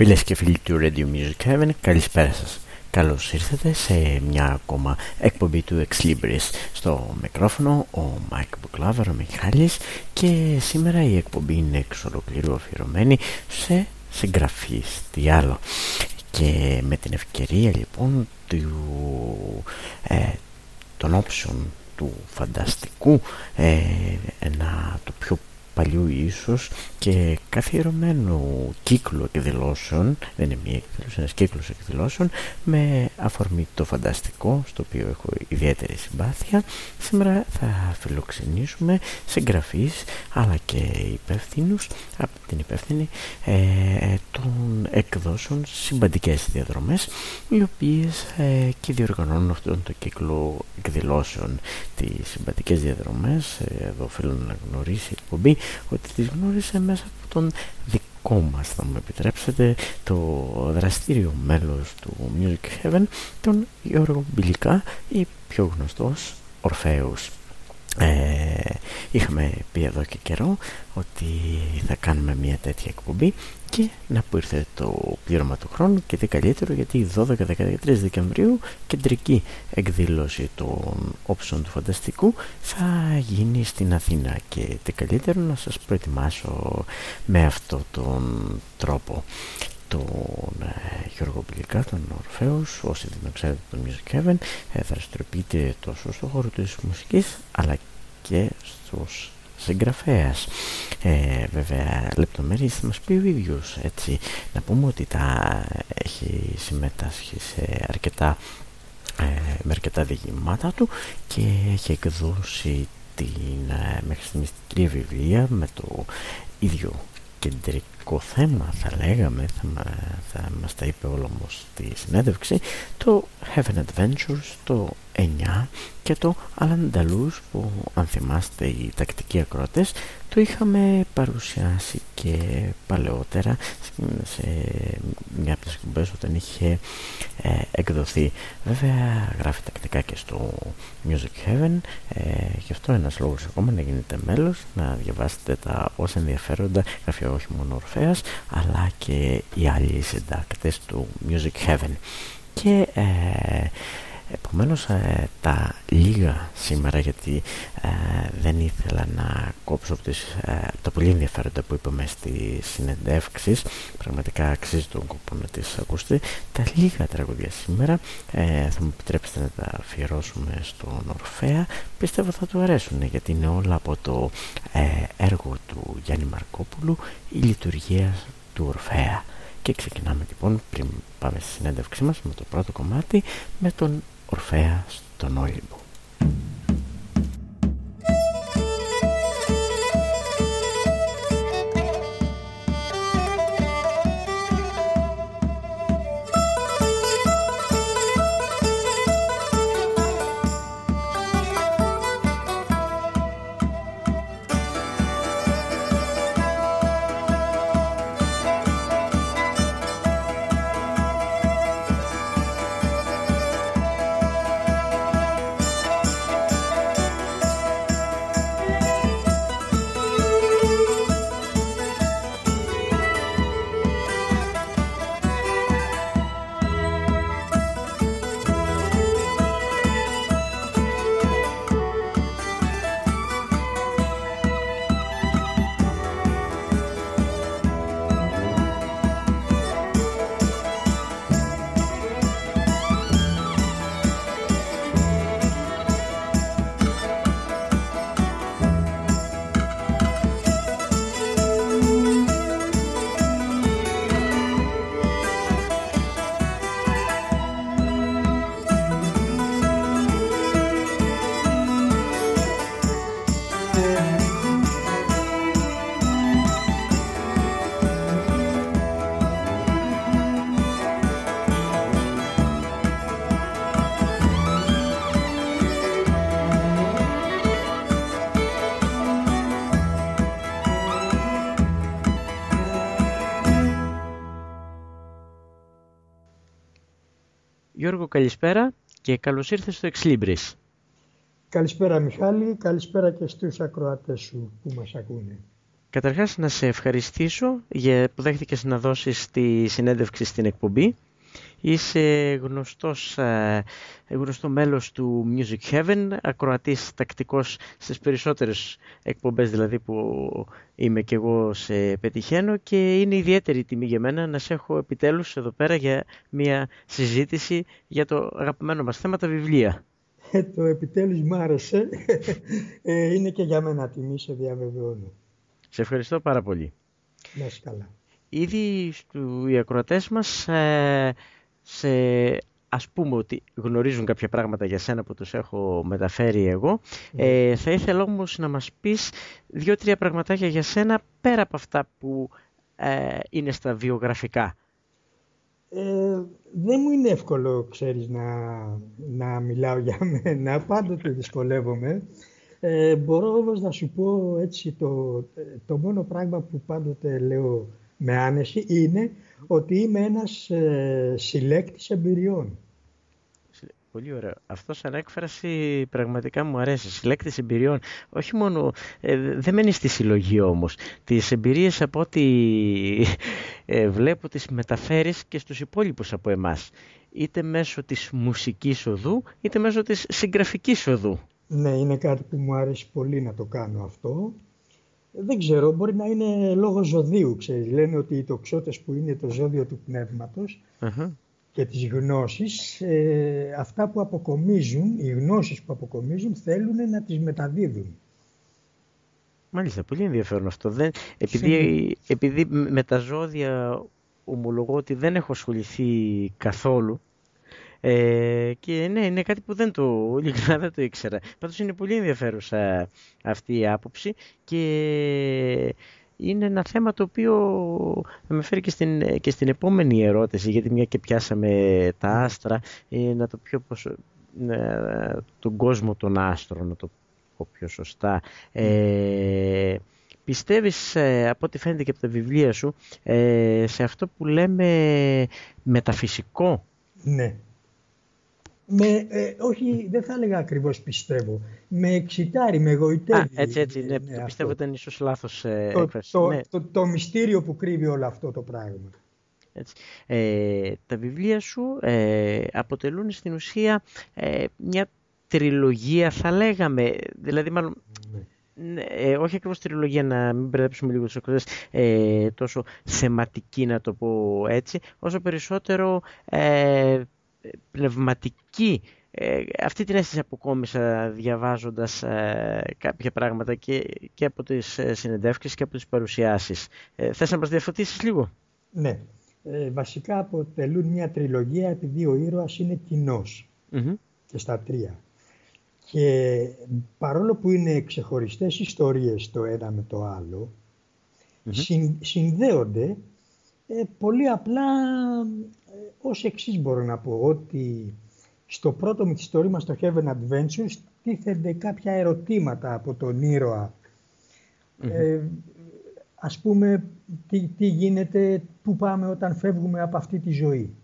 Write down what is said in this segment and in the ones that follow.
Φίλες και φίλοι του Radio Music Heaven, καλησπέρα σας. Καλώς ήρθατε σε μια ακόμα εκπομπή του Ex Libris. Στο μικρόφωνο ο Mike Buklaver, ο Μιχάλης και σήμερα η εκπομπή είναι εξ ολοκλήρου αφιερωμένη σε συγγραφείς, τι άλλο. Και με την ευκαιρία λοιπόν του, ε, των όψεων του φανταστικού ε, ένα, το πιο παλιού ίσως και καθιερωμένου κύκλου εκδηλώσεων, δεν είναι μία εκδήλωση, ένας κύκλος εκδηλώσεων με αφορμή το φανταστικό, στο οποίο έχω ιδιαίτερη συμπάθεια. Σήμερα θα φιλοξενήσουμε συγγραφείς αλλά και υπεύθυνους από την υπεύθυνη ε, των εκδόσεων συμπαντικές διαδρομές οι οποίες ε, και διοργανώνουν αυτόν τον κύκλο εκδηλώσεων τις συμπαντικές διαδρομές ε, εδώ οφείλω να γνωρίσει η εκπομπή ότι τις γνώρισε μέσα από τον δικό μας θα μου επιτρέψετε το δραστήριο μέλος του Music Heaven τον Γιώργο Μπιλικά ή πιο γνωστός Ορφέους ε, είχαμε πει εδώ και καιρό ότι θα κάνουμε μια τέτοια εκπομπή και να που ήρθε το πλήρωμα του χρόνου και τι καλύτερο γιατί 12-13 Δεκεμβρίου κεντρική εκδήλωση των όψεων του φανταστικού θα γίνει στην Αθήνα. Και τι καλύτερο να σας προετοιμάσω με αυτό τον τρόπο. Τον ε, Γιώργο Μπιλικά, τον Ορφέους, όσοι δεν ξέρετε τον Music Heaven, ε, δραστηριοποιείται τόσο στον χώρο της μουσικής αλλά και στους συγγραφέας. Ε, βέβαια λεπτομέρειες θα μας πει ο ίδιος έτσι. Να πούμε ότι τα έχει συμμετάσχει σε αρκετά ε, με αρκετά διηγημάτα του και έχει εκδώσει την ε, μέχρι στιγμής τρία βιβλία με το ίδιο κεντρικό θέμα θα λέγαμε θα, θα μας τα είπε όλο όμως στη συνέντευξη το Heaven Adventures το 9 και το Αλανταλούς που αν θυμάστε οι τακτικοί ακρότες το είχαμε παρουσιάσει και παλαιότερα σε μια από τις εκπομπές όταν είχε ε, εκδοθεί. Βέβαια γράφει τακτικά και στο Music Heaven ε, γι' αυτό ένας λόγος ακόμα να γίνετε μέλος να διαβάσετε τα όσα ενδιαφέροντα γράφει όχι μόνο Ορφέας αλλά και οι άλλοι συντάκτες του Music Heaven. Και ε, Επομένως ε, τα λίγα σήμερα γιατί ε, δεν ήθελα να κόψω από τις, ε, τα πολύ ενδιαφέροντα που είπαμε στη συνεντεύξεις πραγματικά αξίζει τον κόπο να τις ακούσετε. Τα λίγα τραγουδιά σήμερα θα μου επιτρέψετε να τα αφιερώσουμε στον Ορφέα. Πιστεύω θα του αρέσουν γιατί είναι όλα από το έργο του Γιάννη Μαρκόπουλου η λειτουργία του Ορφέα και ξεκινάμε λοιπόν πριν πάμε στη συνέντευξή μας με το πρώτο κομμάτι με τον Ορφέα στον Όλυμπο. Καλησπέρα και καλώς ήρθες στο Εξλίμπρις. Καλησπέρα Μιχάλη, καλησπέρα και στους ακροατές σου που μας ακούνε. Καταρχάς να σε ευχαριστήσω για που δέχτηκες να δώσεις τη συνέντευξη στην εκπομπή. Είσαι γνωστός, ε, γνωστό μέλος του Music Heaven, ακροατής τακτικός στις περισσότερες εκπομπές δηλαδή που είμαι και εγώ σε πετυχαίνω και είναι ιδιαίτερη τιμή για μένα να σε έχω επιτέλους εδώ πέρα για μια συζήτηση για το αγαπημένο μας θέμα, τα βιβλία. Ε, το επιτέλους μου άρεσε. Ε, είναι και για μένα τιμή, σε διαβεβαιώνω. Σε ευχαριστώ πάρα πολύ. Να καλά. Ήδη οι ακροατές μας ε, σε, ας πούμε ότι γνωρίζουν κάποια πράγματα για σένα που τους έχω μεταφέρει εγώ. Ναι. Ε, θα ήθελα όμως να μας πεις δύο-τρία πραγματάκια για σένα πέρα από αυτά που ε, είναι στα βιογραφικά. Ε, δεν μου είναι εύκολο, ξέρεις, να, να μιλάω για μένα. Πάντοτε δυσκολεύομαι. Ε, μπορώ όμως να σου πω έτσι το, το μόνο πράγμα που πάντοτε λέω με άνεση είναι ότι είμαι ένας ε, συλλέκτης εμπειριών. Πολύ ωραίο. Αυτό σαν έκφραση πραγματικά μου αρέσει. Συλλέκτης εμπειριών. Όχι μόνο, ε, δεν μένει στη συλλογή όμως. Τις εμπειρίες από ό,τι ε, βλέπω τις μεταφέρεις και στους υπόλοιπους από εμάς. Είτε μέσω της μουσικής οδού, είτε μέσω της συγγραφικής οδού. Ναι, είναι κάτι που μου αρέσει πολύ να το κάνω αυτό. Δεν ξέρω, μπορεί να είναι λόγω ζωδίου, ξέρεις. Λένε ότι οι τοξότες που είναι το ζώδιο του πνευματος και της γνώσης, ε, αυτά που αποκομίζουν, οι γνώσεις που αποκομίζουν θέλουν να τις μεταδίδουν. Μάλιστα, πολύ ενδιαφέρον αυτό. Δεν, επειδή, επειδή με τα ζώδια ομολογώ ότι δεν έχω ασχοληθεί καθόλου, ε, και ναι, είναι κάτι που δεν το, ειλικρινά δεν το ήξερα. Πάντως είναι πολύ ενδιαφέρουσα αυτή η άποψη και είναι ένα θέμα το οποίο θα με φέρει και στην, και στην επόμενη ερώτηση, γιατί μια και πιάσαμε τα άστρα, ε, να το πιο ε, τον κόσμο των άστρων, να το πω πιο σωστά. Ε, πιστεύεις, ε, από ό,τι φαίνεται και από τα βιβλία σου, ε, σε αυτό που λέμε μεταφυσικό; Ναι. Με, ε, όχι, δεν θα έλεγα ακριβώς πιστεύω. Με εξητάρει, με εγωιτεύει. Α, έτσι, έτσι. Ναι, ναι, το πιστεύω ήταν ίσως λάθος ε, το, έκφραση. Το, ναι. το, το, μυστήριο που κρύβει όλο αυτό το πράγμα. Έτσι. Ε, τα βιβλία σου ε, αποτελούν στην ουσία ε, μια τριλογία, θα λέγαμε. Δηλαδή, μάλλον. Ναι. ναι ε, όχι ακριβώς τριλογία, να μην μπερδέψουμε λίγο τους ε, τόσο θεματική να το πω έτσι, όσο περισσότερο ε, πνευματική ε, αυτή την αίσθηση αποκόμισα διαβάζοντας ε, κάποια πράγματα και, και από τις ε, συνεντεύξεις και από τις παρουσιάσεις. Ε, θες να μας διαφωτίσεις λίγο; Ναι. Ε, βασικά αποτελούν μια τριλογία επειδή ο ήρωας είναι και στα τρία. Και παρόλο που είναι ξεχωριστές ιστορίες το ένα με το άλλο, συνδέονται πολύ απλά ως εξής μπορώ να πω ότι στο πρώτο μυθιστόρημα στο Heaven Adventures τίθενται κάποια ερωτήματα από τον ήρωα. Ε, ας πούμε τι, τι γίνεται, πού πάμε όταν φεύγουμε από αυτή τη ζωή.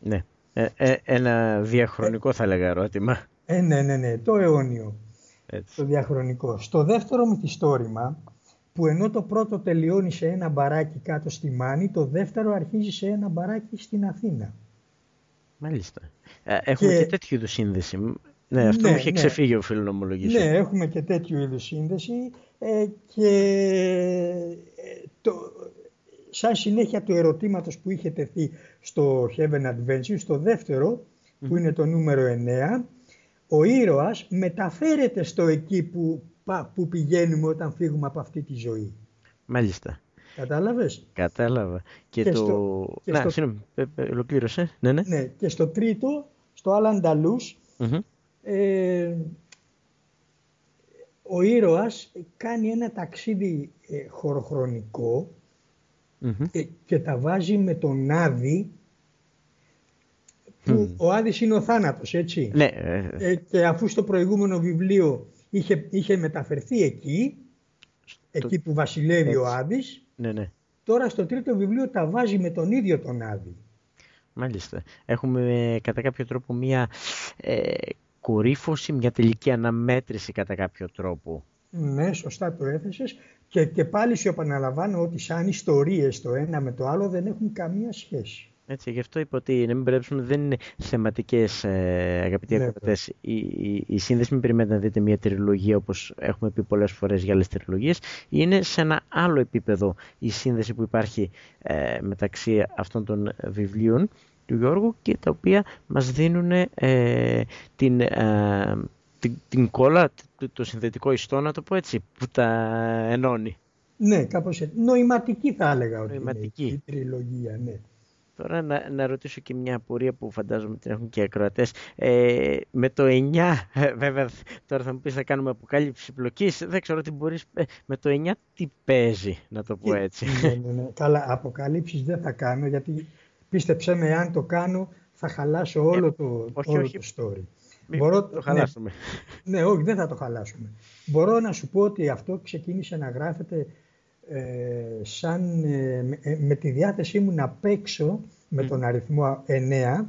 Ναι, ε, ε, ένα διαχρονικό θα έλεγα ερώτημα. Ε, ναι, ναι, ναι, το αιώνιο. Έτσι. Το διαχρονικό. Στο δεύτερο μυθιστόρημα που ενώ το πρώτο τελειώνει σε ένα μπαράκι κάτω στη Μάνη, το δεύτερο αρχίζει σε ένα μπαράκι στην Αθήνα. Μάλιστα. Ε, έχουμε και, και τέτοιου είδους σύνδεση. Ναι, αυτό ναι, μου είχε ναι. ξεφύγει οφείλω να ομολογήσω. Ναι, έχουμε και τέτοιου είδους σύνδεση ε, και ε, το, σαν συνέχεια του ερωτήματος που είχε τεθεί στο Heaven Adventure, στο δεύτερο, που είναι το νούμερο 9, ο ήρωας μεταφέρεται στο εκεί που που πηγαίνουμε όταν φύγουμε από αυτή τη ζωή. Μάλιστα. Κατάλαβες; Κατάλαβα. Και, και το... Στο... Και να, στο... συγγνώμη, ε, ε, ολοκλήρωσε. Ναι, ναι. ναι. Και στο τρίτο, στο Αλανταλούς, ε, ο ήρωας κάνει ένα ταξίδι ε, χωροχρονικο και τα βάζει με τον Άδη που ο Άδης είναι ο θάνατος, έτσι. Ναι. και αφού στο προηγούμενο βιβλίο είχε, είχε μεταφερθεί εκεί, εκεί που βασιλεύει ο Άδης. Ναι, ναι. Τώρα στο τρίτο βιβλίο τα βάζει με τον ίδιο τον Άδη. Μάλιστα. Έχουμε κατά κάποιο τρόπο μια ε, κορύφωση, μια τελική αναμέτρηση κατά κάποιο τρόπο. Ναι, σωστά το έθεσες. Και, και πάλι σου επαναλαμβάνω ότι σαν ιστορίες το ένα με το άλλο δεν έχουν καμία σχέση. Έτσι, γι' αυτό είπα ότι να μην μπερδέψουμε δεν είναι θεματικές, ε, αγαπητοί ναι, ακροτέ. Η, η, η, σύνδεση, μην περιμένετε να δείτε μια τριλογία όπως έχουμε πει πολλές φορές για άλλες τριλογίες. Είναι σε ένα άλλο επίπεδο η σύνδεση που υπάρχει ε, μεταξύ αυτών των βιβλίων του Γιώργου και τα οποία μας δίνουν ε, την, ε, την, την, κόλλα, το, το συνδετικό ιστό, να το πω έτσι, που τα ενώνει. Ναι, κάπως έτσι. Νοηματική θα έλεγα ότι Νοηματική. είναι η τριλογία, ναι. Τώρα να, να ρωτήσω και μια απορία που φαντάζομαι την έχουν και οι ακροατές. Ε, με το 9, ε, βέβαια τώρα θα μου πεις θα κάνουμε αποκάλυψη πλοκής, δεν ξέρω τι μπορείς, ε, με το 9 τι παίζει, να το πω έτσι. Ναι, ναι, ναι. Καλά, αποκαλύψεις δεν θα κάνω γιατί πίστεψέ με αν το κάνω θα χαλάσω όλο, το, όχι, όλο το story. Μπορώ, το χαλάσουμε. Ναι, ναι, όχι δεν θα το χαλάσουμε. Μπορώ να σου πω ότι αυτό ξεκίνησε να γράφεται ε, σαν, ε, ε, με τη διάθεσή μου να παίξω με τον αριθμό 9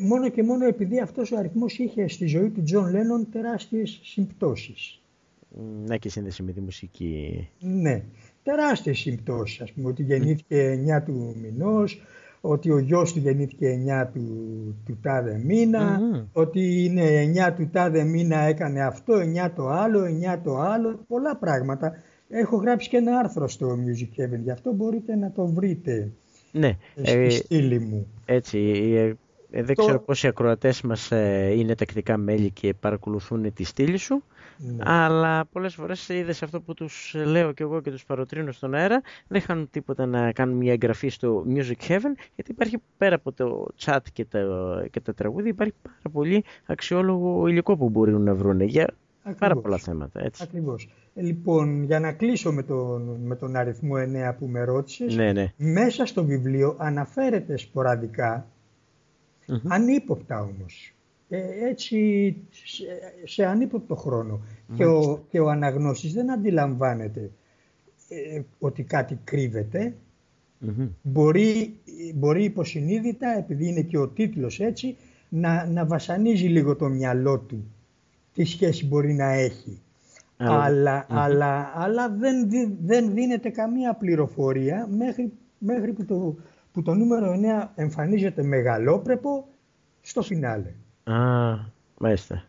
μόνο και μόνο επειδή αυτός ο αριθμός είχε στη ζωή του Τζον Λένον τεράστιες συμπτώσεις. Ναι και σύνδεση με τη μουσική. Ναι, τεράστιες συμπτώσεις. Ας πούμε ότι γεννήθηκε 9 του μηνός, ότι ο γιος του γεννήθηκε 9 του, του τάδε ότι είναι 9 του τάδε μήνα έκανε αυτό, 9 το άλλο, 9 το άλλο, πολλά πράγματα. Έχω γράψει και ένα άρθρο στο Music Heaven, γι' αυτό μπορείτε να το βρείτε ναι, στη ε, στήλη μου. Έτσι, ε, ε, δεν το... ξέρω πόσοι ακροατές μας ε, είναι τακτικά μέλη και παρακολουθούν τη στήλη σου, ναι. αλλά πολλές φορές είδες αυτό που τους λέω και εγώ και τους παροτρύνω στον αέρα, δεν χάνουν τίποτα να κάνουν μια εγγραφή στο Music Heaven, γιατί υπάρχει πέρα από το chat και τα, και τα τραγούδια, υπάρχει πάρα πολύ αξιόλογο υλικό που μπορούν να βρουν για Ακριβώς. πάρα πολλά θέματα. Έτσι. Ακριβώς. Ε, λοιπόν, για να κλείσω με τον, με τον αριθμό 9 που με ρώτησες, ναι, ναι. μέσα στο βιβλίο αναφέρεται σποραδικά, mm-hmm. ανύποπτα όμως, ε, έτσι σε, σε ανύποπτο χρόνο. Και, ο, και ο αναγνώστης δεν αντιλαμβάνεται ε, ότι κάτι Μπορεί, μπορεί υποσυνείδητα, επειδή είναι και ο τίτλος έτσι, να, να βασανίζει λίγο το μυαλό του τι σχέση μπορεί να έχει. Αλλά, αλλά, αλλά δεν, δεν δίνεται καμία πληροφορία μέχρι, μέχρι που, το, που το νούμερο 9 εμφανίζεται μεγαλόπρεπο στο φινάλε. Α, μάλιστα.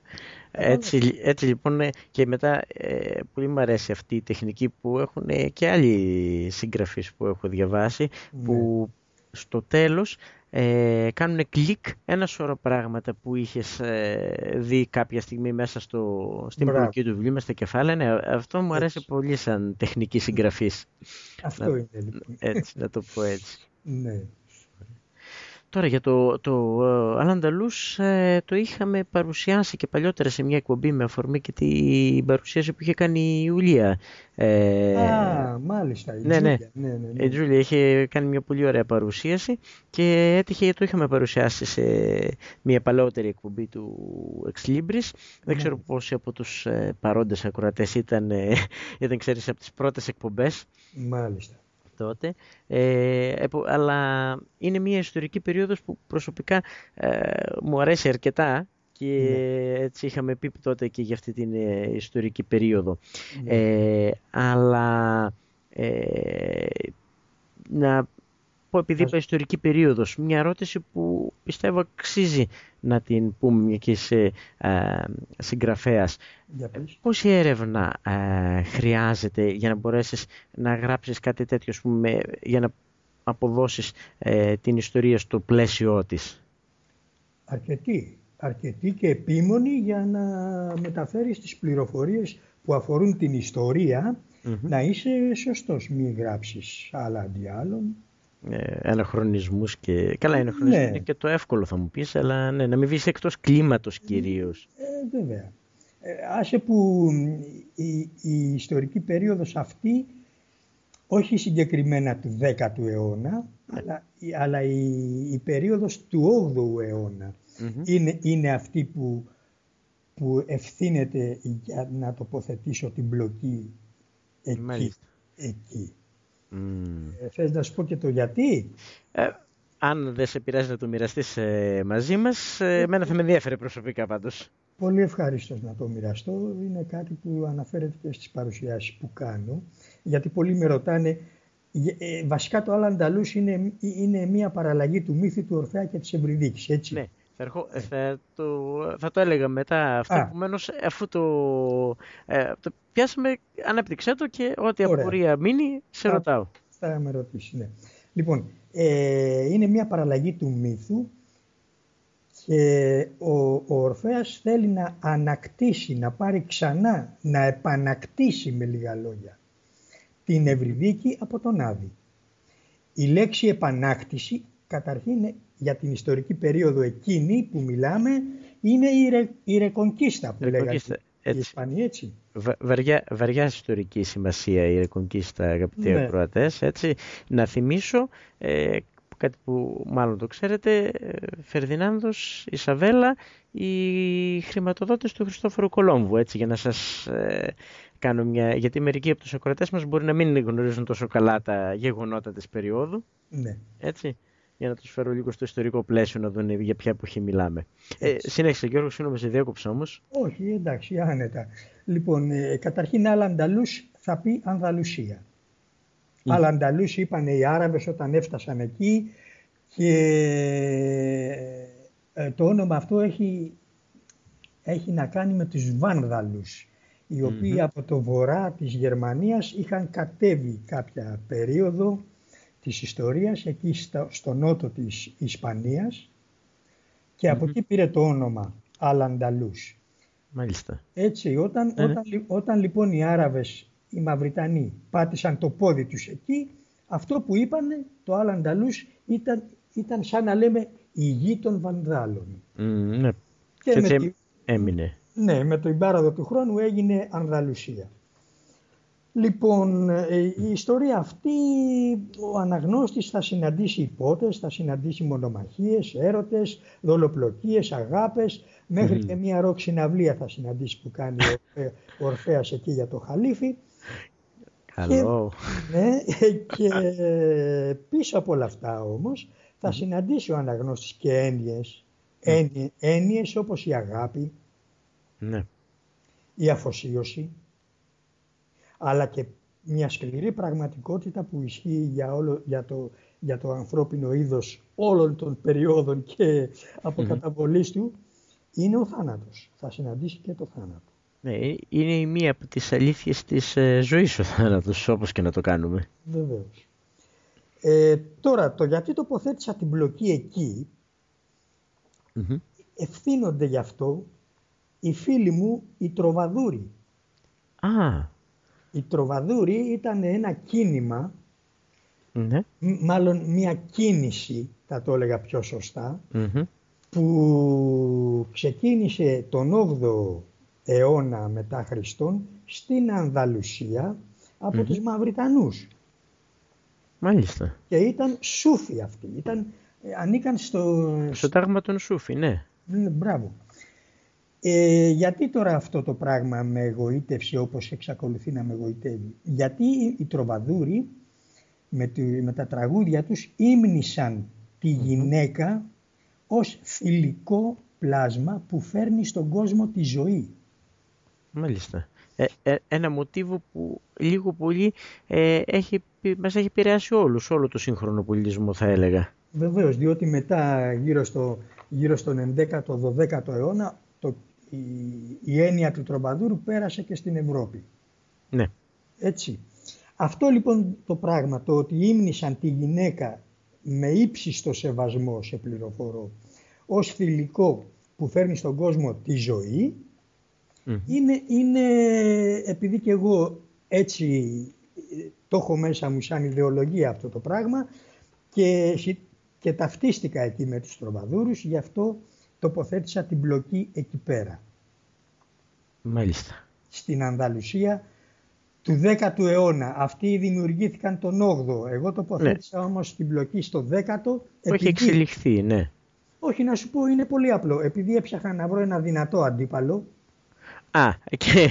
Έτσι, έτσι λοιπόν ε, και μετά ε, πολύ μου αρέσει αυτή η τεχνική που έχουν ε, και άλλοι συγγραφείς που έχω διαβάσει ναι. που στο τέλος ε, κάνουν κλικ ένα σωρό πράγματα που είχες ε, δει κάποια στιγμή μέσα στο, στην πλοκή του βιβλίου, μέσα στα κεφάλαια. Ναι, αυτό μου αρέσει πολύ σαν τεχνική συγγραφής. Αυτό να, είναι λοιπόν. Έτσι, να το πω έτσι. Ναι. Τώρα για το, το Αλανταλούς ε, το είχαμε παρουσιάσει και παλιότερα σε μια εκπομπή με αφορμή και την παρουσίαση που είχε κάνει η Ιουλία. Ε, Α, μάλιστα. Η ναι, ναι. ναι, ναι, ναι. Η Τζούλια είχε κάνει μια πολύ ωραία παρουσίαση και έτυχε, το είχαμε παρουσιάσει σε μια παλαιότερη εκπομπή του Ex Libris. Δεν ξέρω πόσοι από τους ε, παρόντες ακροατές ήταν, ε, ήταν ξέρεις, από τις πρώτες εκπομπές. Μάλιστα τότε, ε, αλλά είναι μια ιστορική περίοδος που προσωπικά ε, μου αρέσει αρκετά και ναι. έτσι είχαμε πει τότε και για αυτή την ε, ιστορική περίοδο. Ναι. Ε, αλλά να πω επειδή είπα ιστορική περίοδος, μια ερώτηση που πιστεύω αξίζει να την πούμε και σε ε, συγγραφέας. Πόση έρευνα ε, χρειάζεται για να μπορέσεις να γράψεις κάτι τέτοιο, πούμε, για να αποδώσεις ε, την ιστορία στο πλαίσιό της; Αρκετή. Αρκετή και επίμονη για να μεταφέρεις τις πληροφορίες που αφορούν την ιστορια να είσαι σωστός. Μην γράψεις άλλα αντί άλλων ε, χρονισμούς και... Καλά είναι ναι. και το εύκολο θα μου πεις, αλλά ναι, να μην βγεις εκτός κλίματος κυρίως. Ε, βέβαια. Ε, άσε που η, η ιστορική περίοδος αυτή, όχι συγκεκριμένα του 10ου αιώνα, αλλά, αλλά η, η περίοδος του 8ου αιωνα είναι, είναι αυτή που, που ευθύνεται για να τοποθετήσω την μπλοκή εκεί. εκεί. Mm. θες να σου πω και το γιατί; Ε, αν δεν σε πειράζει να το μοιραστείς ε, μαζί μας, ε, εμένα θα με ενδιαφέρει προσωπικά πάντως. Πολύ ευχαριστώ να το μοιραστώ. Είναι κάτι που αναφέρεται και στις παρουσιάσεις που κάνω. γιατί πολλοί με ρωτάνε, ε, βασικά το Άλαν Νταλούς είναι, είναι μια παραλλαγή του μύθου του Ορφέα και της Ευρυδίκης, έτσι. Ναι. Θα, θα, το, θα το έλεγα μετά αυτό. Επομένως, αφού το, ε, το πιάσαμε, ανέπτυξέ το και ό,τι απορία μείνει, σε θα, ρωτάω. Θα με ρωτήσει, ναι. Λοιπόν, ε, είναι μια παραλλαγή του μύθου και ο, ο Ορφέας θέλει να ανακτήσει, να πάρει ξανά, να επανακτήσει με λίγα λόγια την Ευρυδίκη από τον Άδη. Η λέξη επανάκτηση καταρχήν για την ιστορική περίοδο εκείνη που μιλάμε είναι η, ρε, η ρεκονκίστα που λέγανε οι Ισπανοί έτσι. Βαριά, βαριά ιστορική σημασία η ρεκονκίστα αγαπητοί ναι. ακροατές έτσι. Να θυμίσω ε, κάτι που μάλλον το ξέρετε, ε, Φερδινάνδος, Ισαβέλα, οι χρηματοδότες του Χριστόφορου Κολόμβου, έτσι, για να σας ε, κάνω μια... Γιατί μερικοί από τους ακροατές μας μπορεί να μην γνωρίζουν τόσο καλά τα γεγονότα της περίοδου, ναι. έτσι, για να τους φέρω λίγο στο ιστορικό πλαίσιο να δουν για ποια εποχή μιλάμε. Ε, συνέχισε Γιώργος, συγγνώμη, σε διέκοψα όμως. Όχι, εντάξει, άνετα. Λοιπόν, ε, καταρχήν Αλανταλούς θα πει Ανδαλουσία. Mm. Αλανταλούς είπαν οι Άραβες όταν έφτασαν εκεί και ε, το όνομα αυτό έχει, έχει να κάνει με τους Βάνδαλους οι οποίοι από το βορρά της Γερμανίας είχαν κατέβει κάποια περίοδο της ιστορίας εκεί στο, νότο της Ισπανίας και από εκεί πήρε το όνομα Αλανταλούς. Μάλιστα. Έτσι, όταν, ε, όταν, όταν λοιπόν οι Άραβες, οι Μαυριτανοί πάτησαν το πόδι τους εκεί, αυτό που είπανε το Αλανταλούς ήταν, ήταν σαν να λέμε η γη των Βανδάλων. ναι. Και, έτσι έμεινε. Ναι, με το πάραδο του χρόνου έγινε Ανδαλουσία. Λοιπόν, ε, η ιστορία αυτή, ο αναγνώστης θα συναντήσει υπότες, θα συναντήσει μονομαχίες, έρωτες, δολοπλοκίες, αγάπες, μέχρι και μια ροκ συναυλία θα συναντήσει που κάνει ο, ε, Ορφέας εκεί για το Χαλίφι. Καλό. Και, ναι, και πίσω από όλα αυτά όμως θα συναντήσει ο αναγνώστης και έννοιες, έννοιες, έννοιες όπως η αγάπη, ναι. η αφοσίωση, αλλά και μια σκληρή πραγματικότητα που ισχύει για, όλο, για, το, για το ανθρώπινο είδος όλων των περιόδων και αποκαταβολής του, είναι ο θάνατος. Θα συναντήσει και το θάνατο. Ναι, είναι η μία από τις αλήθειες της ε, ζωής ο θάνατος, όπως και να το κάνουμε. Βεβαίως. Ε, τώρα, το γιατί τοποθέτησα την μπλοκή εκεί, ευθύνονται γι' αυτό οι φίλοι μου οι τροβαδούροι. Α. Οι τροβαδούροι ήταν ένα κίνημα, ναι. μάλλον μια κίνηση θα το έλεγα πιο σωστα που ξεκίνησε τον 8ο αιώνα μετά Χριστόν στην Ανδαλουσία από mm-hmm. τους Μαυριτανούς. Μάλιστα. Και ήταν Σούφοι αυτοί. Ήταν, ε, ανήκαν στο... Στο τάγμα των Σούφοι, ναι. ναι. Μπράβο. Ε, γιατί τώρα αυτό το πράγμα με εγωίτευσε όπως εξακολουθεί να με εγωιτεύει; Γιατί οι τροβαδούροι με, με τα τραγούδια τους ύμνησαν τη γυναίκα ως θηλυκό πλάσμα που φέρνει στον κόσμο τη ζωή. Μάλιστα. Ε, ε, ένα μοτίβο που λίγο πολύ ε, έχει, μας έχει επηρεάσει όλους, όλο το σύγχρονο πολιτισμό θα έλεγα. Βεβαίως, διότι μετά γύρω, στο, γύρω στον 11ο, 12ο αιώνα το, η, η έννοια του τρομπαδούρου πέρασε και στην Ευρώπη. Ναι. Έτσι. Αυτό λοιπόν το πράγμα, το ότι ύμνησαν τη γυναίκα με ύψιστο σεβασμό σε πληροφορώ, ως θηλυκό που φέρνει στον κόσμο τη ζωή, είναι, είναι επειδή και εγώ έτσι το έχω μέσα μου σαν ιδεολογία αυτό το πράγμα και, και ταυτίστηκα εκεί με τους τροβαδούρους, γι' αυτό τοποθέτησα την μπλοκή εκεί πέρα. Μάλιστα. Στην Ανδαλουσία του 10ου αιώνα. Αυτοί δημιουργήθηκαν τον 8ο. Εγώ τοποθέτησα ναι. όμως την μπλοκή στο 10ο. Έχει εξελιχθεί, ναι. Όχι, να σου πω, είναι πολύ απλό. Επειδή έψαχνα να βρω ένα δυνατό αντίπαλο. Α, και...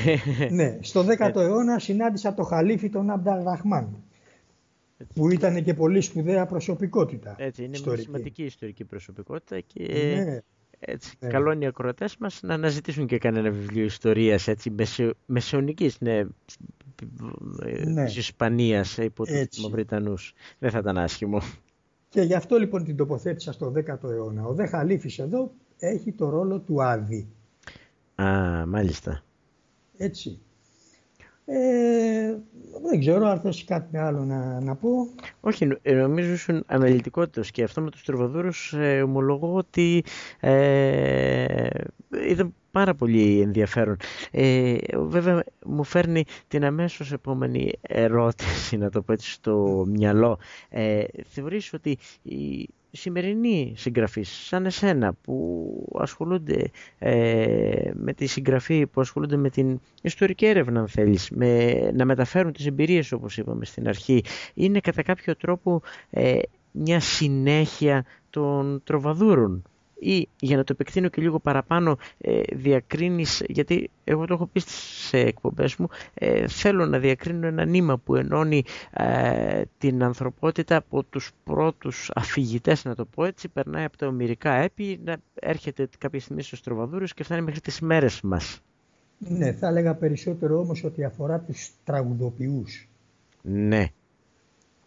Ναι, στο 10ο ε. αιώνα συνάντησα το χαλίφι τον Αμπταλ Ραχμάν. Που ήταν και πολύ σπουδαία προσωπικότητα. Έτσι, είναι ιστορική. μια σημαντική ιστορική προσωπικότητα και ναι. Έτσι, ναι. καλό είναι οι ακροατές μας να αναζητήσουν και κανένα βιβλίο ιστορίας έτσι, μεσαιωνικής, ναι, ναι. της Ισπανίας υπό τους Βρετανούς. Δεν θα ήταν άσχημο. Και γι' αυτό λοιπόν την τοποθέτησα στο 10ο αιώνα. Ο Δε Χαλίφης εδώ έχει το ρόλο του Άδη. Α, μάλιστα. Έτσι. Ε, δεν ξέρω αν θες κάτι άλλο να, να πω. Όχι, ε, νομίζω ήσουν αναλυτικότητας και αυτό με τους τροβαδούρους ε, ομολογώ ότι ε, ήταν πάρα πολύ ενδιαφέρον. Ε, βέβαια μου φέρνει την αμέσως επόμενη ερώτηση, να το πω έτσι στο μυαλό. Ε, θεωρείς ότι η σημερινοί συγγραφείς σαν εσένα που ασχολούνται ε, με τη συγγραφή, που ασχολούνται με την ιστορική έρευνα αν θέλεις, με, να μεταφέρουν τις εμπειρίες όπως είπαμε στην αρχή, είναι κατά κάποιο τρόπο ε, μια συνέχεια των τροβαδούρων; Ή για να το επεκτείνω και λίγο παραπάνω ε, διακρίνεις, γιατί εγώ το έχω πει σε εκπομπές μου, ε, θέλω να διακρίνω ένα νήμα που ενώνει ε, την ανθρωπότητα από τους πρώτους αφηγητές, να το πω έτσι, περνάει από τα ομυρικά έπι, να έρχεται κάποια στιγμή στους τροβαδούρους και φτάνει μέχρι τις μέρες μας. Ναι, θα έλεγα περισσότερο όμως ότι αφορά τους τραγουδοποιούς. Ναι,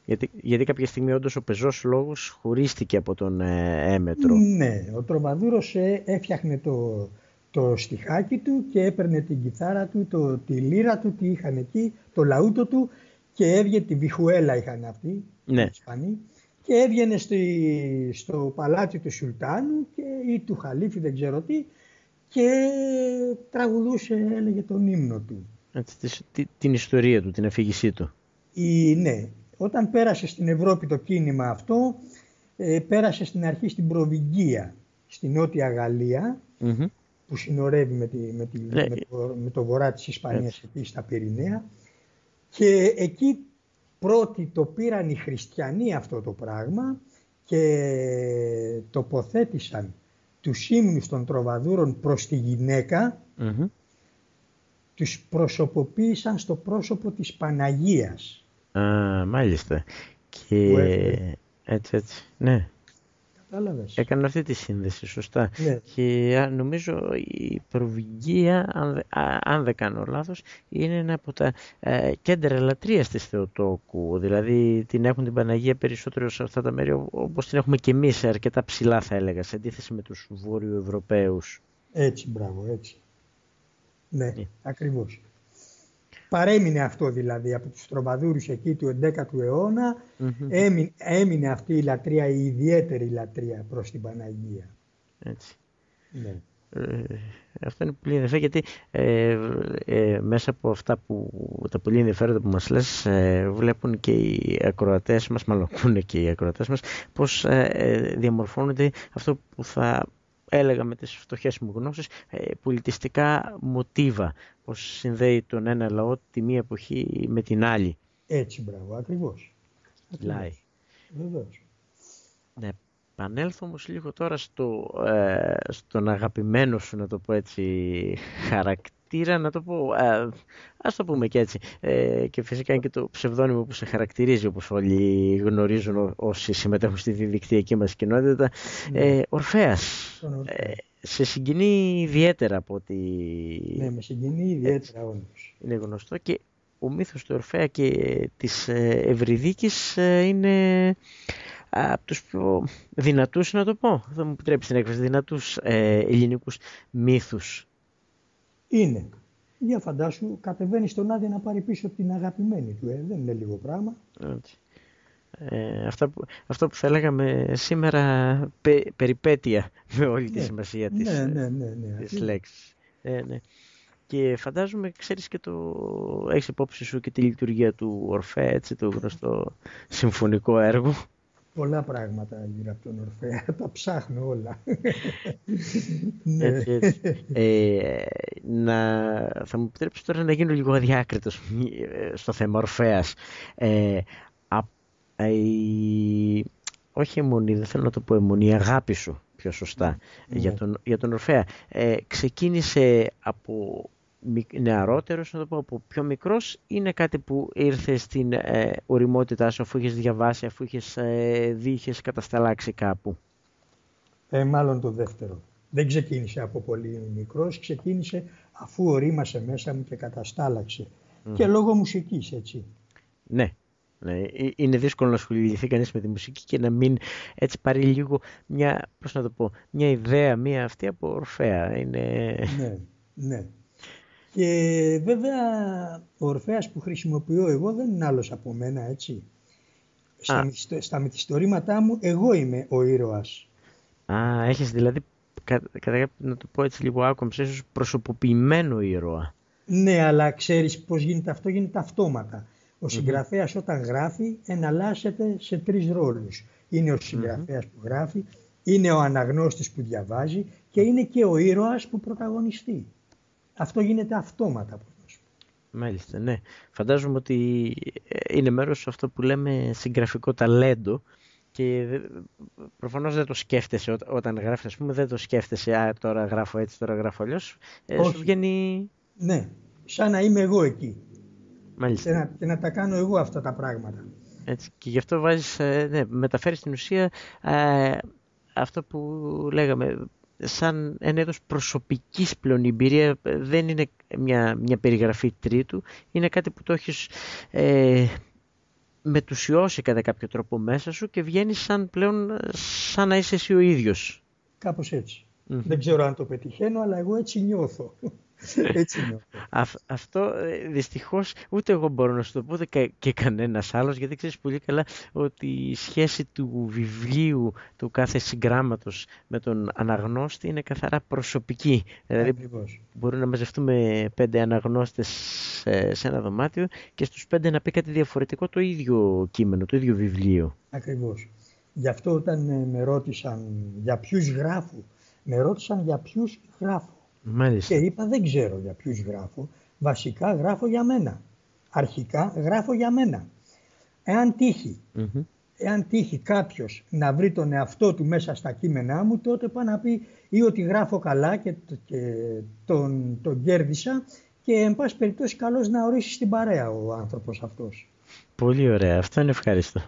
γιατί, γιατί κάποια στιγμή όντως ο πεζός λόγος χωρίστηκε από τον ε, έμετρο. Ναι, ο Τροβαδούρος ε, έφτιαχνε το, το στιχάκι του και έπαιρνε την κιθάρα του, το, τη λύρα του, τι είχαν εκεί, το λαούτο του και έβγαινε, τη βιχουέλα είχαν αυτοί, ναι. Ισπανοί, και έβγαινε στη, στο παλάτι του Σουλτάνου και, ή του Χαλίφη δεν ξέρω τι και τραγουδούσε, έλεγε τον ύμνο του. Έτσι, την ιστορία του, την αφήγησή του. Η, ναι, όταν πέρασε στην Ευρώπη το κίνημα αυτό, ε, πέρασε στην αρχή στην Προβυγγία, στη Νότια που συνορεύει με, τη, με, τη, ναι. με, το, με το βορρά της Ισπανίας, εκεί στα Πυρηναία. Και εκεί πρώτοι το πήραν οι χριστιανοί αυτό το πράγμα και τοποθέτησαν τους ύμνους των τροβαδούρων προς τη γυναίκα, mm τους προσωποποίησαν στο πρόσωπο της Παναγίας. Α, μάλιστα. Και έτσι, έτσι. Ναι. Κατάλαβες. Έκανα αυτή τη σύνδεση, σωστά. Ναι. Και νομίζω η Προβυγγία, αν, αν δεν κάνω λάθος, είναι ένα από τα ε, κέντρα λατρείας της Θεοτόκου. Δηλαδή την έχουν την Παναγία περισσότερο σε αυτά τα μέρη όπως την έχουμε και εμείς αρκετά ψηλά θα έλεγα, σε αντίθεση με τους Βόρειο Ευρωπαίους. Έτσι, μπράβο, έτσι. Ναι, ναι. ακριβώς. Παρέμεινε αυτό δηλαδή από τους τροβαδούρους εκεί του 11ου αιώνα, έμεινε, αυτή η λατρεία, η ιδιαίτερη λατρεία προς την Παναγία. Έτσι. Ναι. Ε, αυτό είναι πολύ ενδιαφέρον γιατί ε, ε, μέσα από αυτά που τα πολύ ενδιαφέροντα που μας λες ε, βλέπουν και οι ακροατές μας, μάλλον ακούνε και οι ακροατές μας πώς ε, διαμορφώνονται αυτό που θα έλεγα με τις φτωχές μου γνώσεις, ε, πολιτιστικά μοτίβα, πως συνδέει τον ένα λαό τη μία εποχή με την άλλη. Έτσι, μπράβο, ακριβώς. Λάει. Βεβαίως. Ναι, επανέλθω όμως λίγο τώρα στο, ε, στον αγαπημένο σου, να το πω έτσι, χαρακτήρα χαρακτήρα, να το πω, α, ας το πούμε και έτσι. Ε, και φυσικά είναι και το ψευδόνυμο που σε χαρακτηρίζει, όπως όλοι γνωρίζουν όσοι συμμετέχουν στη διαδικτυακή μας κοινότητα. Ναι. Ε, Ορφέας. Ε, σε συγκινεί ιδιαίτερα από ότι... Ναι, με συγκινεί ιδιαίτερα όντως. Είναι γνωστό και ο μύθος του Ορφέα και της ε, Ευρυδίκης ε, είναι από τους πιο δυνατούς να το πω, θα μου επιτρέψεις την έκφραση, δυνατούς ε, ελληνικούς μύθους είναι. Για φαντάσου, κατεβαίνει στον Άδη να πάρει πίσω την αγαπημένη του. Ε. Δεν είναι λίγο πράγμα. Έτσι. Ε, αυτό, που, αυτό που θα λέγαμε σήμερα πε, περιπέτεια με όλη τη ναι. σημασία της, ναι, ναι, ναι, ναι. της λέξης. Ε, ναι. Και φαντάζομαι, ξέρεις και το... Έχεις υπόψη σου και τη λειτουργία του Ορφέ, έτσι, το γνωστό συμφωνικό έργο πολλά πράγματα γύρω από τον Ορφέα. Τα ψάχνω όλα. ναι. έτσι, έτσι. Ε, να, θα μου επιτρέψεις τώρα να γίνω λίγο αδιάκριτος ε, στο θέμα Ορφέας. Ε, η, όχι αιμονή, δεν θέλω να το πω αιμονή, η αγάπη σου πιο σωστά ναι. για, τον, για τον Ορφέα. Ε, ξεκίνησε από νεαρότερος, να το πω, από πιο μικρός, είναι κάτι που ήρθε στην ε, οριμότητά σου αφού είχες διαβάσει, αφού είχες ε, δει, είχες κατασταλάξει κάπου. Ε, μάλλον το δεύτερο. Δεν ξεκίνησε από πολύ μικρός, ξεκίνησε αφού ορίμασε μέσα μου και καταστάλαξε. Και λόγω μουσικής, έτσι. Ναι, ναι, ε, είναι δύσκολο να ασχοληθεί κανείς με τη μουσική και να μην έτσι πάρει λίγο μια, πώς να το πω, μια ιδέα, μια αυτή από Ορφέα. Είναι... Ναι, ναι. Και βέβαια ο Ορφέας που χρησιμοποιώ εγώ δεν είναι άλλος από μένα, έτσι. Στα, στα μυθιστορήματά μου εγώ είμαι ο ήρωας. Α, έχεις δηλαδή, κατά να το πω έτσι λίγο άκομψε, ίσως προσωποποιημένο ήρωα. Ναι, αλλά ξέρεις πώς γίνεται αυτό, γίνεται αυτόματα. Ο συγγραφέας όταν γράφει εναλλάσσεται σε τρεις ρόλους. Είναι ο συγγραφεα που γράφει, είναι ο αναγνώστης που διαβάζει και είναι και ο ήρωας που πρωταγωνιστεί. Αυτό γίνεται αυτόματα. Μάλιστα, ναι. Φαντάζομαι ότι ε, είναι μέρος σε αυτό που λέμε συγγραφικό ταλέντο και προφανώς δεν το σκέφτεσαι όταν γράφεις, ας πούμε, δεν το σκέφτεσαι, α, τώρα γράφω έτσι, τώρα γράφω αλλιώς. Ε, σου βγαίνει... Ναι, σαν να είμαι εγώ εκεί. Και να, και να τα κάνω εγώ αυτά τα πράγματα. Έτσι, και γι' αυτό βάζεις, ε, ναι, μεταφέρεις στην ουσία ε, αυτό που λέγαμε, σαν ένα είδος προσωπικής πλέον εμπειρία, δεν είναι μια, μια περιγραφή τρίτου, είναι κάτι που το έχεις ε, μετουσιώσει κατά κάποιο τρόπο μέσα σου και βγαίνει σαν πλέον σαν να είσαι εσύ ο ίδιος. Κάπως Δεν ξέρω αν το πετυχαίνω, αλλά εγώ έτσι νιώθω. Έτσι αυτό ε, δυστυχώς ούτε εγώ μπορώ να σου το πω και, και κανένας άλλος γιατί ξέρεις πολύ καλά ότι η σχέση του βιβλίου του κάθε συγγράμματος με τον αναγνώστη είναι καθαρά προσωπική. Δηλαδή μπορεί να μαζευτούμε πέντε αναγνώστες σε, ένα δωμάτιο και στους πέντε να πει κάτι διαφορετικό το ίδιο κείμενο, το ίδιο βιβλίο. Ακριβώς. Γι' αυτό όταν ε, με ρώτησαν για ποιους γράφω, με ρώτησαν για ποιους γράφω. Μάλιστα. Και είπα δεν ξέρω για ποιους γράφω. Βασικά γράφω για μένα. Αρχικά γράφω για μένα. Εάν τύχει, mm-hmm. εάν τύχει κάποιος να βρει τον εαυτό του μέσα στα κείμενά μου, τότε πάει να πει ή ότι γράφω καλά και, και τον, τον κέρδισα και εν πάση περιπτώσει καλώς να ορίσει την παρέα ο άνθρωπος αυτός. Πολύ ωραία. Αυτό είναι ευχάριστο.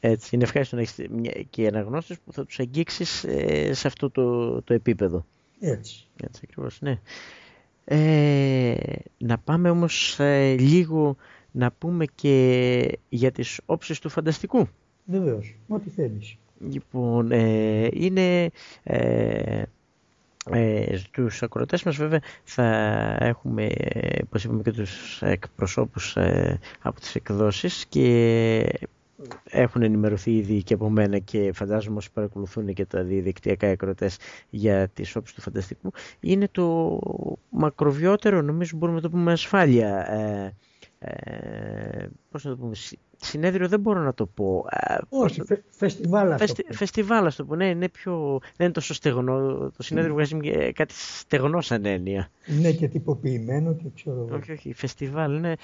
Έτσι, είναι ευχάριστο να έχεις και αναγνώστες που θα τους αγγίξεις ε, σε αυτό το, το επίπεδο. Έτσι. Έτσι ακριβώς, ναι. Ε, να πάμε όμως ε, λίγο να πούμε και για τις όψεις του φανταστικού. Βεβαίως, ό,τι θέλεις. Λοιπόν, ε, είναι... Ε, ε, στους ακροατές μας βέβαια θα έχουμε, όπως είπαμε και τους εκπροσώπους ε, από τις εκδόσεις και έχουν ενημερωθεί ήδη και από μένα και φαντάζομαι όσοι παρακολουθούν και τα διαδικτυακά εκροτές για τις όψεις του φανταστικού είναι το μακροβιότερο νομίζω μπορούμε να το πούμε ασφάλεια ε, ε, πώς να το πούμε συνέδριο δεν μπορώ να το πω. Όχι, φε, φεστιβάλ αυτό. φεστιβάλ αυτό που ναι, είναι πιο, δεν είναι τόσο στεγνό. Το συνέδριο βγάζει mm. κάτι στεγνό σαν έννοια. Ναι και τυποποιημένο και ξέρω εγώ. Όχι, όχι, φεστιβάλ είναι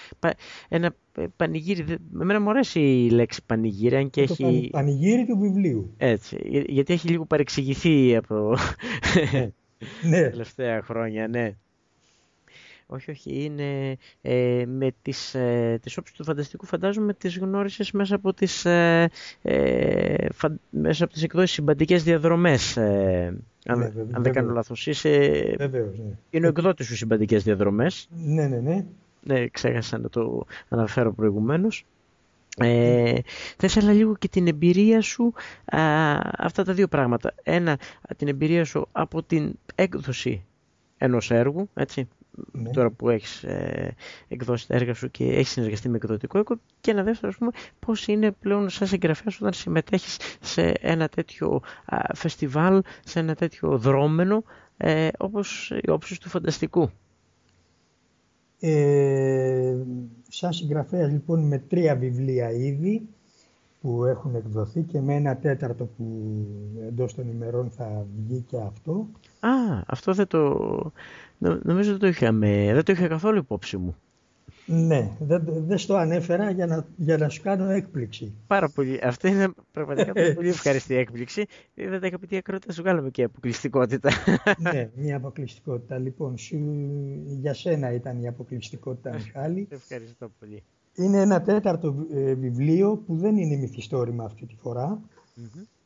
ένα πανηγύρι. Εμένα μου αρέσει η λέξη πανηγύρι, αν και το έχει... Πανηγύρι του βιβλίου. Έτσι, γιατί έχει λίγο παρεξηγηθεί από ναι. ναι. τελευταία χρόνια, ναι. Όχι, όχι, είναι ε, με τις, ε, τις όψεις του φανταστικού φαντάζομαι τις γνώρισες μέσα από τις, ε, ε μέσα από τις εκδόσεις συμπαντικές διαδρομές. Ε, αν, ναι, αν δεν κάνω λάθος. Είσαι, βεβαίως, ναι. Είναι ο εκδότης σου συμπαντικές διαδρομές. Ναι, ναι, ναι. Ναι, ξέχασα να το αναφέρω προηγουμένως. Ε, θα ήθελα λίγο και την εμπειρία σου αυτά τα δύο πράγματα. Ένα, την εμπειρία σου από την έκδοση ενός έργου, έτσι, ναι. τώρα που έχεις ε, εκδώσει τα έργα σου και έχεις συνεργαστεί με εκδοτικό οίκο και ένα δεύτερο ας πούμε πώς είναι πλέον σαν συγγραφέα όταν συμμετέχεις σε ένα τέτοιο φεστιβάλ, σε ένα τέτοιο δρόμενο ε, όπως οι όψεις του φανταστικού; Ε, σαν συγγραφέας λοιπόν με τρία βιβλία ήδη που έχουν εκδοθεί και με ένα τέταρτο που εντός των ημερών θα βγει και αυτό. Α, αυτό δεν το... Νομίζω δεν το, είχαμε, δεν το είχα καθόλου υπόψη μου. Ναι, δεν, δεν στο ανέφερα για να, για να σου κάνω έκπληξη. Πάρα πολύ. Αυτή είναι πραγματικά πολύ ευχαριστή έκπληξη. Δεν τα είχα πει τι ακρότητα σου κάναμε και αποκλειστικότητα. ναι, μια αποκλειστικότητα. Λοιπόν, σου, για σένα ήταν η αποκλειστικότητα, Μιχάλη. Ευχαριστώ πολύ. Είναι ένα τέταρτο ε, βιβλίο που δεν είναι μυθιστόρημα αυτή τη φορά.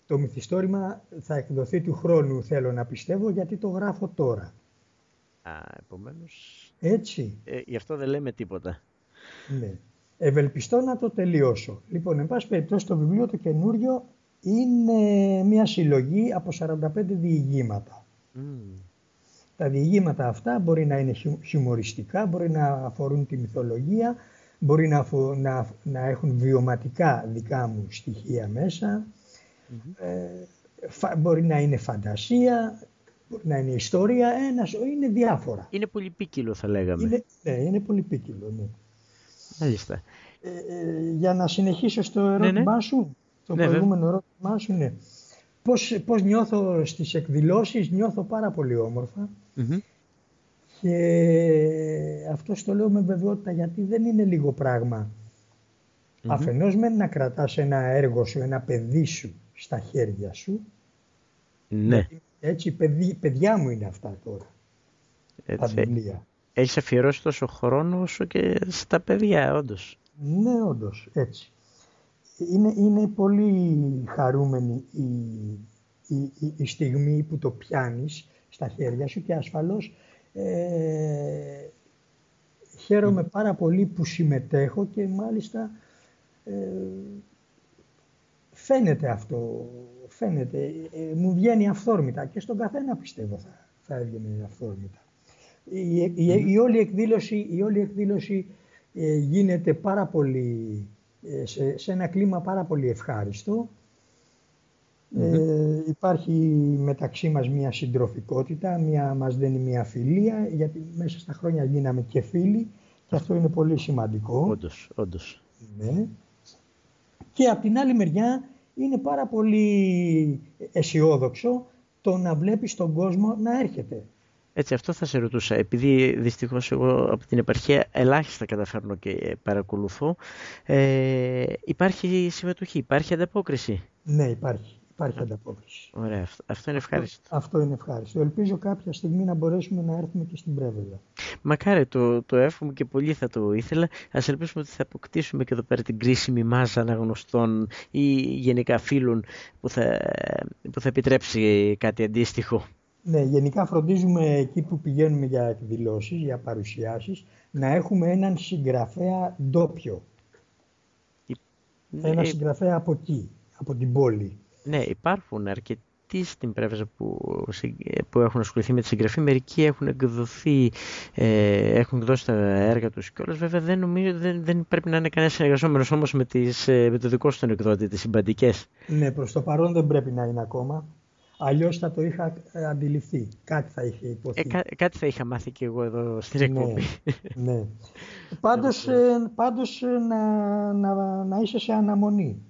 Το μυθιστόρημα θα εκδοθεί του χρόνου, θέλω να πιστεύω, γιατί το γράφω τώρα. Α, επομένως... Έτσι. Ε, γι' αυτό δεν λέμε τίποτα. Ναι. Ευελπιστώ να το τελειώσω. Λοιπόν, εν πάση περιπτώσει, το βιβλίο το καινούριο είναι μια συλλογή από 45 διηγήματα. Τα διηγήματα αυτά μπορεί να είναι χιουμοριστικά, μπορεί να αφορούν τη μυθολογία, μπορεί να, να, να έχουν βιωματικά δικά μου στοιχεία ε, μπορεί να είναι φαντασία, μπορεί να είναι ιστορία, ένας, είναι διάφορα. Είναι πολυπίκυλο θα λέγαμε. Είναι, ναι, είναι πολυπίκυλο, ναι. Μάλιστα. Ε, ε, για να συνεχίσω στο ναι, ερώτημά ναι. σου, το ναι, προηγούμενο ερώτημά σου, ναι. Πώς, πώς νιώθω στις εκδηλώσεις, νιώθω πάρα πολύ και αυτό το λέω με βεβαιότητα γιατί δεν είναι λίγο πράγμα. Mm-hmm. Αφενός με να κρατάς ένα έργο σου, ένα παιδί σου στα χέρια σου. Ναι. Έτσι, παιδιά μου είναι αυτά τώρα. Έτσι. Τα βιβλία. Έχεις αφιερώσει τόσο χρόνο όσο και στα παιδιά, όντως. Ναι, όντως, έτσι. Είναι, είναι πολύ χαρούμενη η, η, η, η στιγμή που το πιάνεις στα χέρια σου και ασφαλώς ε, χαίρομαι πάρα πολύ που συμμετέχω και μάλιστα ε, φαίνεται αυτό, φαίνεται, ε, μου βγαίνει αυθόρμητα και στον καθένα πιστεύω θα, θα έβγαινε αυθόρμητα. Η, η, όλη εκδήλωση, η όλη εκδήλωση ε, γίνεται πάρα πολύ, σε, σε, ένα κλίμα πάρα πολύ ευχάριστο ε, υπάρχει μεταξύ μας μια συντροφικότητα, μια, μας δίνει μια φιλία, γιατί μέσα στα χρόνια γίναμε και φίλοι και αυτό είναι πολύ σημαντικό. Όντως, όντως. Ναι. Και από την άλλη μεριά είναι πάρα πολύ αισιόδοξο το να βλέπεις τον κόσμο να έρχεται. Έτσι, αυτό θα σε ρωτούσα. Επειδή δυστυχώς εγώ από την επαρχία ελάχιστα καταφέρνω και παρακολουθώ, ε, υπάρχει συμμετοχή, υπάρχει ανταπόκριση; Ναι, υπάρχει. Υπάρχει ανταπόκριση. Ωραία, αυτό είναι ευχάριστο. Αυτό, αυτό είναι ευχάριστο. Ελπίζω κάποια στιγμή να μπορέσουμε να έρθουμε και στην Πρέβελα. Μακάρι το, το εύχομαι και πολύ θα το ήθελα. Ας ελπίσουμε ότι θα αποκτήσουμε και εδώ πέρα την κρίσιμη μάζα αναγνωστών ή γενικά φίλων που θα, που θα επιτρέψει κάτι αντίστοιχο. Ναι, γενικά φροντίζουμε εκεί που πηγαίνουμε για εκδηλώσεις, για παρουσιάσεις, να έχουμε έναν συγγραφέα ντόπιο. Ένα ε, συγγραφέα από εκεί, από την πόλη. Ναι, υπάρχουν αρκετοί στην Πρέβεζα που, που έχουν ασχοληθεί με τη συγγραφή. Μερικοί έχουν εκδοθεί, ε, έχουν εκδώσει τα έργα τους και όλες. Βέβαια δεν, νομίζω, δεν, δεν πρέπει να είναι κανένας συνεργαζόμενος όμως με, τις, ε, με το δικό σου τον εκδότη, τις συμπαντικές. Ναι, προς το παρόν δεν πρέπει να είναι ακόμα. Αλλιώς θα το είχα ε, αντιληφθεί. Κάτι θα είχε υποθεί. Ε, κάτι θα είχα μάθει και εγώ εδώ στην εκπομπή. Ναι, ναι. πάντως, ε, πάντως να, να, να είσαι σε αναμονή.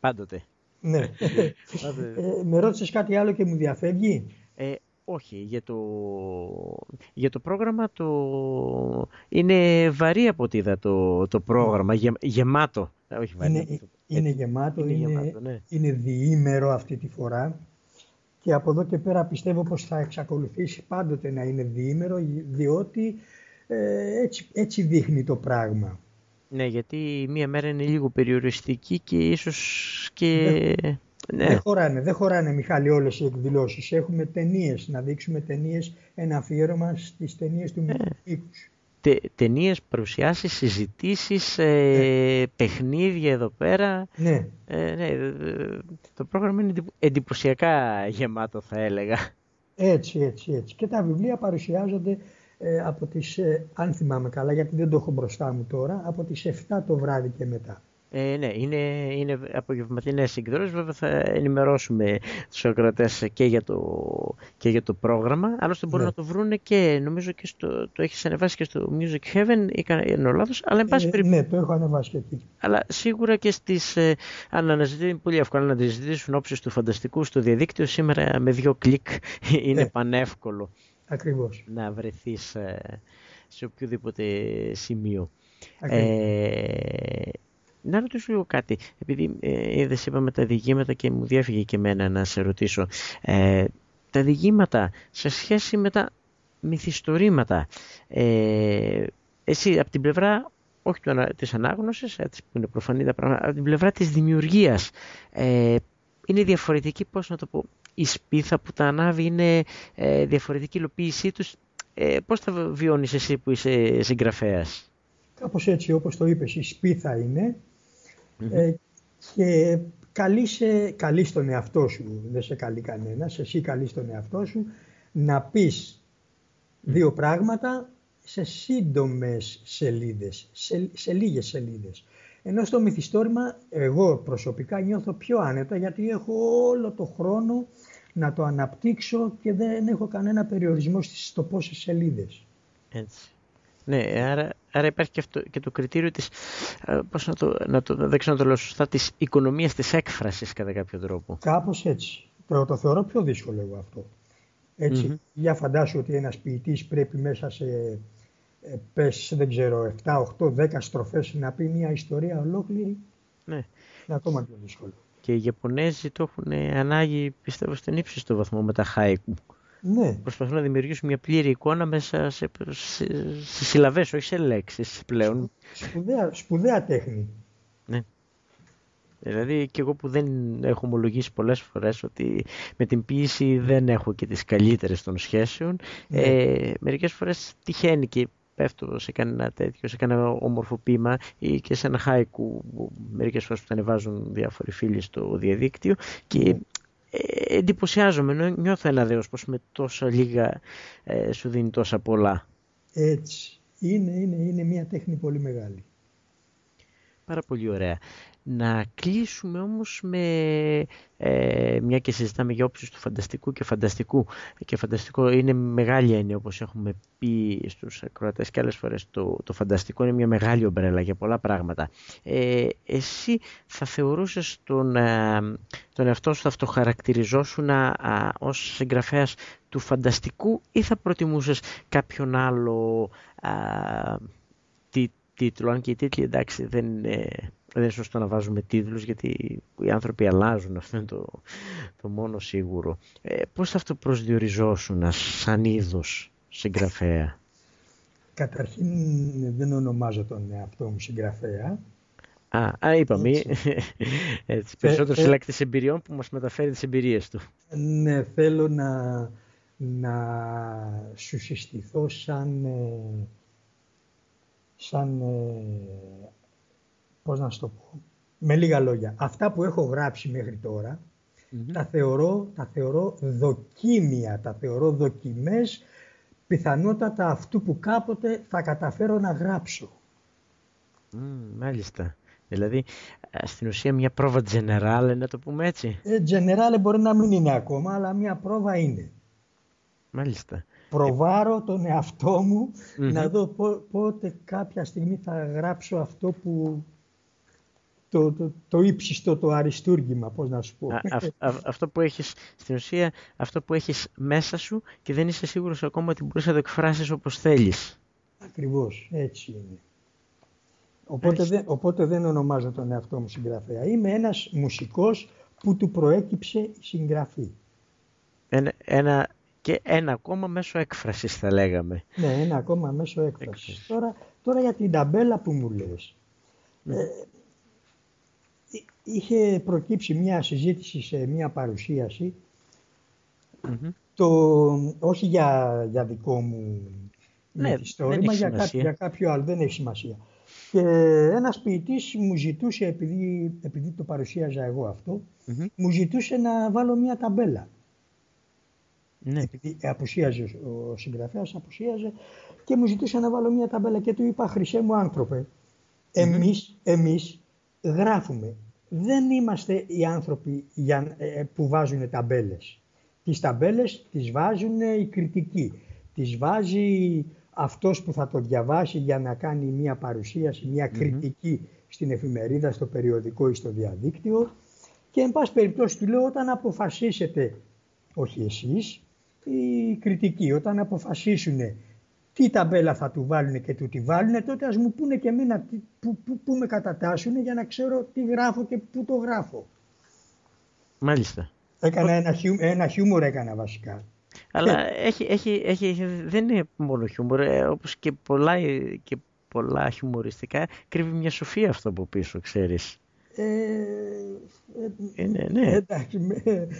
Πάντοτε. Ναι. ε, με ρώτησες κάτι άλλο και μου διαφεύγει; Ε, όχι, για το, για το πρόγραμμα το... είναι βαρύ από ό,τι είδα το, το πρόγραμμα, γε, γεμάτο. Ε, όχι βαρύ, είναι, είναι γεμάτο, είναι, είναι, γεμάτο, ναι. είναι διήμερο αυτή τη φορά και από εδώ και πέρα πιστεύω πως θα εξακολουθήσει πάντοτε να είναι διήμερο διότι ε, έτσι, έτσι δείχνει το πράγμα. Ναι, γιατί μία μέρα είναι λίγο περιοριστική και ίσως και... Δεν, ναι. δεν χωράνε, δεν χωράνε Μιχάλη όλες οι εκδηλώσεις. Έχουμε ταινίες να δείξουμε ταινίες ένα αφιέρωμα στις ταινίες του ναι. Μιχάλη. Τε, ταινίες, παρουσιάσεις, συζητήσεις, ε, ναι. παιχνίδια εδώ πέρα. Ναι. Ε, ναι. Το πρόγραμμα είναι εντυπωσιακά γεμάτο θα έλεγα. Έτσι, έτσι, έτσι. Και τα βιβλία παρουσιάζονται ε, από τις, ε, αν θυμάμαι καλά, γιατί δεν το έχω μπροστά μου τώρα, από τις 7 το βράδυ και μετά. Ε, ναι, είναι, είναι απογευματινές εκδρόσεις. Βέβαια θα ενημερώσουμε τους ακροατές και για το, και για το πρόγραμμα. Άλλωστε μπορούν ναι. να το βρουν και νομίζω και στο, το έχεις ανεβάσει και στο Music Heaven ή είναι λάθος. Αλλά εν πάση ε, Ναι, το έχω ανεβάσει και εκεί. Αλλά σίγουρα και στις, ε, αν αναζητήσουν, πολύ εύκολο να αναζητήσουν όψεις του φανταστικού στο διαδίκτυο. Σήμερα με δύο κλικ είναι ναι. πανεύκολο. Ακριβώς. να βρεθείς ε, σε οποιοδήποτε σημείο. Ε, να ρωτήσω λίγο κάτι, επειδή ε, είδες είπαμε τα διηγήματα και μου διέφυγε και εμένα να σε ρωτήσω. Ε, τα διηγήματα σε σχέση με τα μυθιστορήματα, ε, εσύ από την πλευρά όχι της ανάγνωσης, έτσι που είναι προφανή τα πράγματα, από την πλευρά της δημιουργίας, ε, είναι διαφορετική, πώς να το πω, η σπίθα που τα ανάβει είναι ε, διαφορετική υλοποίησή τους. Ε, πώς θα βιώνεις εσύ που είσαι συγγραφέας; Κάπως έτσι όπως το είπες, η σπίθα ε, και καλεί, σε, καλεί στον εαυτό σου, δεν σε καλεί κανένας, εσύ καλεί στον εαυτό σου να πεις δύο πράγματα σε σύντομες σελίδες, σε, σε λίγες σελίδες. Ενώ στο μυθιστόρημα εγώ προσωπικά νιώθω πιο άνετα γιατί έχω όλο το χρόνο να το αναπτύξω και δεν έχω κανένα περιορισμό στο πόσες σελίδες. Έτσι. Ναι, άρα, άρα υπάρχει και, αυτό, και το κριτήριο της, πώς να το, να το, δεν ξέρω να το λέω σωστά, της οικονομίας της έκφρασης κατά κάποιο τρόπο. Κάπως έτσι. Το, το θεωρώ πιο δύσκολο εγώ αυτό. Έτσι, για φαντάσου ότι ένας ποιητής πρέπει μέσα σε, ε, πες, δεν ξέρω, 7, 8, 10 στροφές να πει μια ιστορία ολόκληρη. Ναι. Είναι ακόμα πιο δύσκολο. Και οι Ιαπωνέζοι το έχουν ανάγκη, πιστεύω, στην ύψιστο βαθμό με τα χάικου. Ναι. Προσπαθούν να δημιουργήσουν μια πλήρη εικόνα μέσα σε, σε, σε συλλαβές, όχι σε λέξεις πλέον. Σπουδαία, σπουδαία τέχνη. Ναι. Δηλαδή και εγώ που δεν έχω ομολογήσει πολλές φορές ότι με την ποιήση δεν έχω και τις καλύτερες των σχέσεων, ναι. ε, μερικές φορές τυχαίνει και πέφτω σε κανένα τέτοιο, σε κανένα όμορφο ποίημα ή και σε ένα χάικου μερικές φορές που τα ανεβάζουν διάφοροι φίλοι στο διαδίκτυο και ναι. ε, εντυπωσιάζομαι, νιώθω ένα δέος πως με τόσα λίγα ε, σου δίνει τόσα πολλά. Έτσι. Είναι, είναι, είναι μια τέχνη πολύ μεγάλη. Πάρα πολύ ωραία. Να κλείσουμε όμως με ε, μια και συζητάμε για όψεις του φανταστικού και φανταστικού και φανταστικό είναι μεγάλη έννοια όπως έχουμε πει στους ακροατές και άλλες φορές το, το φανταστικό είναι μια μεγάλη ομπρέλα για πολλά πράγματα. Ε, εσύ θα θεωρούσες τον, ε, τον εαυτό σου θα αυτοχαρακτηριζόσουν α, ως συγγραφέας του φανταστικού ή θα προτιμούσες κάποιον άλλο α, τίτλο, αν και οι τίτλοι εντάξει δεν είναι δεν είναι σωστό να βάζουμε τίτλους γιατί οι άνθρωποι αλλάζουν, αυτό είναι το, το μόνο σίγουρο. Ε, πώς θα αυτό προσδιοριζόσουν σαν είδος συγγραφέα; Καταρχήν δεν ονομάζω τον εαυτό μου συγγραφέα. Α, α είπαμε, έτσι, περισσότερος ε, συλλέκτης εμπειριών που μας μεταφέρει τις εμπειρίες του. Ναι, θέλω να, να σου συστηθώ σαν, ε, σαν ε, πώς να σου το πω, με λίγα λόγια, αυτά που έχω γράψει μέχρι τα, θεωρώ, τα θεωρώ δοκίμια, τα θεωρώ δοκιμές πιθανότατα αυτού που κάποτε θα καταφέρω να γράψω. Mm, μάλιστα. Δηλαδή, στην ουσία μια πρόβα generale, να το πούμε έτσι. Ε, generale μπορεί να μην είναι ακόμα, αλλά μια πρόβα είναι. Μάλιστα. Προβάρω τον εαυτό μου να δω πότε κάποια στιγμή θα γράψω αυτό που το, το, το ύψιστο, το αριστούργημα, πώς να σου πω. αυτό που έχεις, στην ουσία, αυτό που έχεις μέσα σου και δεν είσαι σίγουρος ακόμα ότι μπορείς να το εκφράσεις όπως θέλεις. Ακριβώς, έτσι είναι. Οπότε, δεν, οπότε δεν ονομάζω τον εαυτό μου συγγραφέα. Είμαι ένας μουσικός που του προέκυψε η συγγραφή. Ένα, ένα, και ένα ακόμα μέσο έκφρασης θα λέγαμε. Ναι, ένα ακόμα μέσο έκφρασης. Τώρα, τώρα για την ταμπέλα που μου λες. Ναι. Ε, είχε προκύψει μια συζήτηση σε μια παρουσιαση το, όχι για, για δικό μου ναι, μυθιστόρημα, για, για κάποιο άλλο, δεν έχει σημασία. Και ένας ποιητής μου ζητούσε, επειδή, επειδή το παρουσίαζα εγώ μου ζητούσε να βάλω μια ταμπέλα. Ναι. Επειδή απουσίαζε ο συγγραφέας, απουσίαζε και μου ζητούσε να βάλω μια ταμπέλα και του είπα «Χρυσέ μου άνθρωπε, εμείς γράφουμε δεν είμαστε οι άνθρωποι για, ε, που βάζουν ταμπέλες. Τις ταμπέλες τις βάζουν οι κριτικοί. Τις βάζει αυτός που θα το διαβάσει για να κάνει μια παρουσίαση, μια κριτική στην εφημερίδα, στο περιοδικό ή στο διαδίκτυο. Και εν πάση περιπτώσει του λέω όταν αποφασίσετε, όχι εσείς, οι κριτικοί, όταν αποφασίσουν τι ταμπέλα θα του βάλουν και του τη βάλουν, τότε ας μου πούνε και εμένα που, που, που με κατατάσσουν για να ξέρω τι γράφω και πού το γράφω. Μάλιστα. Έκανα ένα, χιου, ένα χιούμορ έκανα βασικά. Αλλά έχει, έχει, έχει, δεν είναι μόνο χιούμορ, ε, όπως και πολλά, και πολλά χιουμοριστικά, κρύβει μια σοφία αυτό από πίσω, ξέρεις. Ε, είναι, ναι. Εντάξει,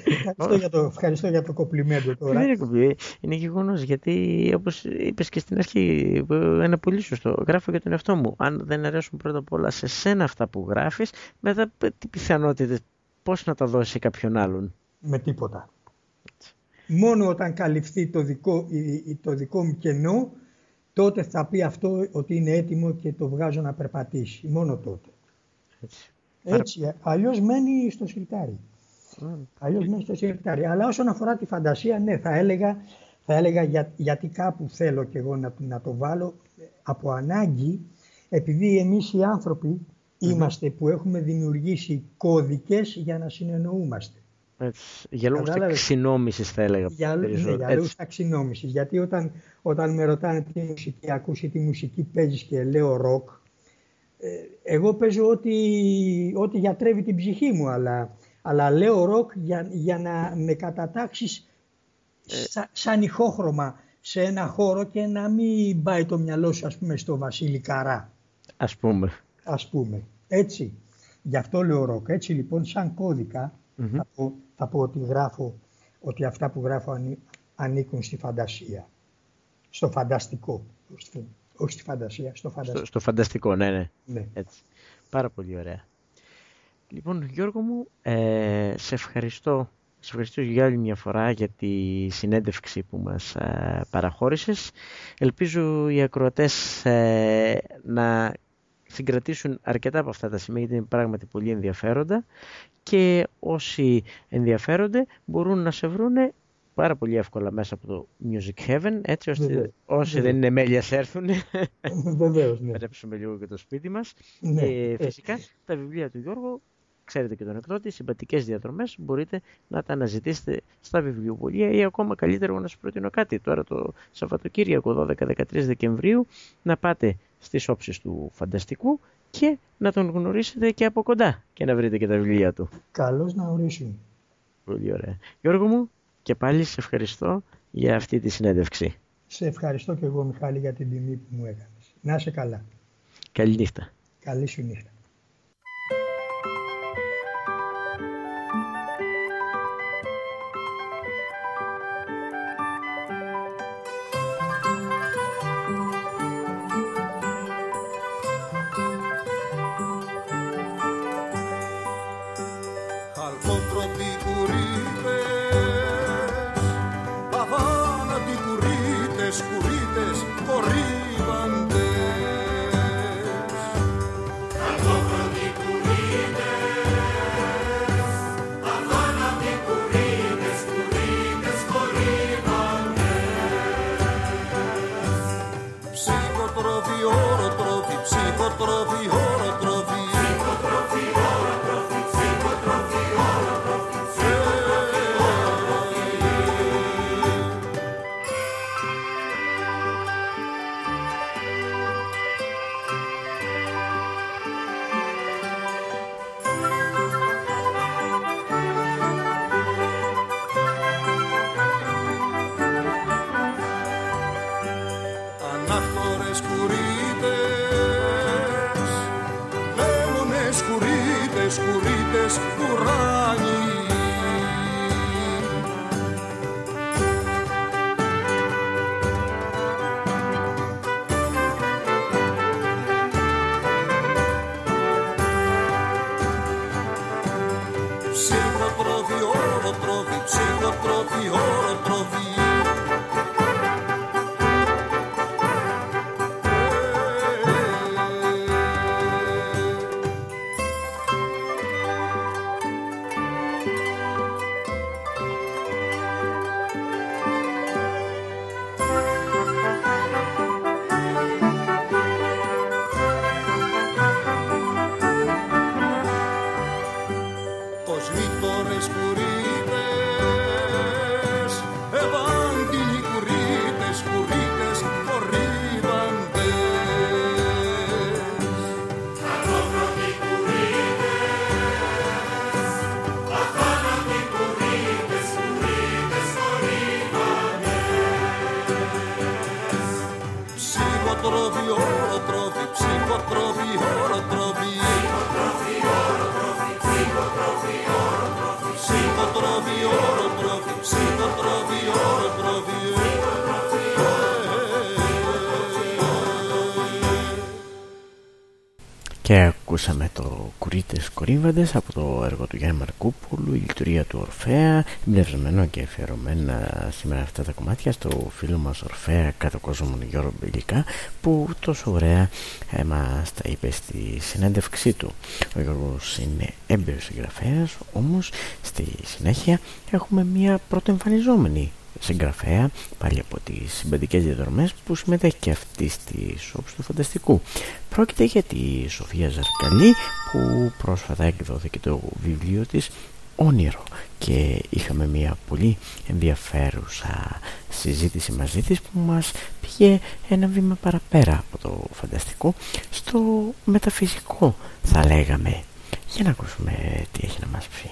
ευχαριστώ, για το, ευχαριστώ για το κοπλιμέντο τώρα. Δεν είναι κοπλιμέντο, είναι γεγονός γιατί όπως είπες και στην αρχή, είναι πολύ σωστό. Γράφω για τον εαυτό μου. Αν δεν αρέσουν πρώτα απ' όλα σε σένα αυτά που γράφεις, μετά τι πιθανότητες, πώς να τα δώσει σε κάποιον άλλον; Με τίποτα. Μόνο όταν καλυφθεί το δικό, το δικό μου κενό, τότε θα πει αυτό ότι είναι έτοιμο και το βγάζω να περπατήσει. Μόνο τότε. Έτσι. Έτσι. Αλλιώς μένει στο σιρτάρι. Mm. Αλλιώς μένει στο σιρτάρι. Αλλά όσον αφορά τη φαντασία, ναι, θα έλεγα, θα έλεγα για, γιατί κάπου θέλω και εγώ να, να το βάλω από ανάγκη, επειδή εμείς οι άνθρωποι είμαστε που έχουμε δημιουργήσει κώδικες για να συνεννοούμαστε. Έτσι, για λόγους ταξινόμησης θα έλεγα. Για, ναι, για λόγους ταξινόμησης. Γιατί όταν, όταν με ρωτάνε τι μουσική ακούσει, τι μουσική παίζεις και λέω ροκ, ε, εγώ παίζω ό,τι, ό,τι γιατρεύει την ψυχή μου, αλλά, αλλά λέω ροκ για, για να με κατατάξεις ε. σαν ηχόχρωμα σε ένα χώρο και να μην πάει το μυαλό σου ας πούμε στο Βασίλη Καρά. Ας πούμε. Ας πούμε. Έτσι. Γι' αυτό λέω ροκ. Έτσι λοιπόν σαν κωδικα θα, πω, θα πω ότι γράφω ότι αυτά που γράφω ανήκουν στη φαντασία. Στο φανταστικό. Όχι στη φαντασία, στο φανταστικό. Στο, φανταστικό, ναι, ναι, ναι. Έτσι. Πάρα πολύ ωραία. Λοιπόν, Γιώργο μου, ε, σε ευχαριστώ. Σε ευχαριστώ για άλλη μια φορά για τη συνέντευξη που μας ε, παραχώρησες. Ελπίζω οι ακροατές ε, να συγκρατήσουν αρκετά από αυτά τα σημεία γιατί είναι πράγματι πολύ ενδιαφέροντα και όσοι ενδιαφέρονται μπορούν να σε βρούνε πάρα πολύ εύκολα μέσα από το Music Heaven, έτσι ώστε όσοι δεν είναι μέλια έρθουν. Βεβαίως, ναι. Περέψουμε λίγο και το σπίτι μας. Ναι. Ε, φυσικά τα βιβλία του Γιώργου, ξέρετε και τον εκδότη, συμπατικές διαδρομές, μπορείτε να τα αναζητήσετε στα βιβλιοπολία ή ακόμα καλύτερα να σας προτείνω κάτι τώρα το Σαββατοκύριακο 12-13 Δεκεμβρίου να πάτε στις όψεις του Φανταστικού και να τον γνωρίσετε και από κοντά και να βρείτε και τα βιβλία του. Καλώς να ορίσουν. Πολύ ωραία. Γιώργο μου, και πάλι σε ευχαριστώ για αυτή τη συνέντευξη. Σε ευχαριστώ και εγώ Μιχάλη για την τιμή που μου έκανες. Να είσαι καλά. Καλή νύχτα. Καλή σου νύχτα. «Κουρίτες κορύβαντες» από το έργο του Γιάννη Μαρκούπουλου, η λειτουργία του Ορφέα, εμπνευσμένο και αφιερωμένα σήμερα αυτά τα κομμάτια στο φίλο μας Ορφέα κάτω κόσμο Γιώργο Μπελικά που τόσο ωραία ε, μας τα είπε στη συνέντευξή του. Ο Γιώργος είναι έμπειρος συγγραφέας, όμως στη συνέχεια έχουμε μια πρωτοεμφανιζόμενη συγγραφέα πάλι από τις συμπαντικές διαδρομές που συμμετέχει και αυτή στη σώψη του φανταστικού. Πρόκειται για τη Σοφία Ζαρκαλή που πρόσφατα εκδόθηκε το βιβλίο της Όνειρο και είχαμε μια πολύ ενδιαφέρουσα συζήτηση μαζί της που μας πήγε ένα βήμα παραπέρα από το φανταστικό στο μεταφυσικό θα λέγαμε. Για να ακούσουμε τι έχει να μας πει.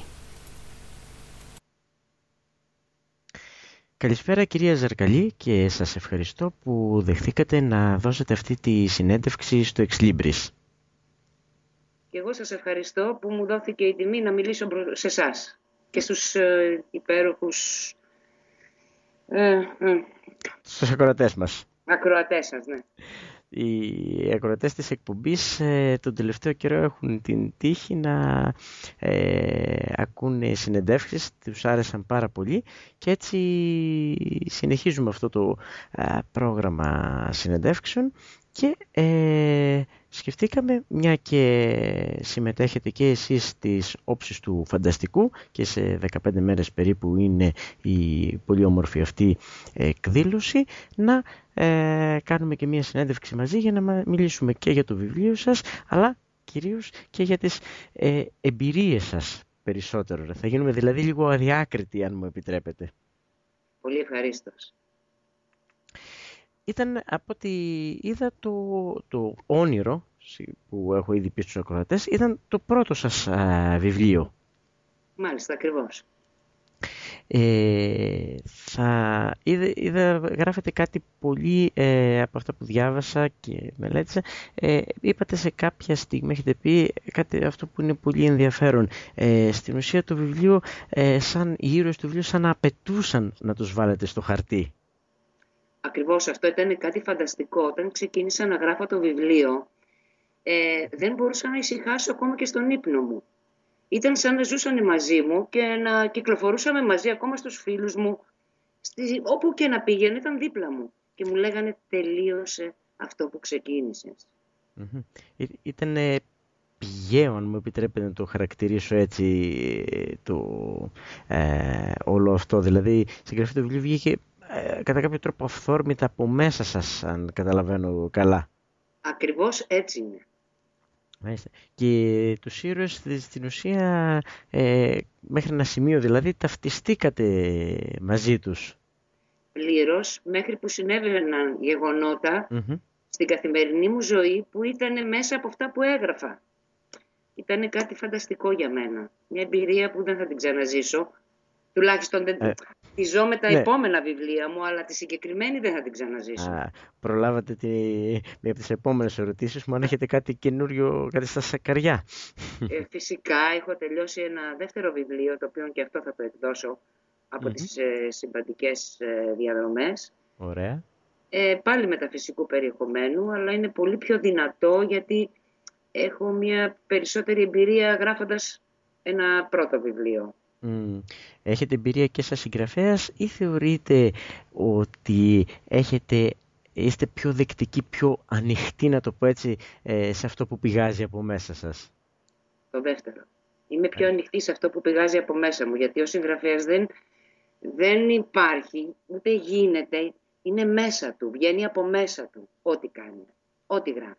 Καλησπέρα κυρία Ζαρκαλή και σας ευχαριστώ που δεχθήκατε να δώσετε αυτή τη συνέντευξη στο Exlibris. Και εγώ σας ευχαριστώ που μου δόθηκε η τιμή να μιλήσω σε εσάς και στους ε, υπέροχους... Ε, ε, στους ακροατές μας. Ακροατές σας, ναι οι ακροατές της εκπομπής ε, τον τελευταίο καιρό έχουν την τύχη να ε, ακούνε συνεντεύξεις, τους άρεσαν πάρα πολύ και έτσι συνεχίζουμε αυτό το πρόγραμμα συνεντεύξεων και ε, σκεφτήκαμε μια και συμμετέχετε και εσείς στις όψεις του φανταστικού και σε 15 μέρες περίπου είναι η πολύ όμορφη αυτή εκδήλωση να ε, κάνουμε και μια συνέντευξη μαζί για να μιλήσουμε και για το βιβλίο σας αλλά κυρίως και για τις ε, εμπειρίες σας περισσότερο. Θα γίνουμε δηλαδή λίγο αδιάκριτοι αν μου επιτρέπετε. Πολύ ευχαρίστως ήταν από ό,τι είδα το, το όνειρο που έχω ήδη πει στους ακροατές ήταν το πρώτο σας βιβλίο. Μάλιστα, ακριβώς. Ε, θα, είδα, είδα, γράφετε κάτι πολύ ε, από αυτά που διάβασα και μελέτησα. Ε, είπατε σε κάποια στιγμή, έχετε πει κάτι αυτό που είναι πολύ ενδιαφέρον. Ε, στην ουσία το βιβλίο, ε, σαν οι ήρωες του βιβλίου, σαν να απαιτούσαν να τους βάλετε στο χαρτί. Ακριβώς αυτό ήταν κάτι φανταστικό. Όταν ξεκίνησα να γράφω το βιβλίο, ε, δεν μπορούσα να ησυχάσω ακόμα και στον ύπνο μου. Ήταν σαν να ζούσαν μαζί μου και να κυκλοφορούσαμε μαζί ακόμα στους φίλους μου. Στη, όπου και να πήγαινε ήταν δίπλα μου και μου λέγανε τελείωσε αυτό που ξεκίνησες. Mm-hmm. Ήταν πηγαίο, αν μου επιτρέπετε να το χαρακτηρίσω έτσι, το, ε, όλο αυτό. Δηλαδή, στην γραφή του βιβλίου βγήκε ε, κατά κάποιο τρόπο αυθόρμητα από μέσα σας, αν καταλαβαίνω καλά. Ακριβώς έτσι είναι. Μάλιστα. Και τους ήρωες στην ουσία ε, μέχρι ένα σημείο δηλαδή ταυτιστήκατε μαζί τους. Πλήρως μέχρι που συνέβαιναν στην καθημερινή μου ζωή που ήταν μέσα από αυτά που έγραφα. Ήταν κάτι φανταστικό για μένα. Μια εμπειρία που δεν θα την ξαναζήσω. Τουλάχιστον δεν... Ε, τη ζω με τα ναι. επόμενα βιβλία μου, αλλά τη συγκεκριμένη δεν θα την ξαναζήσω. Α, προλάβατε τη... μία από τις επόμενες ερωτήσεις μου, αν έχετε κάτι καινούριο, κάτι στα σακαριά. Ε, φυσικά, έχω τελειώσει ένα δεύτερο βιβλίο, το οποίο και αυτό θα το εκδώσω από mm-hmm. τις ε, συμπαντικές ε, διαδρομές. Ωραία. Ε, πάλι μεταφυσικού περιεχομένου, αλλά είναι πολύ πιο δυνατό γιατί έχω μια περισσότερη εμπειρία γράφοντας ένα πρώτο βιβλίο. Έχετε εμπειρία και σαν συγγραφέας ή θεωρείτε ότι έχετε, είστε πιο δεκτικοί, πιο ανοιχτοί να το πω έτσι, ε, σε αυτό που πηγάζει από μέσα σας; Το δεύτερο. Είμαι πιο ε. ανοιχτή σε αυτό που πηγάζει από μέσα μου, γιατί ο συγγραφέας δεν, δεν υπάρχει, ούτε γίνεται, είναι μέσα του, βγαίνει από μέσα του, ό,τι κάνει, ό,τι γράφει.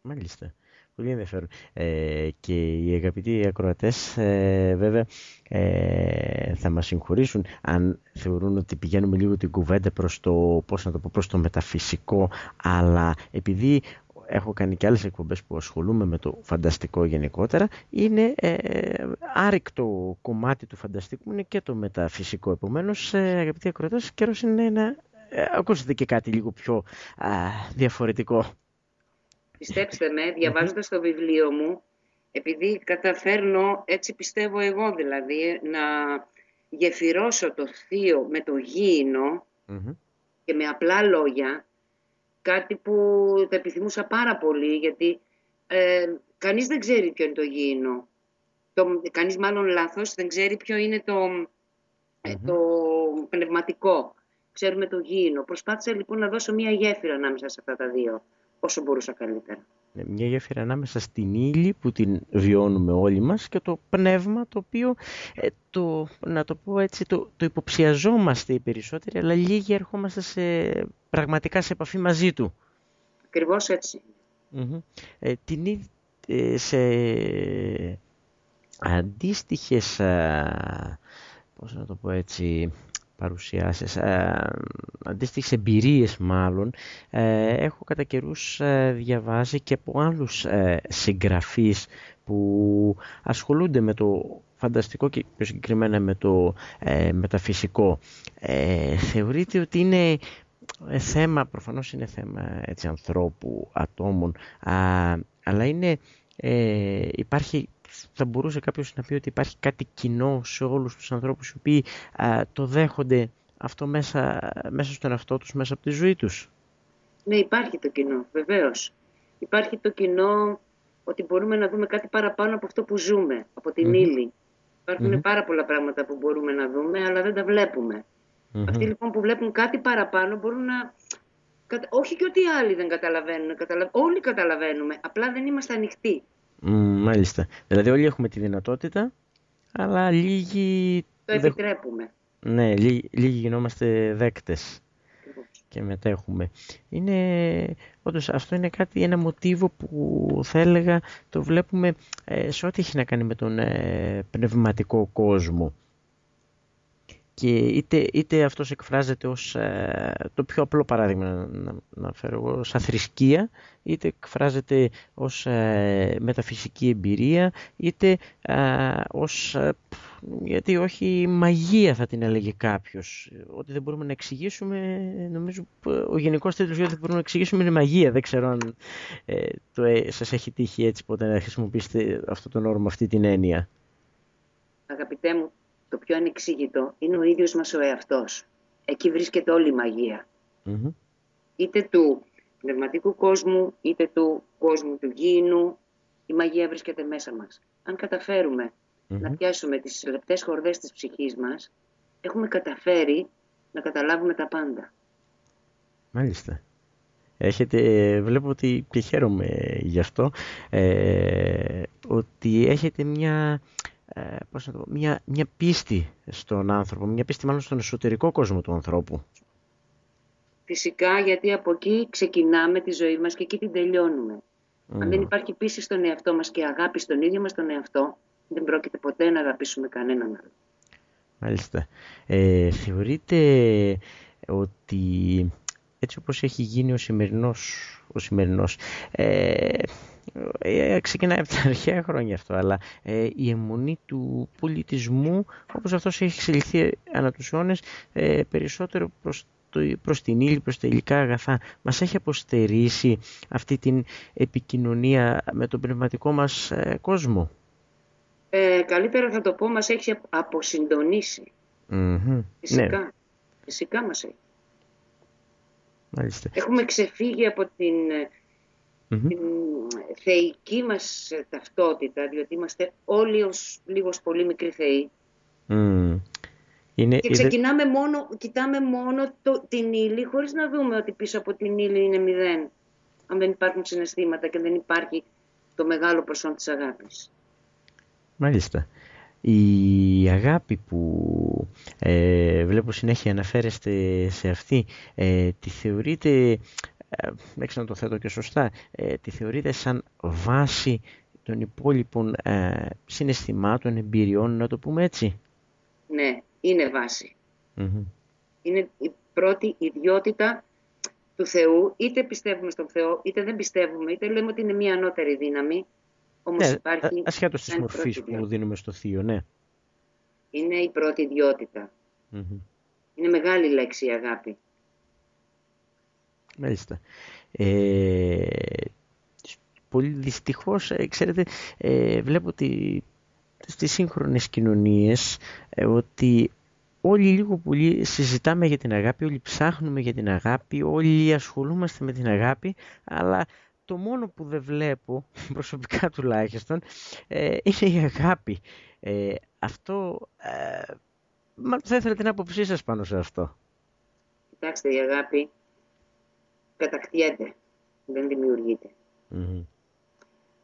Μάλιστα. Πολύ ενδιαφέρον. Ε, και οι αγαπητοί ακροατές ε, βέβαια ε, θα μας συγχωρήσουν αν θεωρούν ότι πηγαίνουμε λίγο την κουβέντα προς το, πώς να το πω, προς το μεταφυσικό αλλά επειδή έχω κάνει και άλλες εκπομπές που ασχολούμαι με το φανταστικό γενικότερα είναι ε, άρρηκτο κομμάτι του φανταστικού είναι και το μεταφυσικό επομένως ε, αγαπητοί ακροατές καιρός είναι να ε, ακούσετε και κάτι λίγο πιο διαφορετικό Πιστέψτε με, διαβάζοντας το βιβλίο μου, επειδή καταφέρνω, έτσι πιστεύω εγώ δηλαδή, να γεφυρώσω το θείο με το γηινο και με απλά λόγια, κάτι που το επιθυμούσα πάρα πολύ, γιατί ε, κανείς δεν ξέρει ποιο είναι το γήινο. Το, κανείς μάλλον λάθος δεν ξέρει ποιο είναι το, ε, το πνευματικό. Ξέρουμε το γήινο. Προσπάθησα λοιπόν να δώσω μία γέφυρα ανάμεσα σε αυτά τα δύο, όσο μπορούσα καλύτερα. Ναι, μια γέφυρα ανάμεσα στην ύλη που την βιώνουμε όλοι μας και το πνεύμα το οποίο, ε, το, να το πω έτσι, το, το υποψιαζόμαστε οι περισσότεροι, αλλά λίγοι ερχόμαστε σε, πραγματικά σε επαφή μαζί του. Ακριβώς έτσι. Ε, την, ε, σε αντίστοιχες, πώς να το πω έτσι, παρουσιάσεις, ε, αντίστοιχες εμπειρίες μάλλον, ε, έχω κατά καιρούς ε, διαβάσει και από άλλους ε, συγγραφείς που ασχολούνται με το φανταστικό και πιο συγκεκριμένα με το ε, μεταφυσικό. θεωρείται ότι είναι θέμα, προφανώς είναι θέμα έτσι, ανθρώπου, ατόμων, αλλά είναι, υπάρχει θα μπορούσε κάποιος να πει ότι υπάρχει κάτι κοινό σε όλους τους ανθρώπους οι οποίοι το δέχονται αυτό μέσα, μέσα στον εαυτό τους, μέσα από τη ζωή τους; Ναι, υπάρχει το κοινό, βεβαίως. Υπάρχει το κοινό ότι μπορούμε να δούμε κάτι παραπάνω από αυτό που ζούμε, από την mm ύλη. Υπάρχουν πάρα πολλά πράγματα που μπορούμε να δούμε, αλλά δεν τα βλέπουμε. Αυτοί λοιπόν που βλέπουν κάτι παραπάνω μπορούν να... Όχι και ότι οι άλλοι δεν καταλαβαίνουν, όλοι καταλαβαίνουμε, απλά δεν είμαστε ανοιχτοί μάλιστα. Δηλαδή όλοι έχουμε τη δυνατότητα, αλλά λίγοι... Το επιτρέπουμε. Ναι, λίγοι, λίγοι γινόμαστε δέκτες και μετέχουμε. Είναι, όντως, αυτό είναι κάτι, ένα μοτίβο που θα έλεγα το βλέπουμε ε, σε ό,τι έχει να κάνει με τον ε, πνευματικό κόσμο και είτε, είτε αυτός εκφράζεται ως ε, το πιο απλό παράδειγμα να, να φέρω εγώ, σαν θρησκεία, είτε εκφράζεται ως ε, μεταφυσική εμπειρία, είτε ε, ως, γιατί όχι μαγεία θα την έλεγε κάποιος. Ότι δεν μπορούμε να εξηγήσουμε, νομίζω ο γενικός τίτλος ότι δεν μπορούμε να εξηγήσουμε είναι μαγεία. Δεν ξέρω αν το, σας έχει τύχει έτσι ποτέ να χρησιμοποιήσετε αυτό τον όρο με αυτή την έννοια. Αγαπητέ μου, το πιο ανεξήγητο είναι ο ίδιος μας ο εαυτός. Εκεί βρίσκεται όλη η μαγεια Είτε του πνευματικού κόσμου, είτε του κόσμου του γήινου, η μαγεία βρίσκεται μέσα μας. Αν καταφερουμε να πιάσουμε τις λεπτές χορδές της ψυχής μας, έχουμε καταφέρει να καταλάβουμε τα πάντα. Μάλιστα. Έχετε, βλέπω ότι και χαίρομαι γι' αυτό, ε, ότι έχετε μια ε, πώς να το μια, μια πίστη στον άνθρωπο, μια πίστη μάλλον στον εσωτερικό κόσμο του ανθρώπου. Φυσικά γιατί από εκεί ξεκινάμε τη ζωή μας και εκεί την τελειώνουμε. Αν δεν υπάρχει πίστη στον εαυτό μας και αγάπη στον ίδιο μας τον εαυτό, δεν πρόκειται ποτέ να αγαπήσουμε κανέναν άλλο. Μάλιστα. Ε, θεωρείτε ότι έτσι όπως έχει γίνει ο σημερινός, ο σημερινός ε, ε, ξεκινάει από τα αρχαία χρόνια αυτό, αλλά ε, η αιμονή του πολιτισμού, όπως αυτός έχει εξελιχθεί ανά τους αιώνες, ε, περισσότερο προς, το, προς την ύλη, προς τα υλικά αγαθά, μας έχει αποστερήσει αυτή την επικοινωνία με τον πνευματικό μας ε, κόσμο; Ε, καλύτερα θα το πω, μας έχει αποσυντονίσει. Φυσικά. Ναι. Φυσικά μας έχει. Μάλιστα. Έχουμε ξεφύγει από την την θεϊκή μας ταυτότητα, διότι είμαστε όλοι ως λίγος πολύ μικροί θεοί. Είναι, και ξεκινάμε μόνο, κοιτάμε μόνο το, την ύλη χωρίς να δούμε ότι πίσω από την ύλη είναι μηδέν. Αν δεν υπάρχουν συναισθήματα και δεν υπάρχει το μεγάλο προσόν της αγάπης. Μάλιστα. Η αγάπη που ε, βλέπω συνέχεια αναφέρεστε σε αυτή, ε, τη θεωρείτε μέχρι να το θέτω και σωστά, ε, τη θεωρείτε σαν βάση των υπόλοιπων ε, συναισθημάτων, εμπειριών, να το πούμε έτσι; Ναι, είναι Είναι η πρώτη ιδιότητα του Θεού, είτε πιστεύουμε στον Θεό, είτε δεν πιστεύουμε, είτε λέμε ότι είναι μια ανώτερη δύναμη. Όμως ναι, υπάρχει ασχέτως της μορφής που δίνουμε στο Θείο, ναι. Είναι η πρώτη Είναι μεγάλη λέξη η αγάπη. Μάλιστα. Ε, πολύ δυστυχώς, ε, ξέρετε, ε, βλέπω ότι στις σύγχρονες κοινωνίες ε, ότι όλοι λίγο πολύ συζητάμε για την αγάπη, όλοι ψάχνουμε για την αγάπη, όλοι ασχολούμαστε με την αγάπη, αλλά το μόνο που δεν βλέπω, προσωπικά τουλάχιστον, ε, είναι η αγάπη. Ε, αυτό, ε, μα θα ήθελα την άποψή σας πάνω σε αυτό. Κοιτάξτε, η αγάπη κατακτιέται, δεν δημιουργειται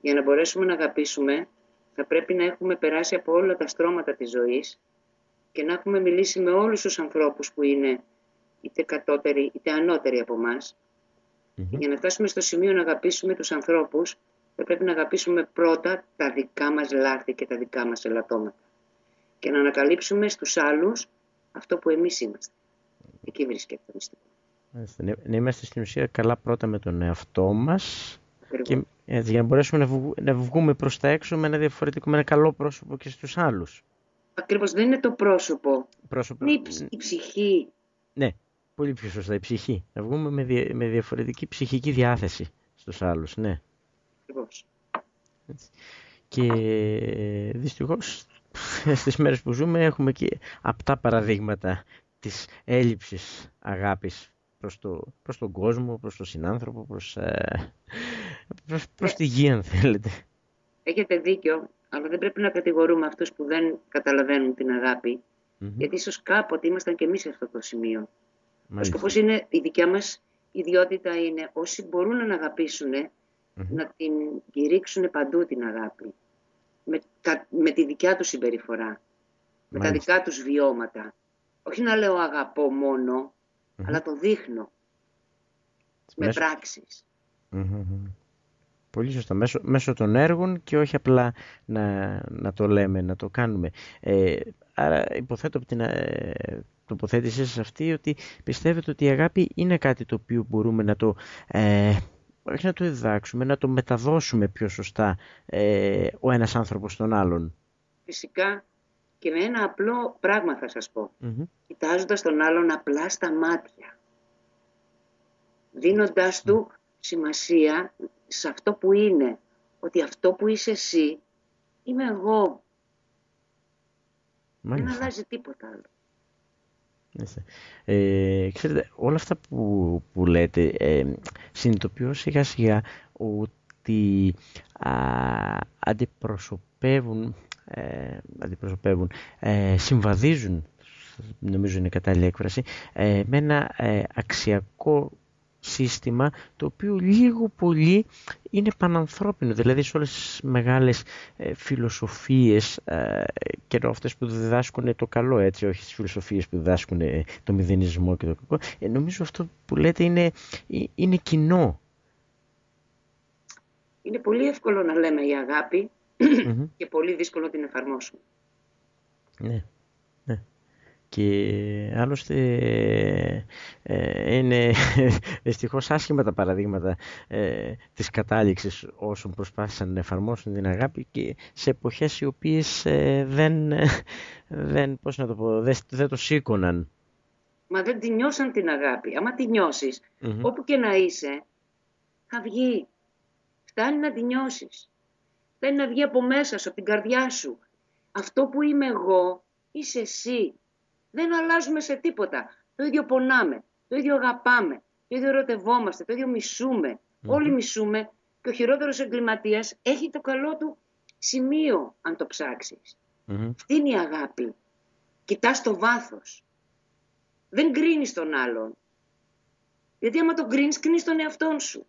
Για να μπορέσουμε να αγαπήσουμε, θα πρέπει να έχουμε περάσει από όλα τα στρώματα της ζωής και να έχουμε μιλήσει με όλους τους ανθρώπους που είναι είτε κατώτεροι είτε ανώτεροι από μας για να φτάσουμε στο σημείο να αγαπήσουμε τους ανθρώπους, θα πρέπει να αγαπήσουμε πρώτα τα δικά μας λάθη και τα δικά μας ελαττώματα. Και να ανακαλύψουμε στους άλλους αυτό που εμείς είμαστε. Εκεί βρίσκεται το μυστικό. Ναι, να είμαστε στην ουσία καλά πρώτα με τον εαυτό μας και έτσι, για να μπορέσουμε να, να βγούμε προς τα έξω με ένα διαφορετικό, με ένα καλό πρόσωπο και στους άλλους. Ακριβώς δεν είναι το πρόσωπο, πρόσωπο... είναι η, η ψυχή. Ναι, Πολύ πιο σωστά, η ψυχή. Να βγούμε με, με διαφορετική ψυχική διάθεση στους άλλους, ναι. Ακριβώς. Και δυστυχώς στις μέρες που ζούμε έχουμε και απτά παραδείγματα της έλλειψης αγάπης προς, το, προς τον κόσμο, προς τον συνάνθρωπο, προς, ε, προς, προς ε, τη γη αν θέλετε. Έχετε δίκιο, αλλά δεν πρέπει να κατηγορούμε αυτούς που δεν καταλαβαίνουν την αγάπη, γιατί ίσως κάποτε ήμασταν και εμείς σε αυτό το σημείο. Ο σκοπός είναι, η δικιά μας ιδιότητα είναι όσοι μπορούν να αγαπησουν να την κηρύξουν παντού την αγάπη. Με, με τη δικιά τους συμπεριφορά, με τα δικά τους βιώματα. Όχι να λέω αγαπώ αλλά το δείχνω. Με πράξεις. Πολύ σωστά. Μέσω, μέσω των έργων και όχι απλά να, να το λέμε, να το κάνουμε. Ε, άρα υποθέτω από την ε, τοποθέτησή σας αυτή ότι πιστεύετε ότι η αγάπη είναι κάτι το οποίο μπορούμε να το... Ε, όχι να το διδάξουμε, να το μεταδώσουμε πιο σωστά ε, ο ένας άνθρωπος στον άλλον. Φυσικά και με ένα απλό πράγμα θα σας πω. mm Κοιτάζοντας τον άλλον απλά στα μάτια. Δίνοντάς του σημασία σε αυτό που είναι. Ότι αυτό που είσαι εσύ είμαι εγώ. Δεν αλλάζει τίποτα άλλο. Ε, ξέρετε, όλα αυτά που, που λέτε, ε, συνειδητοποιώ σιγά σιγά ότι α, αντιπροσωπεύουν, ε, αντιπροσωπεύουν ε, συμβαδίζουν, νομίζω είναι κατάλληλη έκφραση, ε, με ένα ε, αξιακό σύστημα το οποίο λίγο πολύ είναι πανανθρώπινο. Δηλαδή σε όλες τις μεγάλες ε, φιλοσοφίες ε, και αυτές που διδάσκουν το καλό έτσι, όχι τις φιλοσοφίες που διδάσκουν ε, το μηδενισμό και το κακό. Ε, νομίζω αυτό που λέτε είναι, ε, είναι κοινό. Είναι πολύ εύκολο να λέμε η αγαπη και πολύ δύσκολο την εφαρμόσουμε. Ναι. Και άλλωστε ε, είναι δυστυχώς άσχημα τα παραδείγματα ε, της κατάληξης όσων προσπάθησαν να εφαρμόσουν την αγάπη και σε εποχές οι οποίες ε, δεν, δεν, πώς να το, πω, δεν, το σήκωναν. Μα δεν τη νιώσαν την αγάπη. Άμα τη νιωσεις όπου και να είσαι, θα βγει. Φτάνει να τη νιώσεις. Φτάνει να βγει από μέσα σου, από την καρδιά σου. Αυτό που είμαι εγώ, είσαι εσύ. Δεν αλλάζουμε σε τίποτα. Το ίδιο πονάμε, το ίδιο αγαπάμε, το ίδιο ερωτευόμαστε, το ίδιο Όλοι μισούμε και ο χειρότερος εγκληματίας έχει το καλό του σημείο, αν το ψάξεις. Αυτή είναι η αγάπη. Κοιτάς το βάθος. Δεν κρίνεις τον άλλον. Γιατί άμα τον κρίνεις, κρίνεις τον εαυτό σου.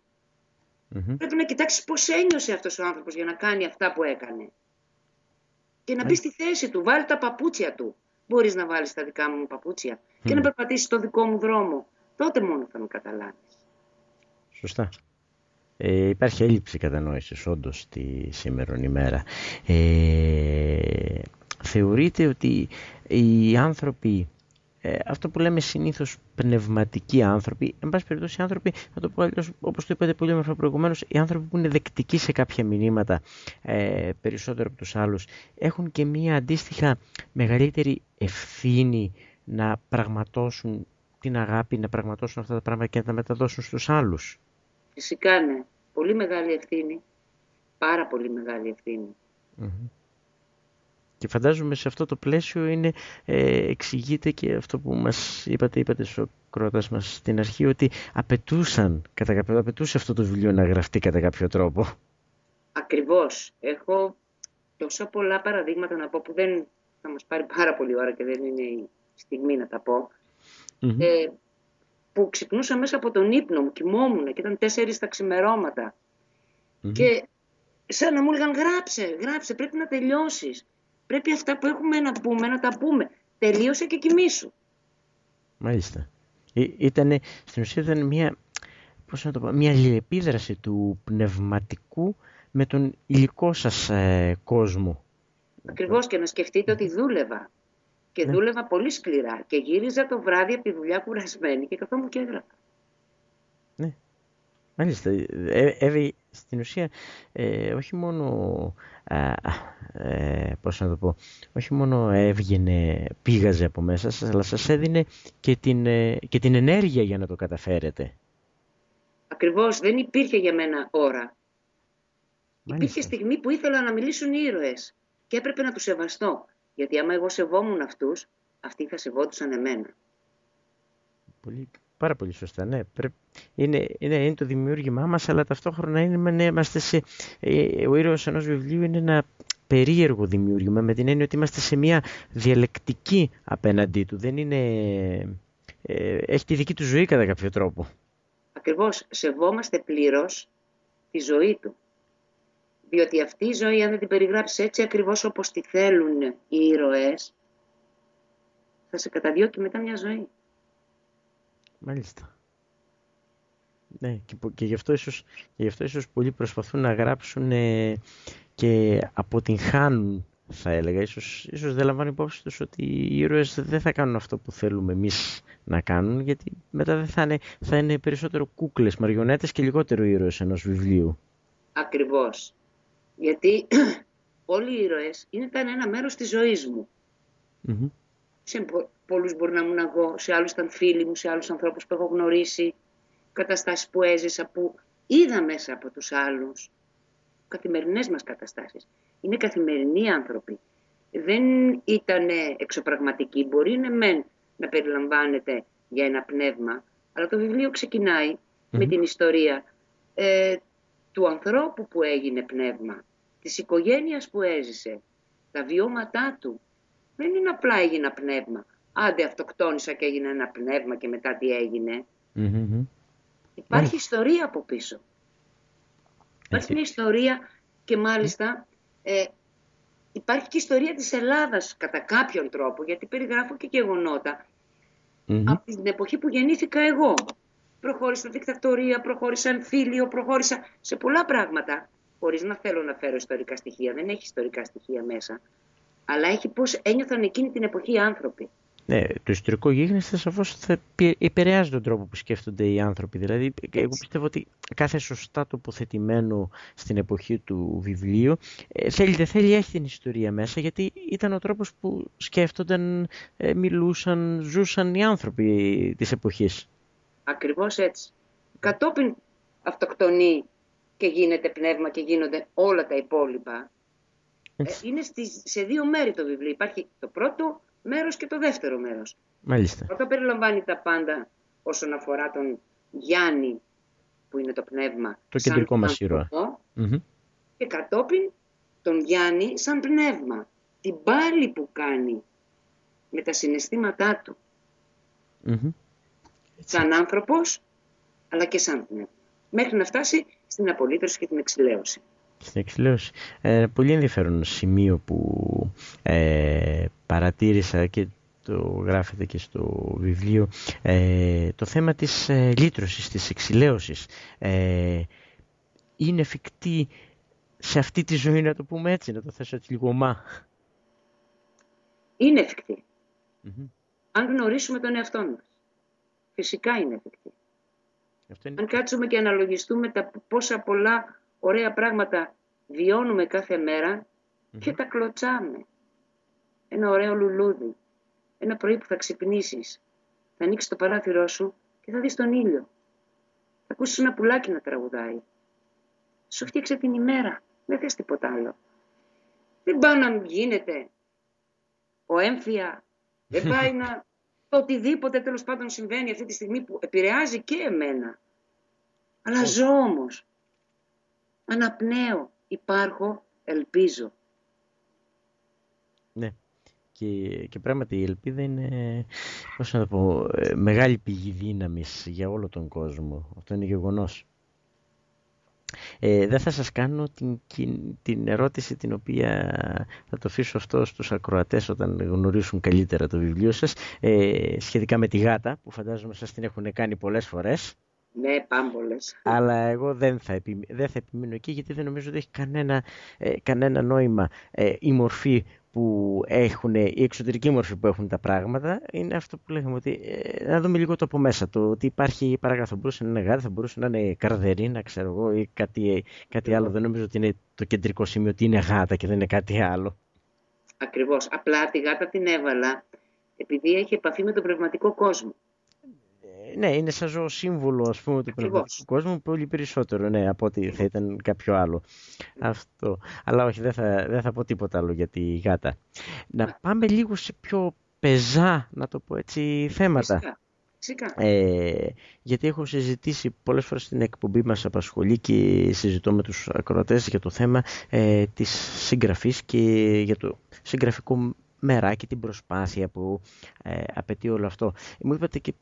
Πρέπει να κοιτάξεις πώς ένιωσε αυτός ο άνθρωπος για να κάνει αυτά που έκανε. Και να μπεις στη θέση του, βάλει τα παπούτσια του μπορείς να βάλεις τα δικά μου παπούτσια και να περπατήσεις το δικό μου δρόμο. Τότε μόνο θα με καταλάβεις. Σωστά. Ε, υπάρχει έλλειψη κατανόησης όντως τη σήμερον ημέρα. Ε, θεωρείτε ότι οι άνθρωποι ε, αυτό που λέμε συνήθως πνευματικοί άνθρωποι, εν πάση περιπτώσει οι άνθρωποι, να το πω αλλιώς, όπως το είπατε πολύ όμορφα προηγουμένως, οι άνθρωποι που είναι δεκτικοί σε κάποια μηνύματα ε, περισσότερο από τους άλλους, έχουν και μία αντίστοιχα μεγαλύτερη ευθύνη να πραγματώσουν την αγάπη, να πραγματώσουν αυτά τα πράγματα και να τα μεταδώσουν στους άλλους. Φυσικά ναι. Πολύ μεγάλη ευθύνη. πάρα πολύ μεγάλη Και φαντάζομαι σε αυτό το πλαίσιο είναι, ε, εξηγείται και αυτό που μας είπατε, είπατε στο κρότας μας στην αρχή, ότι απαιτούσαν, κατά κάποιο, απαιτούσε αυτό το βιβλίο να γραφτεί κατά κάποιο τρόπο. Ακριβώς. Έχω τόσα πολλά παραδείγματα να πω που δεν θα μας πάρει πάρα πολύ ώρα και δεν είναι η στιγμή να τα πω. Ε, που ξυπνούσα μέσα από τον ύπνο μου, κοιμόμουν και ήταν τέσσερις τα ξημερώματα. Και σαν να μου έλεγαν γράψε, γράψε, πρέπει να τελειώσεις. Πρέπει αυτά που έχουμε να πούμε, να τα πούμε. Τελείωσε και κοιμήσου. Μάλιστα. Ήτανε, στην ουσία ήταν μια, πώς να το πω, μια αλληλεπίδραση του πνευματικού με τον υλικό σας ε, κόσμο. Ακριβώς και να σκεφτείτε ότι δούλευα. Και ναι. δούλευα πολύ σκληρά. Και γύριζα το βράδυ από τη δουλειά κουρασμένη και καθόμουν και έγραφα. Ναι. Μάλιστα. Ε, στην ουσία, ε, όχι μόνο, ε, πώς να το πω, όχι μόνο έβγαινε, πήγαζε από μέσα σας, αλλά σας έδινε και την, ε, και την ενέργεια για να το καταφέρετε. Ακριβώς. Δεν υπήρχε για μένα ώρα. Υπήρχε στιγμή που ήθελα να μιλήσουν οι ήρωες και έπρεπε να τους σεβαστώ. Γιατί άμα εγώ σεβόμουν αυτούς, αυτοί θα σεβόντουσαν εμένα. Πολύ, πάρα πολύ σωστά, ναι. Είναι, είναι, είναι το δημιούργημά μας, αλλά ταυτόχρονα είναι, ναι, είμαστε σε, ε, ο ήρωας ενός βιβλίου είναι ένα περίεργο δημιούργημα, με την έννοια ότι είμαστε σε μια διαλεκτική απέναντί του. Δεν είναι, ε, έχει τη δική του ζωή κατά κάποιο τρόπο. Ακριβώς, σεβόμαστε πλήρως τη ζωή του. Διότι αυτή η ζωή, αν δεν την περιγράψει έτσι ακριβώς όπως τη θέλουν οι ήρωες, θα σε καταδιώκει μετά μια ζωή. Μάλιστα. Ναι, και, και, γι, αυτό ίσως, και γι' αυτό ίσως πολλοί προσπαθούν να γράψουν ε, και αποτυγχάνουν θα έλεγα. Ίσως, ίσως δεν λαμβάνουν υπόψη τους ότι οι ήρωες δεν θα κάνουν αυτό που θέλουμε εμείς να κάνουν γιατί μετά δεν θα είναι, θα είναι περισσότερο κούκλες, μαριονέτες και λιγότερο ήρωες ενός βιβλίου. Ακριβώς γιατί όλοι οι ήρωες ήταν ένα μέρος της ζωής μου. Σε πολλούς μπορεί να ήμουν εγώ, σε άλλους ήταν φίλοι μου, σε άλλους ανθρώπους που έχω γνωρίσει, καταστάσεις που έζησα, που είδα μέσα από τους άλλους, καθημερινές μας καταστάσεις. Είναι καθημερινοί άνθρωποι. Δεν ήταν εξωπραγματικοί, μπορεί ναι μεν να περιλαμβάνεται για ένα πνεύμα, αλλά το βιβλίο με την ιστορία ε, του ανθρώπου που έγινε πνεύμα, της οικογένειας που έζησε, τα βιώματά του. Δεν είναι απλά έγινα πνεύμα. Άντε αυτοκτόνησα και έγινε ένα πνεύμα και μετά τι εγινε Υπάρχει ναι. ιστορία από πίσω. Υπάρχει μια ιστορία και μάλιστα ε, υπάρχει και ιστορία της Ελλάδας κατά κάποιον τρόπο, γιατί περιγράφω και γεγονότα από την εποχή που γεννήθηκα εγώ προχώρησα δικτατορία, προχώρησα εμφύλιο, προχώρησα σε πολλά πράγματα. Χωρίς να θέλω να φέρω ιστορικά στοιχεία. Δεν έχει ιστορικά στοιχεία μέσα. Αλλά έχει πώς ένιωθαν εκείνη την εποχή οι άνθρωποι. Ναι, το ιστορικό γίγνεσθε σαφώς θα επηρεάζει τον τρόπο που σκέφτονται οι άνθρωποι. Δηλαδή, εγώ πιστεύω ότι κάθε σωστά τοποθετημένο στην εποχή του βιβλίου ε, θέλει δεν θέλει έχει την ιστορία μέσα γιατί ήταν ο τρόπος που σκέφτονταν, ε, μιλούσαν, ζούσαν οι άνθρωποι της εποχής. Ακριβώς έτσι. Κατόπιν αυτοκτονεί και γίνεται πνεύμα και γίνονται όλα τα υπόλοιπα. Ε, είναι στις, σε δύο μέρη το βιβλίο. Υπάρχει το πρώτο μέρος και το δεύτερο μέρος. Μάλιστα. Το πρώτο περιλαμβάνει τα πάντα όσον αφορά τον Γιάννη που είναι το πνεύμα. Το κεντρικό μας ήρωα. Και κατόπιν τον Γιάννη σαν πνεύμα. Την πάλη που κάνει με τα συναισθήματά του σαν άνθρωπος, αλλά και σαν πνεύμα. Μέχρι να φτάσει στην απολύτωση και την εξηλαίωση. Στην εξηλαίωση. Ε, πολύ ενδιαφέρον σημείο που ε, παρατήρησα και το γράφετε και στο βιβλίο ε, το θέμα της ε, λύτρωσης, της εξηλαίωσης ε, είναι εφικτή σε αυτή τη ζωή να το πούμε έτσι, να το θέσω έτσι λίγο μα. Είναι Αν γνωρίσουμε τον εαυτό μας. Φυσικά είναι εφικτή. Είναι... Αν κάτσουμε και αναλογιστούμε τα πόσα πολλά ωραία πράγματα βιώνουμε κάθε και τα κλωτσάμε. Ένα ωραίο λουλούδι. Ένα πρωί που θα ξυπνήσεις, θα ανοίξεις το παράθυρό σου και θα δεις τον ήλιο. Θα ακούσεις ένα πουλάκι να τραγουδάει. Σου φτιάξε την ημέρα. Δεν θες τίποτα άλλο. Δεν πάει να γίνεται ο έμφυα. Δεν πάει να... Το οτιδήποτε τέλος πάντων συμβαίνει αυτή τη στιγμή που επηρεάζει και εμένα. Αλλά ζω όμως. Αναπνέω. Υπάρχω. Ελπίζω. Ναι. Και, και πράγματι η ελπίδα είναι, πώς να το πω, ε, μεγάλη πηγή δύναμης για όλο τον κόσμο. Αυτό είναι γεγονός. Ε, δεν θα σας κάνω την, την ερώτηση την οποία θα το αφήσω αυτό στους ακροατές όταν γνωρίσουν καλύτερα το βιβλίο σας ε, σχετικά με τη γάτα που φαντάζομαι σας την έχουν κάνει πολλές φορές. Ναι, πάμπολες. Αλλά εγώ δεν θα, δεν θα επιμείνω εκεί γιατί δεν νομίζω ότι έχει κανένα, ε, κανένα νόημα ε, η μορφή που έχουν, η εξωτερική μορφή που έχουν τα πράγματα. Είναι αυτό που λέγαμε ότι ε, να δούμε λίγο το από μέσα. Το ότι υπάρχει παράγραφο θα μπορούσε να είναι γάτα, θα μπορούσε να είναι καρδερίνα ξέρω εγώ ή κάτι, κάτι άλλο. Δεν νομίζω ότι είναι το κεντρικό σημείο ότι είναι γάτα και δεν είναι κάτι άλλο. Ακριβώς, απλά τη γάτα την έβαλα επειδή έχει επαφή με τον πνευματικό κόσμο ναι, είναι σαν ζώο σύμβολο ας πούμε του πνευματικού κόσμου πολύ περισσότερο ναι, από ότι θα ήταν κάποιο άλλο. Αυτό. Αλλά όχι, δεν θα, δεν θα πω τίποτα άλλο για τη γάτα. Να πάμε λίγο σε πιο πεζά, να το πω έτσι, θέματα. Φυσικά. Ε, γιατί έχω συζητήσει πολλές φορές στην εκπομπή μας απασχολεί και συζητώ με τους ακροατές για το θέμα ε, της συγγραφής και για το συγγραφικό μεράκι, την προσπάθεια που ε, απαιτεί όλο αυτό. Μου είπατε και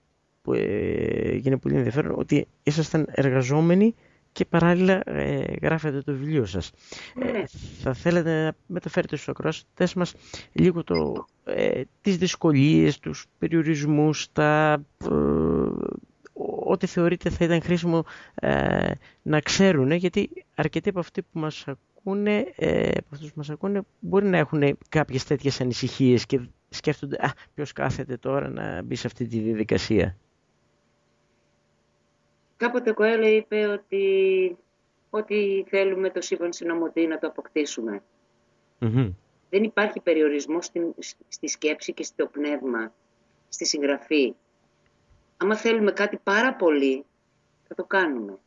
που ε, γίνει πολύ ενδιαφέρον ότι ήσασταν εργαζόμενοι και παράλληλα ε, γράφετε το βιβλίο σας. Ε, ναι. θα θέλετε να μεταφέρετε στους ακροατές μας λίγο το, ε, τις δυσκολίες, τους περιορισμούς, τα, ε, ό,τι θεωρείτε θα ήταν χρήσιμο ε, να ξέρουν, γιατί αρκετοί από αυτοί που μας ακούνε, από αυτούς που μας ακούνε μπορεί να έχουν κάποιες τέτοιες ανησυχίες και σκέφτονται «Α, ποιος κάθεται τώρα να μπει σε αυτή τη διαδικασία». Κάποτε ο Κοέλο είπε ότι ό,τι θέλουμε το σύμπαν συνομωτή να το αποκτησουμε Δεν υπάρχει περιορισμό στη, στη σκέψη και στο πνεύμα, στη συγγραφή. Άμα θέλουμε κάτι πάρα πολύ, θα το κάνουμε.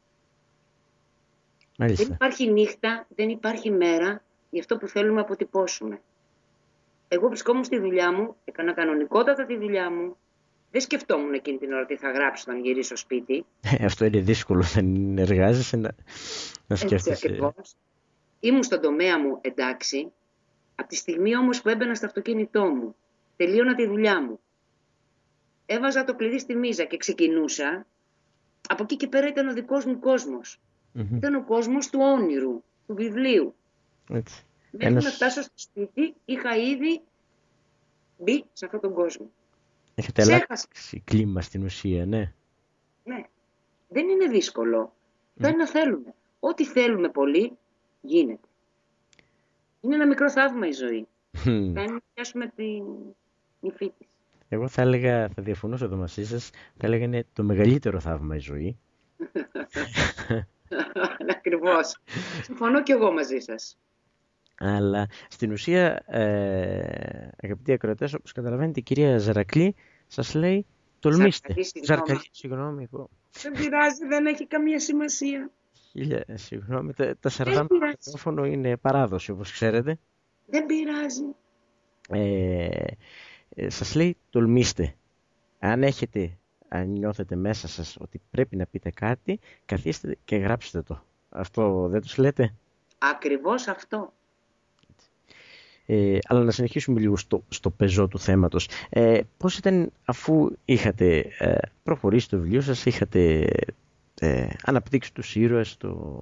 Δεν υπάρχει νύχτα, δεν υπάρχει μέρα για αυτό που θέλουμε να αποτυπώσουμε. Εγώ βρισκόμουν στη δουλειά μου, έκανα κανονικότατα τη δουλειά μου, δεν σκεφτόμουν εκείνη την ώρα τι θα γράψω όταν γυρίσω σπίτι. Ε, αυτό είναι δύσκολο, δεν εργάζεσαι να, να σκέφτεσαι. Έτσι Ήμουν στον τομέα μου εντάξει, από τη στιγμή όμως που έμπαινα στο αυτοκίνητό μου, τελείωνα τη δουλειά μου, έβαζα το κλειδί στη μίζα και ξεκινούσα, από εκεί και πέρα ήταν ο δικός μου κοσμος Ήταν ο κόσμος του όνειρου, του βιβλίου. Έτσι. Μέχρι Ένας... να φτάσω στο σπίτι, είχα ήδη μπει σε αυτόν τον κόσμο. Έχετε αλλάξει κλίμα στην ουσία, ναι. Ναι. Δεν είναι δύσκολο. Δεν να θέλουμε. Ό,τι θέλουμε πολύ, γίνεται. Είναι ένα μικρό θαύμα η ζωή. Mm. Θα πιάσουμε την υφή της. Εγώ θα έλεγα, θα διαφωνούσα εδώ μαζί σας, θα έλεγα είναι το μεγαλύτερο θαύμα η ζωή. Ακριβώς. Συμφωνώ και εγώ μαζί σας. Αλλά στην ουσία, ε, αγαπητοί ακροατές, όπως καταλαβαίνετε, η κυρία Ζαρακλή σας λέει τολμήστε. Ζαρκαλή, συγγνώμη εγώ. Δεν πειράζει, δεν έχει καμία σημασία. Χίλια, συγγνώμη, τα, τα σαρδάμ μικρόφωνο είναι παράδοση, όπως ξέρετε. Δεν πειράζει. Ε, ε, σας λέει τολμήστε. Αν έχετε, αν νιώθετε μέσα σας ότι πρέπει να πείτε κάτι, καθίστε και γράψτε το. Αυτό δεν τους λέτε; Ακριβώς αυτό. Ε, αλλά να συνεχίσουμε λίγο στο, στο πεζό του θέματος. Ε, πώς ήταν αφού είχατε ε, προχωρήσει το βιβλίο σας, είχατε ε, αναπτύξει τους ήρωες, το,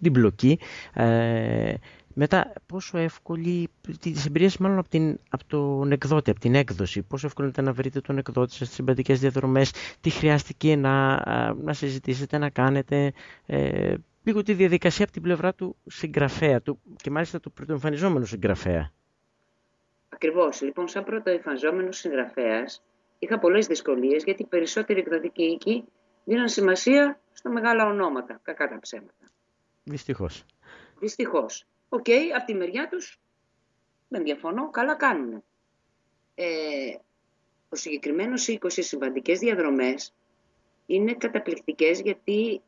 την πλοκή, ε, μετά πόσο εύκολη, τις εμπειρίες μάλλον από, την, από τον εκδότη, από την έκδοση, πόσο εύκολο ήταν να βρείτε τον εκδότη σας στις συμπαντικές διαδρομές, τι χρειάστηκε να, να συζητήσετε, να κάνετε, ε, λίγο τη διαδικασία από την πλευρά του συγγραφέα του και μάλιστα του πρωτοεμφανιζόμενου συγγραφέα. Ακριβώς. Λοιπόν, σαν πρωτοεμφανιζόμενος συγγραφέας είχα πολλές δυσκολίες γιατί οι περισσότεροι εκδοτικοί οίκοι δίναν σημασία στα μεγάλα ονόματα, κακά τα ψέματα. Δυστυχώς. Δυστυχώς. Ok, okay, από τη μεριά τους δεν διαφωνώ, καλά κάνουν. Ε, ο συγκεκριμένος οίκος σε συμβαντικές διαδρομές είναι καταπληκτικές γιατί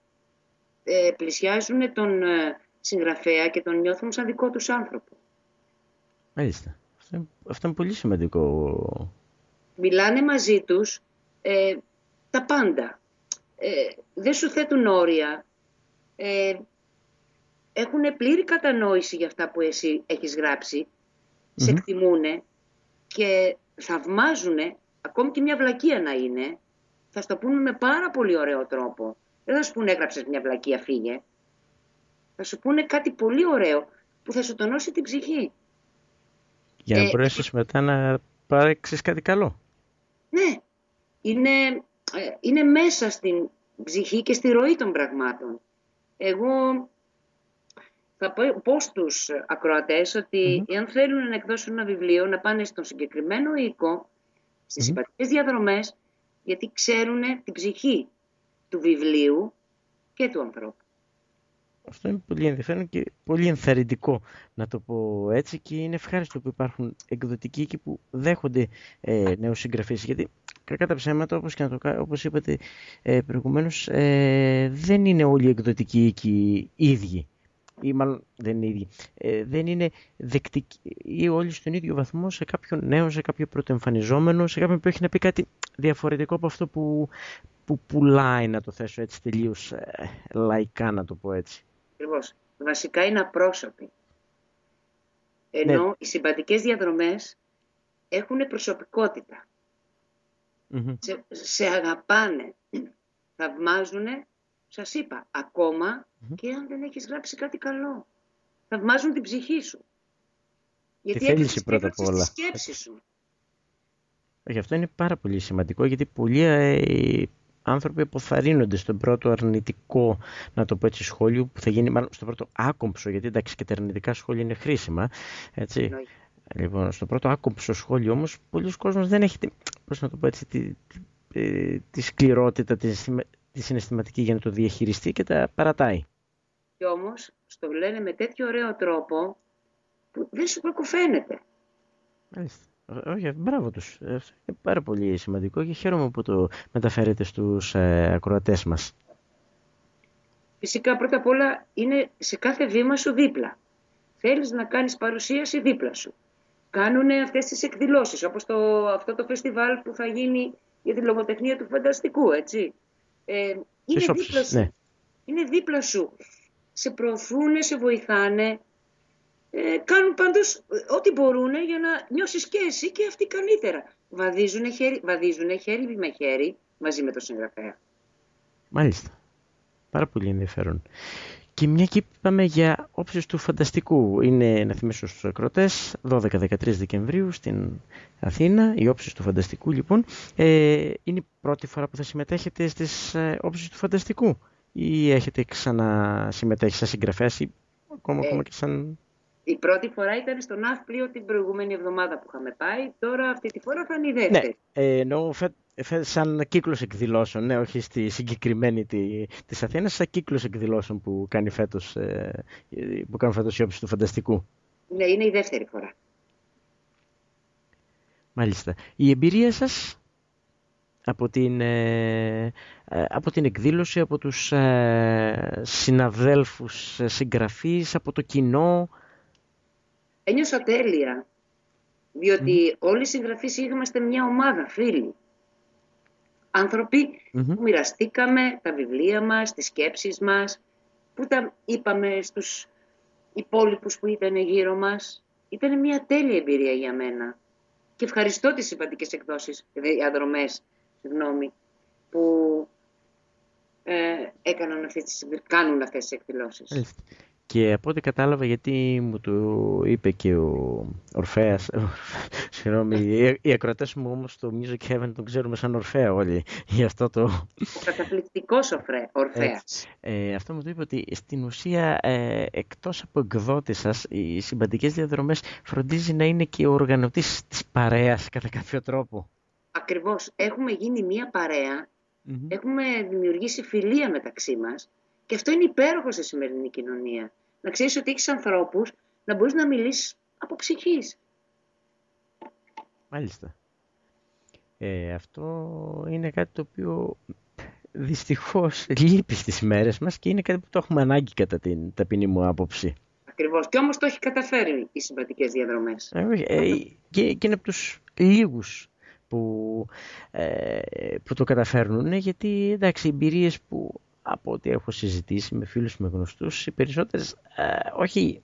ε, πλησιάζουν τον, ε, συγγραφέα και τον νιώθουν σαν δικό τους άνθρωπο. Μάλιστα. Αυτό είναι, πολύ σημαντικό. Μιλάνε μαζί τους ε, τα πάντα. Ε, δεν σου θέτουν όρια. Ε, έχουν πλήρη κατανόηση για αυτά που εσύ έχεις Σε εκτιμούνε και θαυμάζουν, ακόμη και μια βλακεία να είναι, θα στο πούνε με πάρα πολύ ωραίο τρόπο. Δεν θα σου πούνε έγραψες μια βλακεία, φύγε. Θα σου πούνε κάτι πολύ ωραίο που θα σου τονώσει την ψυχή. Για να ε, μπορέσεις μετά να πάρεξεις κάτι καλό. Ναι. Είναι, ε, είναι μέσα στην ψυχή και στη ροή των πραγμάτων. Εγώ θα πω στους ακροατές ότι εάν θέλουν να εκδώσουν ένα βιβλίο, να πάνε στον συγκεκριμένο οίκο, στις mm συμπατικές διαδρομές, γιατί ξέρουν την ψυχή του βιβλίου και του ανθρώπου. Αυτό είναι πολύ ενδιαφέρον και πολύ ενθαρρυντικό να το πω έτσι και είναι ευχάριστο που υπάρχουν εκδοτικοί εκεί που δέχονται ε, νέους συγγραφείς γιατί κακά τα ψέματα όπως, και να το, όπως είπατε ε, προηγουμένως ε, δεν είναι όλοι οι εκδοτικοί εκεί ίδιοι. Ή μάλλον δεν είναι ίδιοι, ε, δεν είναι δεκτικοί ή όλοι στον ίδιο βαθμό σε κάποιον νέο, σε κάποιο πρωτοεμφανιζόμενο, σε κάποιον που έχει να πει κάτι διαφορετικό από αυτό που, που πουλάει, να το θέσω έτσι τελείως ε, λαϊκά, να το πω έτσι. Ακριβώς. Βασικά είναι απρόσωποι. Ενώ ναι. οι συμπατικές διαδρομές έχουν προσωπικότητα. Σε, σε αγαπάνε, θαυμάζουν σας είπα, και αν δεν έχεις γράψει κάτι καλό. Θαυμάζουν την ψυχή σου. Γιατί θέληση πρώτα απ' όλα. Τη σκέψη σου. Γι' αυτό είναι πάρα πολύ σημαντικό γιατί πολλοί ε, άνθρωποι αποθαρρύνονται στον πρώτο αρνητικό, να το πω έτσι, σχόλιο που θα γίνει, μάλλον στο πρώτο άκομψο, γιατί εντάξει και τα αρνητικά σχόλια είναι χρήσιμα, έτσι. Λοιπόν, στο πρώτο άκομψο σχόλιο όμως, πολλοί κόσμος δεν έχει, πώς να το πω έτσι, τη, τη, τη σκληρότητα, τη, τη συναισθηματική για να το διαχειριστεί και τα παρατάει. Και όμως στο λένε με τέτοιο ωραίο τρόπο που δεν σου προκουφαίνεται. Μάλιστα. Όχι, μπράβο τους. Ε, είναι πάρα πολύ σημαντικό και χαίρομαι που το μεταφέρετε στους ε, ακροατές μας. Φυσικά πρώτα απ' όλα είναι σε κάθε βήμα σου δίπλα. Θέλεις να κάνεις παρουσίαση δίπλα σου. Κάνουν αυτές τις εκδηλώσεις, όπως το, αυτό το φεστιβάλ που θα γίνει για τη λογοτεχνία του φανταστικού, έτσι. Ε, είναι, δίπλα σου. Ναι. είναι δίπλα σου. Σε προωθούν, σε βοηθάνε. Ε, κάνουν πάντως ε, ό,τι μπορούν για να νιώσεις και εσύ και αυτοί καλύτερα. Βαδίζουν χέρι, βαδίζουνε χέρι με χέρι μαζί με τον συγγραφέα. Μάλιστα. Πάρα πολύ ενδιαφέρον. Και μια και είπαμε για όψεις του φανταστικού. Είναι, να θυμίσω στους ακροτές, 12-13 Δεκεμβρίου στην Αθήνα, οι όψεις του φανταστικού λοιπόν. Ε, είναι η πρώτη φορά που θα συμμετέχετε στις ε, όψεις του φανταστικού ή έχετε ξανασυμμετέχει σαν συγγραφέας ή ακόμα, ε, ακόμα και σαν... Η πρώτη φορά ήταν στο Ναύπλιο την προηγούμενη εβδομάδα που είχαμε πάει, τώρα αυτή τη φορά θα είναι η δεύτερη. Ναι, ε, εννοώ σαν κύκλος εκδηλώσεων, ναι, όχι στη συγκεκριμένη τη, της Αθήνας, σαν κύκλος εκδηλώσεων που κάνει φέτος, ε, που κάνουν φέτος η όψη του φανταστικού. Ναι, είναι η δεύτερη φορά. Μάλιστα. Η εμπειρία σας από την, ε, ε, από την εκδήλωση, από τους ε, συναδέλφους συγγραφείς, από το κοινό. Ένιωσα τέλεια, διότι όλοι οι συγγραφείς είμαστε μια ομάδα φίλοι άνθρωποι που μοιραστήκαμε τα βιβλία μας, τις σκέψεις μας, που τα είπαμε στους υπόλοιπους που ήταν γύρω μας. Ήταν μια τέλεια εμπειρία για μένα. Και ευχαριστώ τις σημαντικές εκδόσεις, οι αδρομές, συγγνώμη, που ε, έκαναν αυτές κάνουν αυτές τις εκδηλώσεις. Και από ό,τι κατάλαβα, γιατί μου το είπε και ο Ορφέας, συγγνώμη, οι ακροατές μου όμως το Music Heaven τον ξέρουμε σαν Ορφέα όλοι, γι' αυτό το... Ο καταπληκτικός Ορφέας. Ε, αυτό μου το είπε ότι στην ουσία, ε, εκτός από εκδότης σας, οι συμπαντικές διαδρομές φροντίζει να είναι και ο οργανωτής της παρέας κατά κάποιο τρόπο. Ακριβώς. Έχουμε γίνει μία έχουμε δημιουργήσει φιλία μεταξύ μας και αυτό είναι υπέροχο στη σημερινή κοινωνία να ξέρεις ότι έχεις ανθρώπους, να μπορείς να μιλήσεις από ψυχής. Μάλιστα. Ε, αυτό είναι κάτι το οποίο δυστυχώς λείπει στις μέρες μας και είναι κάτι που το έχουμε ανάγκη κατά την ταπεινή μου άποψη. Ακριβώς. Και όμως το έχει καταφέρει οι συμπατικές διαδρομές. Ε, ε, και, και είναι από τους λίγους που, ε, που το καταφέρνουν γιατί εντάξει οι εμπειρίες που από ό,τι έχω συζητήσει με φίλους με γνωστούς οι περισσότερες ε, όχι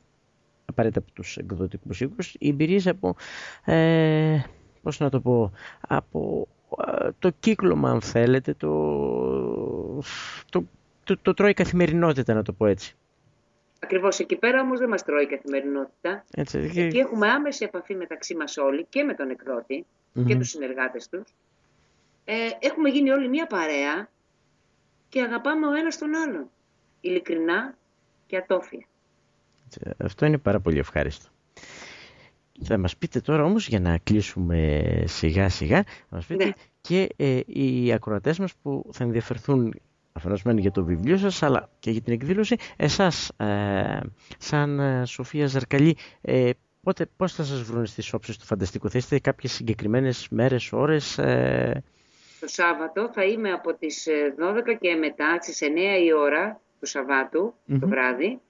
απαραίτητα από τους εκδοτικούς οίκους οι εμπειρίες από ε, πώς να το πω από ε, το κύκλωμα αν θέλετε το, το, το, το τρώει καθημερινότητα να το πω έτσι Ακριβώς εκεί πέρα όμως δεν μας τρώει η καθημερινότητα. Έτσι, Εκεί έχουμε άμεση επαφή μεταξύ μας όλοι και με τον εκδοτη και τους συνεργάτες τους. Ε, έχουμε γίνει όλοι μία παρέα και αγαπάμε ο ένας τον άλλον. Ειλικρινά και ατόφια. Αυτό είναι πάρα πολύ ευχάριστο. Θα μας πείτε τώρα όμως για να κλείσουμε σιγά σιγά, θα μας πείτε ναι. και ε, οι ακροατές μας που θα ενδιαφερθούν αφενός για το βιβλίο σας αλλά και για την εκδήλωση εσάς ε, σαν ε, Σοφία Ζαρκαλή ε, πότε, πώς θα σας βρουν στις όψεις του φανταστικού; Θα είστε κάποιες συγκεκριμένες μέρες, ώρες ε... Το Σάββατο θα είμαι από τις 12 ε, και μετά στις 9 η ώρα του σαββατου το βράδυ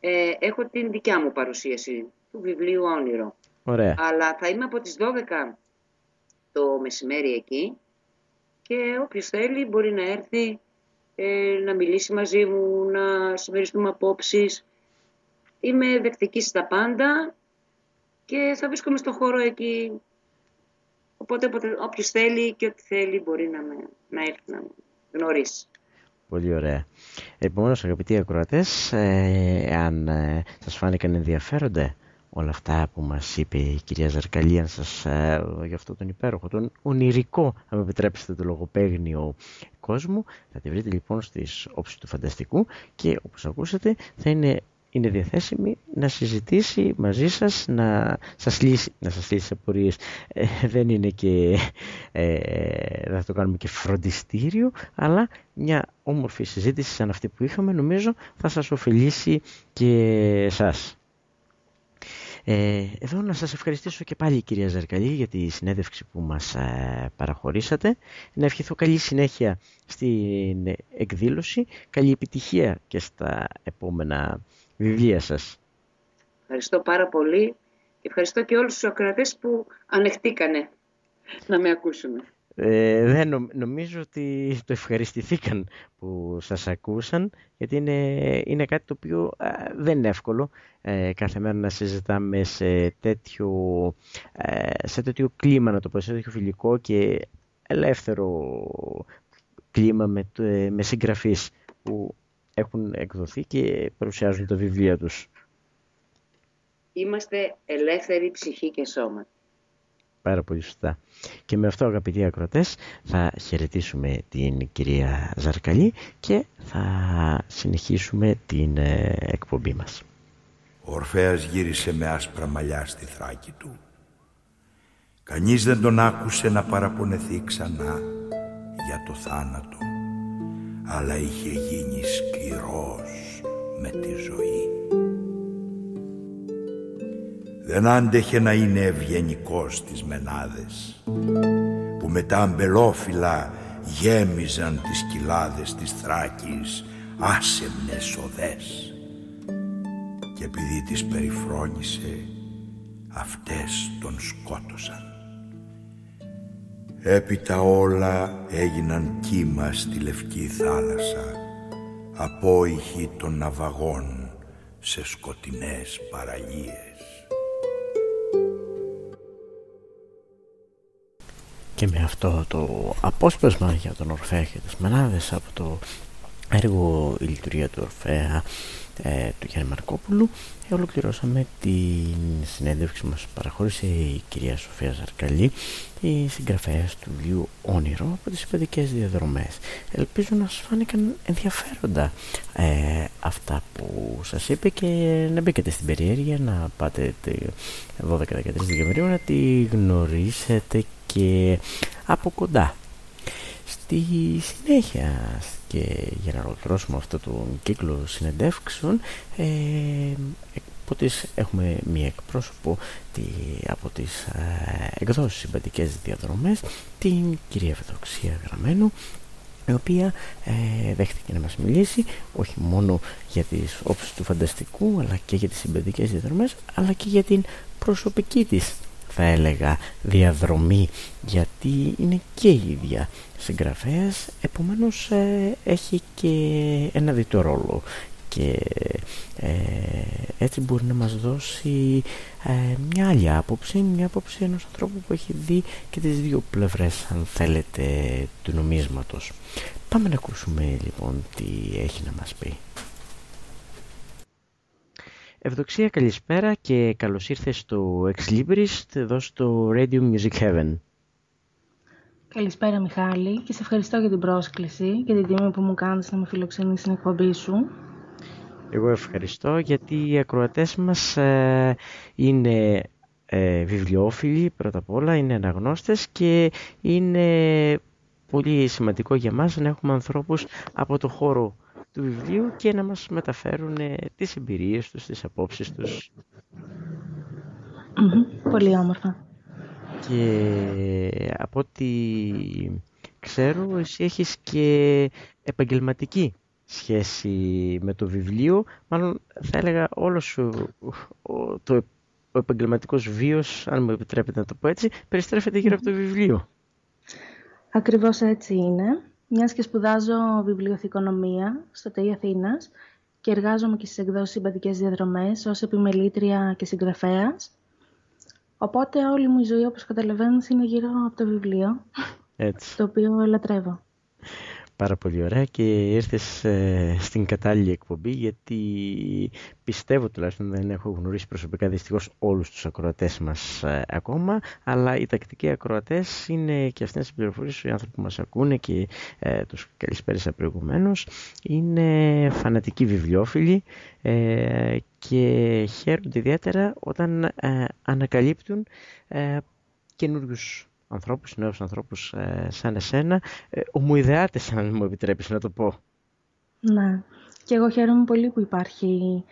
ε, έχω την δικιά μου παρουσίαση του βιβλίου Όνειρο Ωραία. αλλά θα είμαι από τις 12 το μεσημέρι εκεί και όποιος θέλει μπορεί να έρθει ε, να μιλήσει μαζί μου, να συμμεριστούμε απόψεις. Είμαι δεκτική στα πάντα και θα βρίσκομαι στο χώρο εκεί. Οπότε, οπότε όποιος θέλει και ό,τι θέλει μπορεί να, με, να έρθει να με γνωρίσει. Πολύ ωραία. Επομένως, αγαπητοί ακροατές, ε, αν ε, σας φάνηκαν ενδιαφέροντα όλα αυτά που μας είπε η κυρία Ζαρκαλή αν σας ε, για αυτό τον υπέροχο, τον ονειρικό, αν με επιτρέψετε το λογοπαίγνιο κόσμο. Θα τη βρείτε λοιπόν στις όψεις του φανταστικού και όπως ακούσατε θα είναι είναι διαθέσιμη να συζητήσει μαζί σας, να σας λύσει, να σας λύσει απορίες. Ε, δεν είναι και, ε, θα το κάνουμε και φροντιστήριο, αλλά μια όμορφη συζήτηση σαν αυτή που είχαμε νομίζω θα σας ωφελήσει και εσάς. Ε, εδώ να σας ευχαριστήσω και πάλι κυρία Ζαρκαλή για τη συνέντευξη που μας ε, παραχωρήσατε. Να ευχηθώ καλή συνέχεια στην εκδήλωση, καλή επιτυχία και στα επόμενα βιβλία σας. Ευχαριστώ πάρα πολύ και ευχαριστώ και όλους τους ακροατές που ανεχτήκανε να με ακούσουν. Ε, δεν νομίζω ότι το ευχαριστηθήκαν που σας ακούσαν γιατί είναι, είναι κάτι το οποίο δεν είναι εύκολο ε, κάθε μέρα να συζητάμε σε τέτοιο, ε, σε τέτοιο κλίμα να το πω, σε τέτοιο φιλικό και ελεύθερο κλίμα με, ε, με συγγραφείς που έχουν εκδοθεί και παρουσιάζουν τα βιβλία τους. Είμαστε ελεύθεροι ψυχή και σώμα. Πάρα πολύ σωστά. Και με αυτό αγαπητοί ακροτές θα χαιρετήσουμε την κυρία Ζαρκαλή και θα συνεχίσουμε την ε, εκπομπή μας. Ο Ορφέας γύρισε με άσπρα μαλλιά στη θράκη του. Κανείς δεν τον άκουσε να παραπονεθεί ξανά για το θάνατο, αλλά είχε γίνει σκληρός με τη ζωή δεν άντεχε να είναι ευγενικός στις μενάδες που με τα αμπελόφυλλα γέμιζαν τις κοιλάδες της Θράκης άσεμνες οδές και επειδή τις περιφρόνησε αυτές τον σκότωσαν. Έπειτα όλα έγιναν κύμα στη λευκή θάλασσα απόϊχοι των ναυαγών σε σκοτεινές παραλίες. και με αυτό το απόσπασμα για τον Ορφέα και τις Μενάδες από το έργο «Η λειτουργία του Ορφέα» ε, του Γιάννη Μαρκόπουλου ε, ολοκληρώσαμε την συνέντευξη που μας παραχώρησε η κυρία Σοφία Ζαρκαλή η συγγραφέας του βιβλίου «Όνειρο» από τις παιδικές διαδρομές ελπίζω να σας φάνηκαν ενδιαφέροντα ε, αυτά που σας είπε και να μπήκετε στην περιέργεια να πάτε 12-13 Δεκεμβρίου να τη γνωρίσετε και από κοντά. Στη συνέχεια και για να ολοκληρώσουμε αυτό το κύκλο συνεντεύξεων ε, από έχουμε μία εκπρόσωπο τη, από τις ε, εκδόσεις συμπαντικές διαδρομές την κυρία Βεδοξία Γραμμένου η οποία ε, δέχτηκε να μας μιλήσει όχι μόνο για τις όψεις του φανταστικού αλλά και για τις συμπαιδικές διαδρομές αλλά και για την προσωπική της θα έλεγα διαδρομή γιατί είναι και η ίδια συγγραφέας επομένως ε, έχει και ένα διτό ρόλο και ε, έτσι μπορεί να μας δώσει ε, μια άλλη άποψη, μια άποψη ενός ανθρώπου που έχει δει και τις δύο πλευρές αν θέλετε του νομίσματος. Πάμε να ακούσουμε λοιπόν τι έχει να μας πει. Ευδοξία καλησπέρα και καλώς ήρθες στο Ex Libris εδώ στο Radio Music Heaven. Καλησπέρα Μιχάλη και σε ευχαριστώ για την πρόσκληση και την τιμή που μου κάνεις να με φιλοξενείς στην εκπομπή σου. Εγώ ευχαριστώ γιατί οι ακροατές μας ε, είναι ε, βιβλιοφίλοι πρώτα απ' όλα, είναι αναγνώστες και είναι πολύ σημαντικό για μας να έχουμε ανθρώπους από το χώρο του βιβλίου και να μας μεταφέρουν ε, τις εμπειρίες τους, τις απόψεις τους. Πολύ όμορφα. Και από ό,τι ξέρω, εσύ έχεις και επαγγελματική σχέση με το βιβλίο. Μάλλον θα έλεγα όλος σου το, ο επαγγελματικός βίος, αν μου επιτρέπετε να το πω έτσι, περιστρέφεται γύρω από το βιβλίο. Ακριβώς έτσι είναι. Μιας και σπουδάζω βιβλιοθηκονομία στο ΤΕΙ Αθήνας και εργάζομαι και στις εκδόσεις συμπαντικές διαδρομές ως επιμελήτρια και συγγραφέας. Οπότε όλη μου η ζωή, όπως καταλαβαίνεις, είναι γύρω από το βιβλίο, Έτσι. το οποίο λατρεύω. Πάρα πολύ ωραία και ήρθες ε, στην κατάλληλη εκπομπή γιατί πιστεύω τουλάχιστον δεν έχω γνωρίσει προσωπικά δυστυχώς όλους τους ακροατές μας ε, ακόμα αλλά οι τακτικοί ακροατές είναι και αυτές οι πληροφορίες οι άνθρωποι που μας ακούνε και ε, τους καλησπέρισα προηγουμένως είναι φανατικοί βιβλιοφίλοι ε, και χαίρονται ιδιαίτερα όταν ε, ανακαλύπτουν ε, καινούριους ανθρώπους, νέους ανθρώπους ε, σαν εσένα, ε, ομοειδεάτες αν μου επιτρέπεις να το πω. Ναι, και εγώ χαίρομαι πολύ που υπάρχει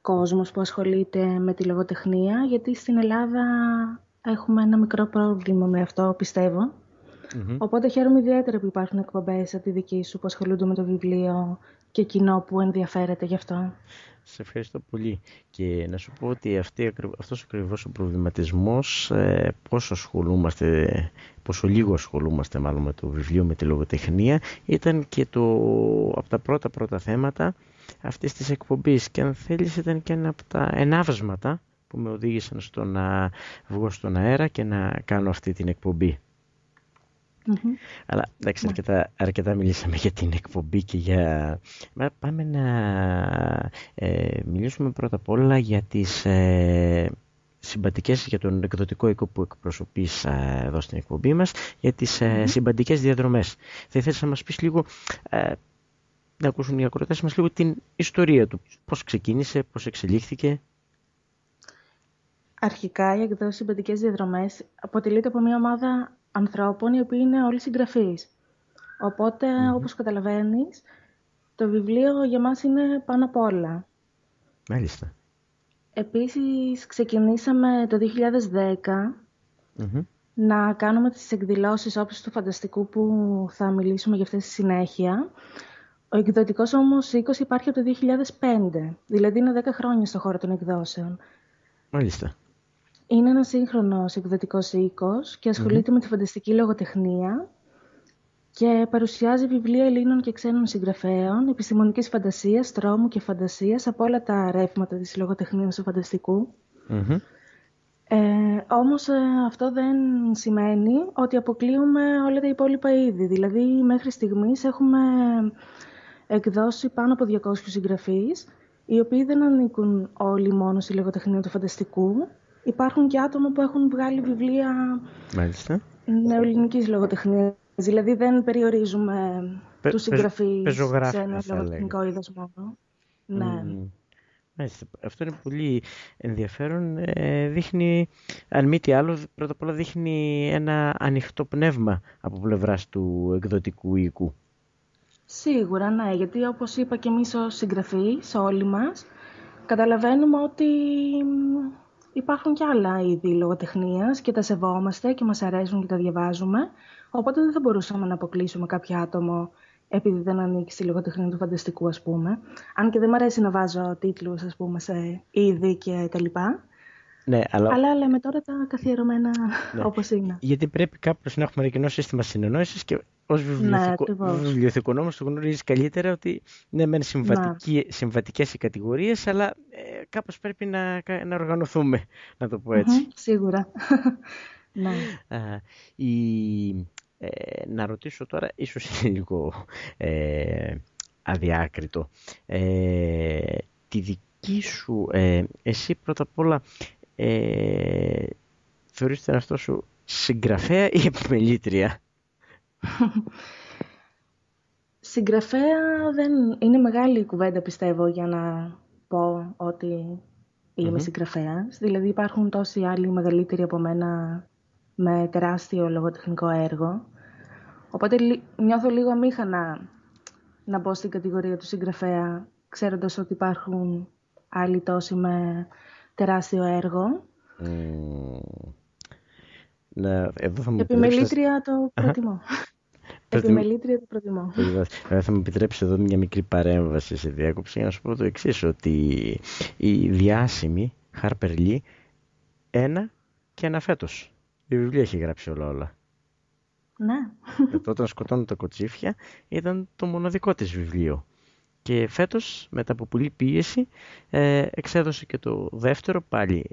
κόσμος που ασχολείται με τη λογοτεχνία, γιατί στην Ελλάδα έχουμε ένα μικρό πρόβλημα με αυτό, Οπότε χαίρομαι ιδιαίτερα που υπάρχουν εκπομπές από τη δική σου που ασχολούνται με το βιβλίο και κοινό που ενδιαφέρεται γι' αυτό. Σε ευχαριστώ πολύ και να σου πω ότι αυτή, αυτός ακριβώς ο προβληματισμός ε, πόσο ασχολούμαστε, πόσο λίγο ασχολούμαστε μάλλον με το βιβλίο, με τη λογοτεχνία ήταν και το, από τα πρώτα πρώτα θέματα αυτής της εκπομπής και αν θέλεις ήταν και ένα από τα ενάβσματα που με οδήγησαν στο να βγω στον αέρα και να κάνω αυτή την εκπομπή. Αλλά εντάξει, ναι. αρκετά, αρκετά μιλήσαμε για την εκπομπή και για... Πάμε να ε, μιλήσουμε πρώτα απ' όλα για τις ε, συμπαντικές, για τον εκδοτικό οίκο που εκπροσωπείς ε, εδώ στην εκπομπή μας, για τις ε, συμπαντικές διαδρομές. Θα ήθελα να μας πεις λίγο, ε, να ακούσουν οι ακροτές μας λίγο την ιστορία του. Πώς ξεκίνησε, πώς εξελίχθηκε; Αρχικά η εκδόση συμπαντικές διαδρομές αποτελείται από μια ομάδα ανθρώπων οι οποίοι είναι όλοι συγγραφείς. Οπότε, mm-hmm. όπως καταλαβαίνεις, το βιβλίο για μας είναι πάνω απ' όλα. Μάλιστα. Επίσης, ξεκινήσαμε το 2010 να κάνουμε τις εκδηλώσεις όψης του φανταστικού που θα μιλήσουμε για αυτές στη συνέχεια. Ο εκδοτικός όμως οίκος υπάρχει από το 2005, δηλαδή είναι 10 χρόνια στο χώρο των εκδόσεων. Μάλιστα. Είναι ένας σύγχρονος εκδοτικός οίκος και ασχολειται με τη φανταστική λογοτεχνία και παρουσιάζει βιβλία Ελλήνων και ξένων συγγραφέων, επιστημονικής φαντασίας, τρόμου και φαντασίας από όλα τα ρεύματα της λογοτεχνίας του φανταστικου Ε, όμως ε, αυτό δεν σημαίνει ότι αποκλείουμε όλα τα υπόλοιπα είδη. Δηλαδή μέχρι στιγμής έχουμε εκδώσει πάνω από 200 συγγραφείς, οι οποίοι δεν ανήκουν όλοι μόνο στη λογοτεχνία του φανταστικού, υπάρχουν και άτομα που έχουν βγάλει βιβλία Μάλιστα. νεοελληνικής λογοτεχνίας. Δηλαδή δεν περιορίζουμε Πε, τους συγγραφείς σε ένα λογοτεχνικό είδος μόνο. Ναι. Αυτό είναι πολύ ενδιαφέρον. Ε, δείχνει, αν μη τι άλλο, πρώτα απ' όλα δείχνει ένα ανοιχτό πνεύμα από πλευράς του εκδοτικού οίκου. Σίγουρα, ναι, γιατί όπως είπα και εμείς ως συγγραφείς, όλοι μας, καταλαβαίνουμε ότι υπάρχουν και άλλα είδη λογοτεχνίας και τα σεβόμαστε και μας αρέσουν και τα διαβάζουμε. Οπότε δεν θα μπορούσαμε να αποκλείσουμε κάποιο άτομο επειδή δεν ανήκει στη λογοτεχνία του φανταστικού, ας πούμε. Αν και δεν μου αρέσει να βάζω τίτλους, ας πούμε, σε είδη και τα λοιπά. Ναι, αλλά... αλλά λέμε τώρα τα καθιερωμένα ναι. όπως είναι. Γιατί πρέπει κάπως να έχουμε ένα κοινό σύστημα συνεννόησης και ως βιβλιοθηκο... ναι, βιβλιοθηκονόμος το γνωρίζεις καλύτερα ότι ναι, μεν συμβατικέ ναι. συμβατικές οι κατηγορίες, αλλά ε, κάπως πρέπει να, να οργανωθούμε, να το πω έτσι. σίγουρα. ναι. η, ε, να ρωτήσω τώρα, ίσως είναι λίγο ε, αδιάκριτο, ε, τη δική σου, ε, εσύ πρώτα απ' όλα ε, θεωρείς τον εαυτό σου συγγραφέα ή επιμελήτρια; Συγγραφέα δεν είναι μεγάλη κουβέντα πιστεύω για να πω ότι είμαι mm συγγραφέας. Δηλαδή υπάρχουν τόσοι άλλοι μεγαλύτεροι από μένα με τεράστιο λογοτεχνικό έργο. Οπότε νιώθω λίγο αμήχανα να μπω στην κατηγορία του συγγραφέα, ξέροντας ότι υπάρχουν άλλοι τόσοι με τεράστιο έργο. Ναι, εδώ θα μου Επιμελήτρια το προτιμώ. Επιμελήτρια το προτιμώ. Θα μου επιτρέψεις εδώ μια μικρή παρέμβαση σε διάκοψη για να σου πω το εξής ότι η διάσημη Harper Lee ένα και ένα φέτος. Η βιβλία έχει γράψει όλα όλα. Ναι. Γιατί όταν σκοτώνουν τα κοτσίφια ήταν το μοναδικό της βιβλίο. Και φέτος, μετά από πολλή πίεση, ε, εξέδωσε και το δεύτερο, πάλι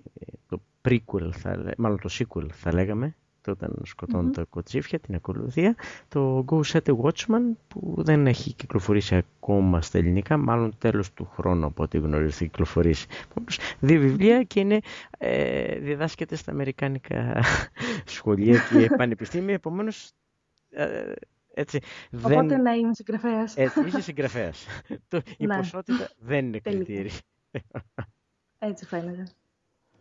το prequel, θα, μάλλον το sequel θα λέγαμε, το όταν σκοτώνουν τα κοτσίφια, την ακολουθία, το Go Set a Watchman, που δεν έχει κυκλοφορήσει ακόμα στα ελληνικά, μάλλον τέλος του χρόνου από ό,τι γνωρίζετε κυκλοφορήσει. Δύο βιβλία και είναι, ε, διδάσκεται στα αμερικάνικα σχολεία και πανεπιστήμια, επομένως ε, έτσι, Οπότε δεν... να είμαι συγγραφέας. Έτσι, είσαι συγγραφέας. η ναι. ποσότητα δεν είναι κριτήρι. Έτσι φαίνεται.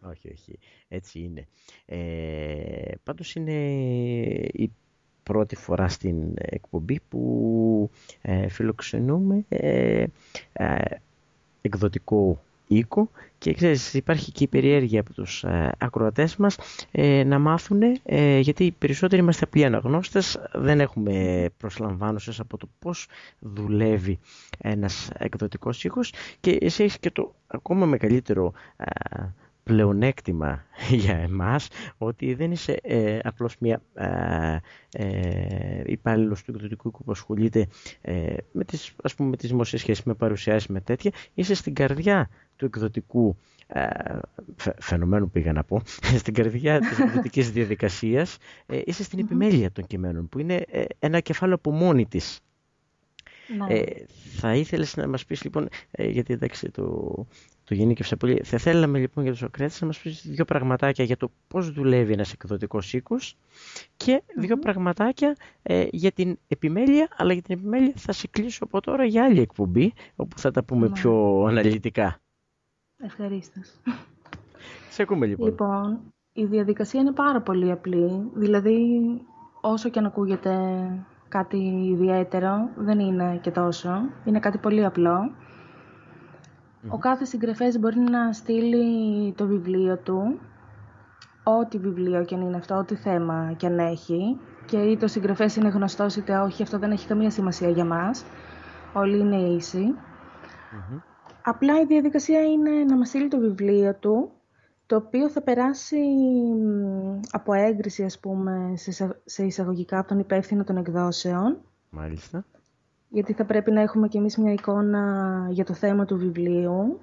Όχι, όχι. Έτσι είναι. Ε, πάντως είναι η πρώτη φορά στην εκπομπή που ε, φιλοξενούμε ε, ε, εκδοτικό οίκο και ξέρεις υπάρχει και η περιέργεια από τους ε, ακροατές μας ε, να μάθουν ε, γιατί οι περισσότεροι είμαστε απλοί αναγνώστες δεν έχουμε προσλαμβάνωσες από το πώς δουλεύει ένας εκδοτικός οίκος και εσύ έχεις και το ακόμα μεγαλύτερο πλεονέκτημα για εμάς ότι δεν είσαι ε, απλώς μια ε, ε, υπάλληλος του εκδοτικού οίκου που ασχολείται ε, με τις, ας πούμε, με τις δημοσίες σχέσεις, με παρουσιάσεις, με τέτοια. Είσαι στην καρδιά του εκδοτικού ε, φαινομένου πήγα να πω, στην καρδιά της εκδοτικής διαδικασίας, ε, είσαι στην επιμέλεια των κειμένων που είναι ε, ένα κεφάλαιο από μόνη της. Ναι. Ε, θα ήθελες να μας πεις λοιπόν, ε, γιατί εντάξει το, το γενίκευσα πολύ, θα θέλαμε λοιπόν για τους Σοκράτες να μας πεις δύο πραγματάκια για το πώς δουλεύει ένας εκδοτικός οίκος και δύο πραγματάκια ε, για την επιμέλεια, αλλά για την επιμέλεια θα σε κλείσω από τώρα για άλλη εκπομπή, όπου θα τα πούμε ναι. πιο αναλυτικά. Ευχαρίστως. Σε ακούμε λοιπόν. Λοιπόν, η διαδικασία είναι πάρα πολύ απλή. Δηλαδή, όσο και αν ακούγεται κάτι ιδιαίτερο, δεν είναι και τόσο. Είναι κάτι πολύ Ο κάθε συγγραφέας μπορεί να στείλει το βιβλίο του, ό,τι βιβλίο και αν είναι αυτό, ό,τι θέμα και αν έχει, και είτε ο συγγραφέας είναι γνωστός είτε όχι, αυτό δεν έχει καμία σημασία για μας. Όλοι είναι Απλά η διαδικασία είναι να μας στείλει το βιβλίο του, το οποίο θα περάσει από έγκριση, ας πούμε, σε εισαγωγικά από τον υπεύθυνο των εκδόσεων. Μάλιστα. Γιατί θα πρέπει να έχουμε κι εμείς μια εικόνα για το θέμα του βιβλιου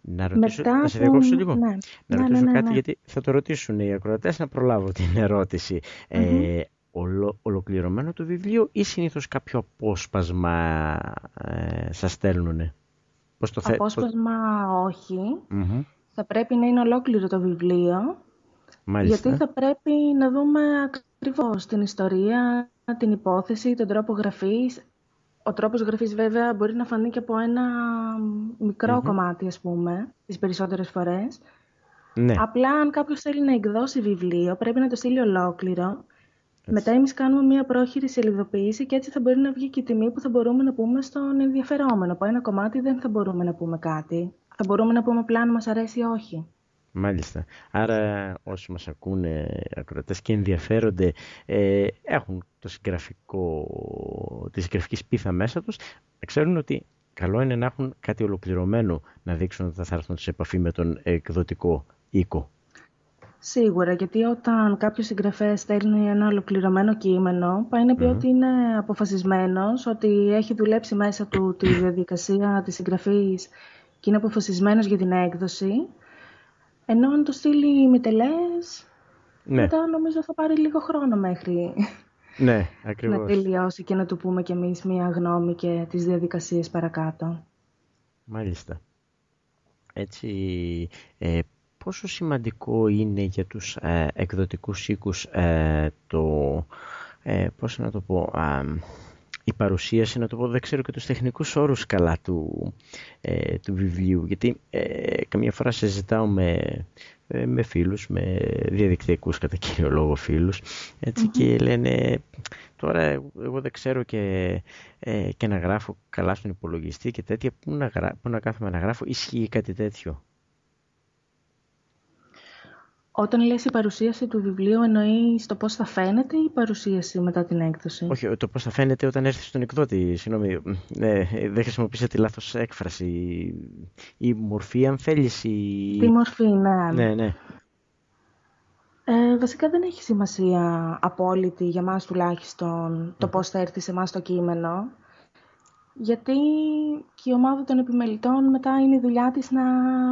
Να ρωτήσω, Μετά να σε διακόψω λίγο. Ναι. Να ναι, ρωτήσω ναι, ναι, κάτι, γιατί θα το ρωτήσουν οι ακροατές, να προλάβω την ερώτηση. Ε, ολο, ολοκληρωμένο το βιβλίο ή συνήθως κάποιο απόσπασμα ε, σας στέλνουνε; Πώς το Απόσπασμα Θα πρέπει να είναι ολόκληρο το βιβλίο. Μάλιστα. Γιατί θα πρέπει να δούμε ακριβώς την ιστορία, την υπόθεση, τον τρόπο γραφής. Ο τρόπος γραφής βέβαια μπορεί να φανεί και από ένα κομμάτι ας πούμε, τις περισσότερες φορές. Ναι. Απλά αν κάποιος θέλει να εκδώσει βιβλίο πρέπει να το στείλει ολόκληρο μετά εμείς κάνουμε μια πρόχειρη σελιδοποίηση και έτσι θα μπορεί να βγει και η τιμή που θα μπορούμε να πούμε στον ενδιαφερόμενο. Από ένα κομμάτι δεν θα μπορούμε να πούμε κάτι. θα μπορούμε να πούμε απλά αν μας αρέσει ή όχι. Μάλιστα. Άρα όσοι μας ακούνε ακροατές και ενδιαφέρονται ε, έχουν το συγγραφικό, τη συγγραφική σπίθα μέσα τους, ξέρουν ότι καλό είναι να έχουν κάτι ολοκληρωμένο να δείξουν ότι θα έρθουν σε επαφή με τον εκδοτικό οίκο. Σίγουρα, γιατί όταν κάποιος συγγραφέας στέλνει ένα ολοκληρωμένο κείμενο, πάει να πει ότι είναι αποφασισμένος, ότι έχει δουλέψει μέσα του τη διαδικασία της συγγραφής και είναι αποφασισμένος για την έκδοση. Ενώ αν το στείλει με τελές, ναι. μετά νομίζω θα πάρει λίγο χρόνο μέχρι ναι, ακριβώς. να τελειώσει και να του πούμε κι εμείς μία γνώμη και τις διαδικασίες παρακάτω. Μάλιστα. Έτσι, ε, πόσο σημαντικό είναι για τους ε, εκδοτικούς οίκους ε, το, ε, πώς να το πω, η παρουσίαση, να το πω, δεν ξέρω και τους τεχνικούς όρους καλά του, ε, του βιβλίου, γιατί ε, καμιά φορά συζητάω με, ε, με φίλους, με διαδικτυακούς κατά κύριο λόγο φίλους, και λένε τώρα εγώ δεν ξέρω και, ε, και να γράφω καλά στον υπολογιστή και τέτοια, πού να, πού να κάθομαι να γράφω, ισχύει κάτι τέτοιο; Όταν λες η παρουσίαση του βιβλίου εννοεί το πώς θα φαίνεται ή η παρουσίαση μετά την έκδοση; Όχι, το πώς θα φαίνεται όταν έρθει στον εκδότη. Συγγνώμη, ναι, δεν χρησιμοποίησα λάθος έκφραση. Η μορφή, αν θέλεις. Η... Τη μορφή, ναι. Ναι, ναι. Ε, βασικά δεν έχει σημασία απόλυτη για μας τουλάχιστον το πώς θα έρθει σε εμάς το κείμενο. Γιατί και η ομάδα των επιμελητών μετά είναι η δουλειά της να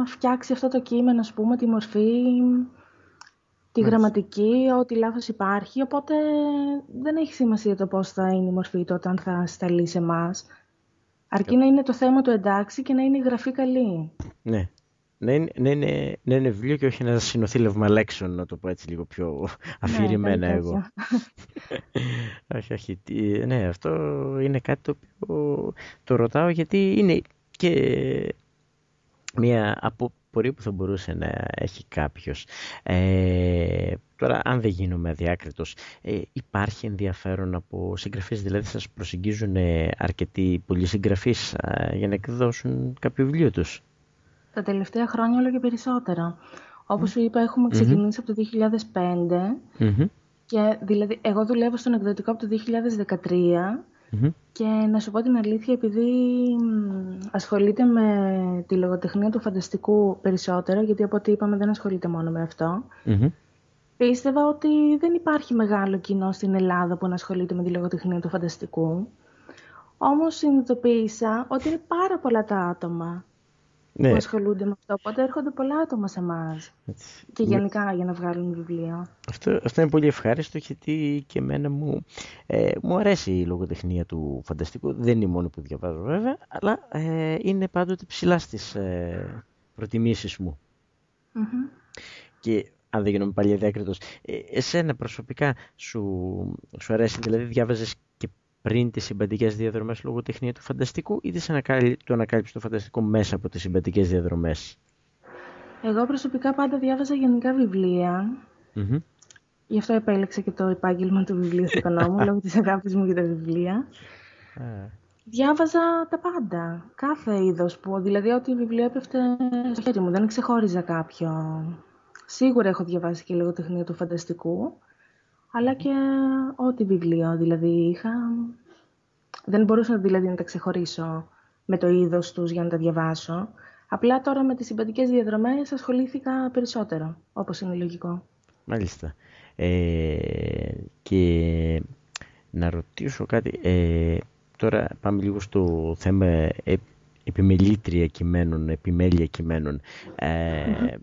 φτιάξει αυτό το κείμενο, ας πούμε, τη μορφή, τη γραμματική, ό,τι λάθος υπάρχει, οπότε δεν έχει σημασία το πώς θα είναι η μορφή του όταν θα σταλεί σε εμάς. Αρκεί να είναι το θέμα του εντάξει και να είναι η γραφή καλή. Ναι. Να είναι, ναι, ναι, ναι, είναι βιβλίο και όχι ένα συνοθήλευμα λέξεων, να το πω έτσι λίγο πιο ναι, αφηρημένα εγώ. όχι, όχι. Ναι, αυτό είναι κάτι το οποίο το ρωτάω γιατί είναι και μια από που θα μπορούσε να έχει κάποιος. Ε, τώρα, αν δεν γίνομαι αδιάκριτος, ε, υπάρχει ενδιαφέρον από συγγραφείς, δηλαδή σας προσεγγίζουν αρκετοί πολλοί συγγραφείς ε, για να εκδώσουν κάποιο βιβλίο τους; Τα τελευταία χρόνια όλο και περισσότερα. Όπως σου είπα, έχουμε από το 2005 και δηλαδή εγώ δουλεύω στον εκδοτικό από το 2013 και να σου πω την αλήθεια, επειδή ασχολείται με τη λογοτεχνία του φανταστικού περισσότερο, γιατί από ό,τι είπαμε δεν ασχολείται μόνο με αυτό, πίστευα ότι δεν υπάρχει μεγάλο κοινό στην Ελλάδα που να ασχολείται με τη λογοτεχνία του φανταστικού. Όμως συνειδητοποίησα ότι είναι πάρα πολλά τα άτομα ναι. που ασχολούνται με αυτό. Οπότε έρχονται πολλά άτομα σε εμάς. Και γενικά για να βγάλουν βιβλία. Αυτό, αυτό είναι πολύ ευχάριστο γιατί και εμένα μου, ε, μου αρέσει η λογοτεχνία του φανταστικού. Δεν είναι μόνο που διαβάζω βέβαια, αλλά ε, είναι πάντοτε ψηλά στις ε, προτιμήσεις μου. Και αν δεν γίνομαι πάλι διάκριτος, ε, εσένα προσωπικά σου, σου αρέσει, δηλαδή διάβαζες πριν τις συμπαντικές διαδρομές λογοτεχνία του φανταστικού ή το ανακάλυψε το φανταστικό μέσα από τις συμπαντικές διαδρομές; Εγώ προσωπικά πάντα διάβαζα γενικά βιβλία. Mm-hmm. Γι' αυτό επέλεξα και το επάγγελμα του βιβλιοθηκονόμου, λόγω της αγάπης μου για τα βιβλία. Διάβαζα τα πάντα, κάθε είδος που, δηλαδή ό,τι βιβλίο έπεφτε στο χέρι μου, δεν ξεχώριζα κάποιο. Σίγουρα έχω διαβάσει και λογοτεχνία του φανταστικού, αλλά και ό,τι βιβλίο δηλαδή είχα. Δεν μπορούσα δηλαδή να τα ξεχωρίσω με το είδος τους για να τα διαβάσω. Απλά τώρα με τις συμπαντικές διαδρομές ασχολήθηκα περισσότερο, όπως είναι λογικό. Μάλιστα. Ε, και να ρωτήσω κάτι. Ε, τώρα πάμε λίγο στο θέμα επιμελήτρια κειμένων, επιμέλεια κειμένων. Ε,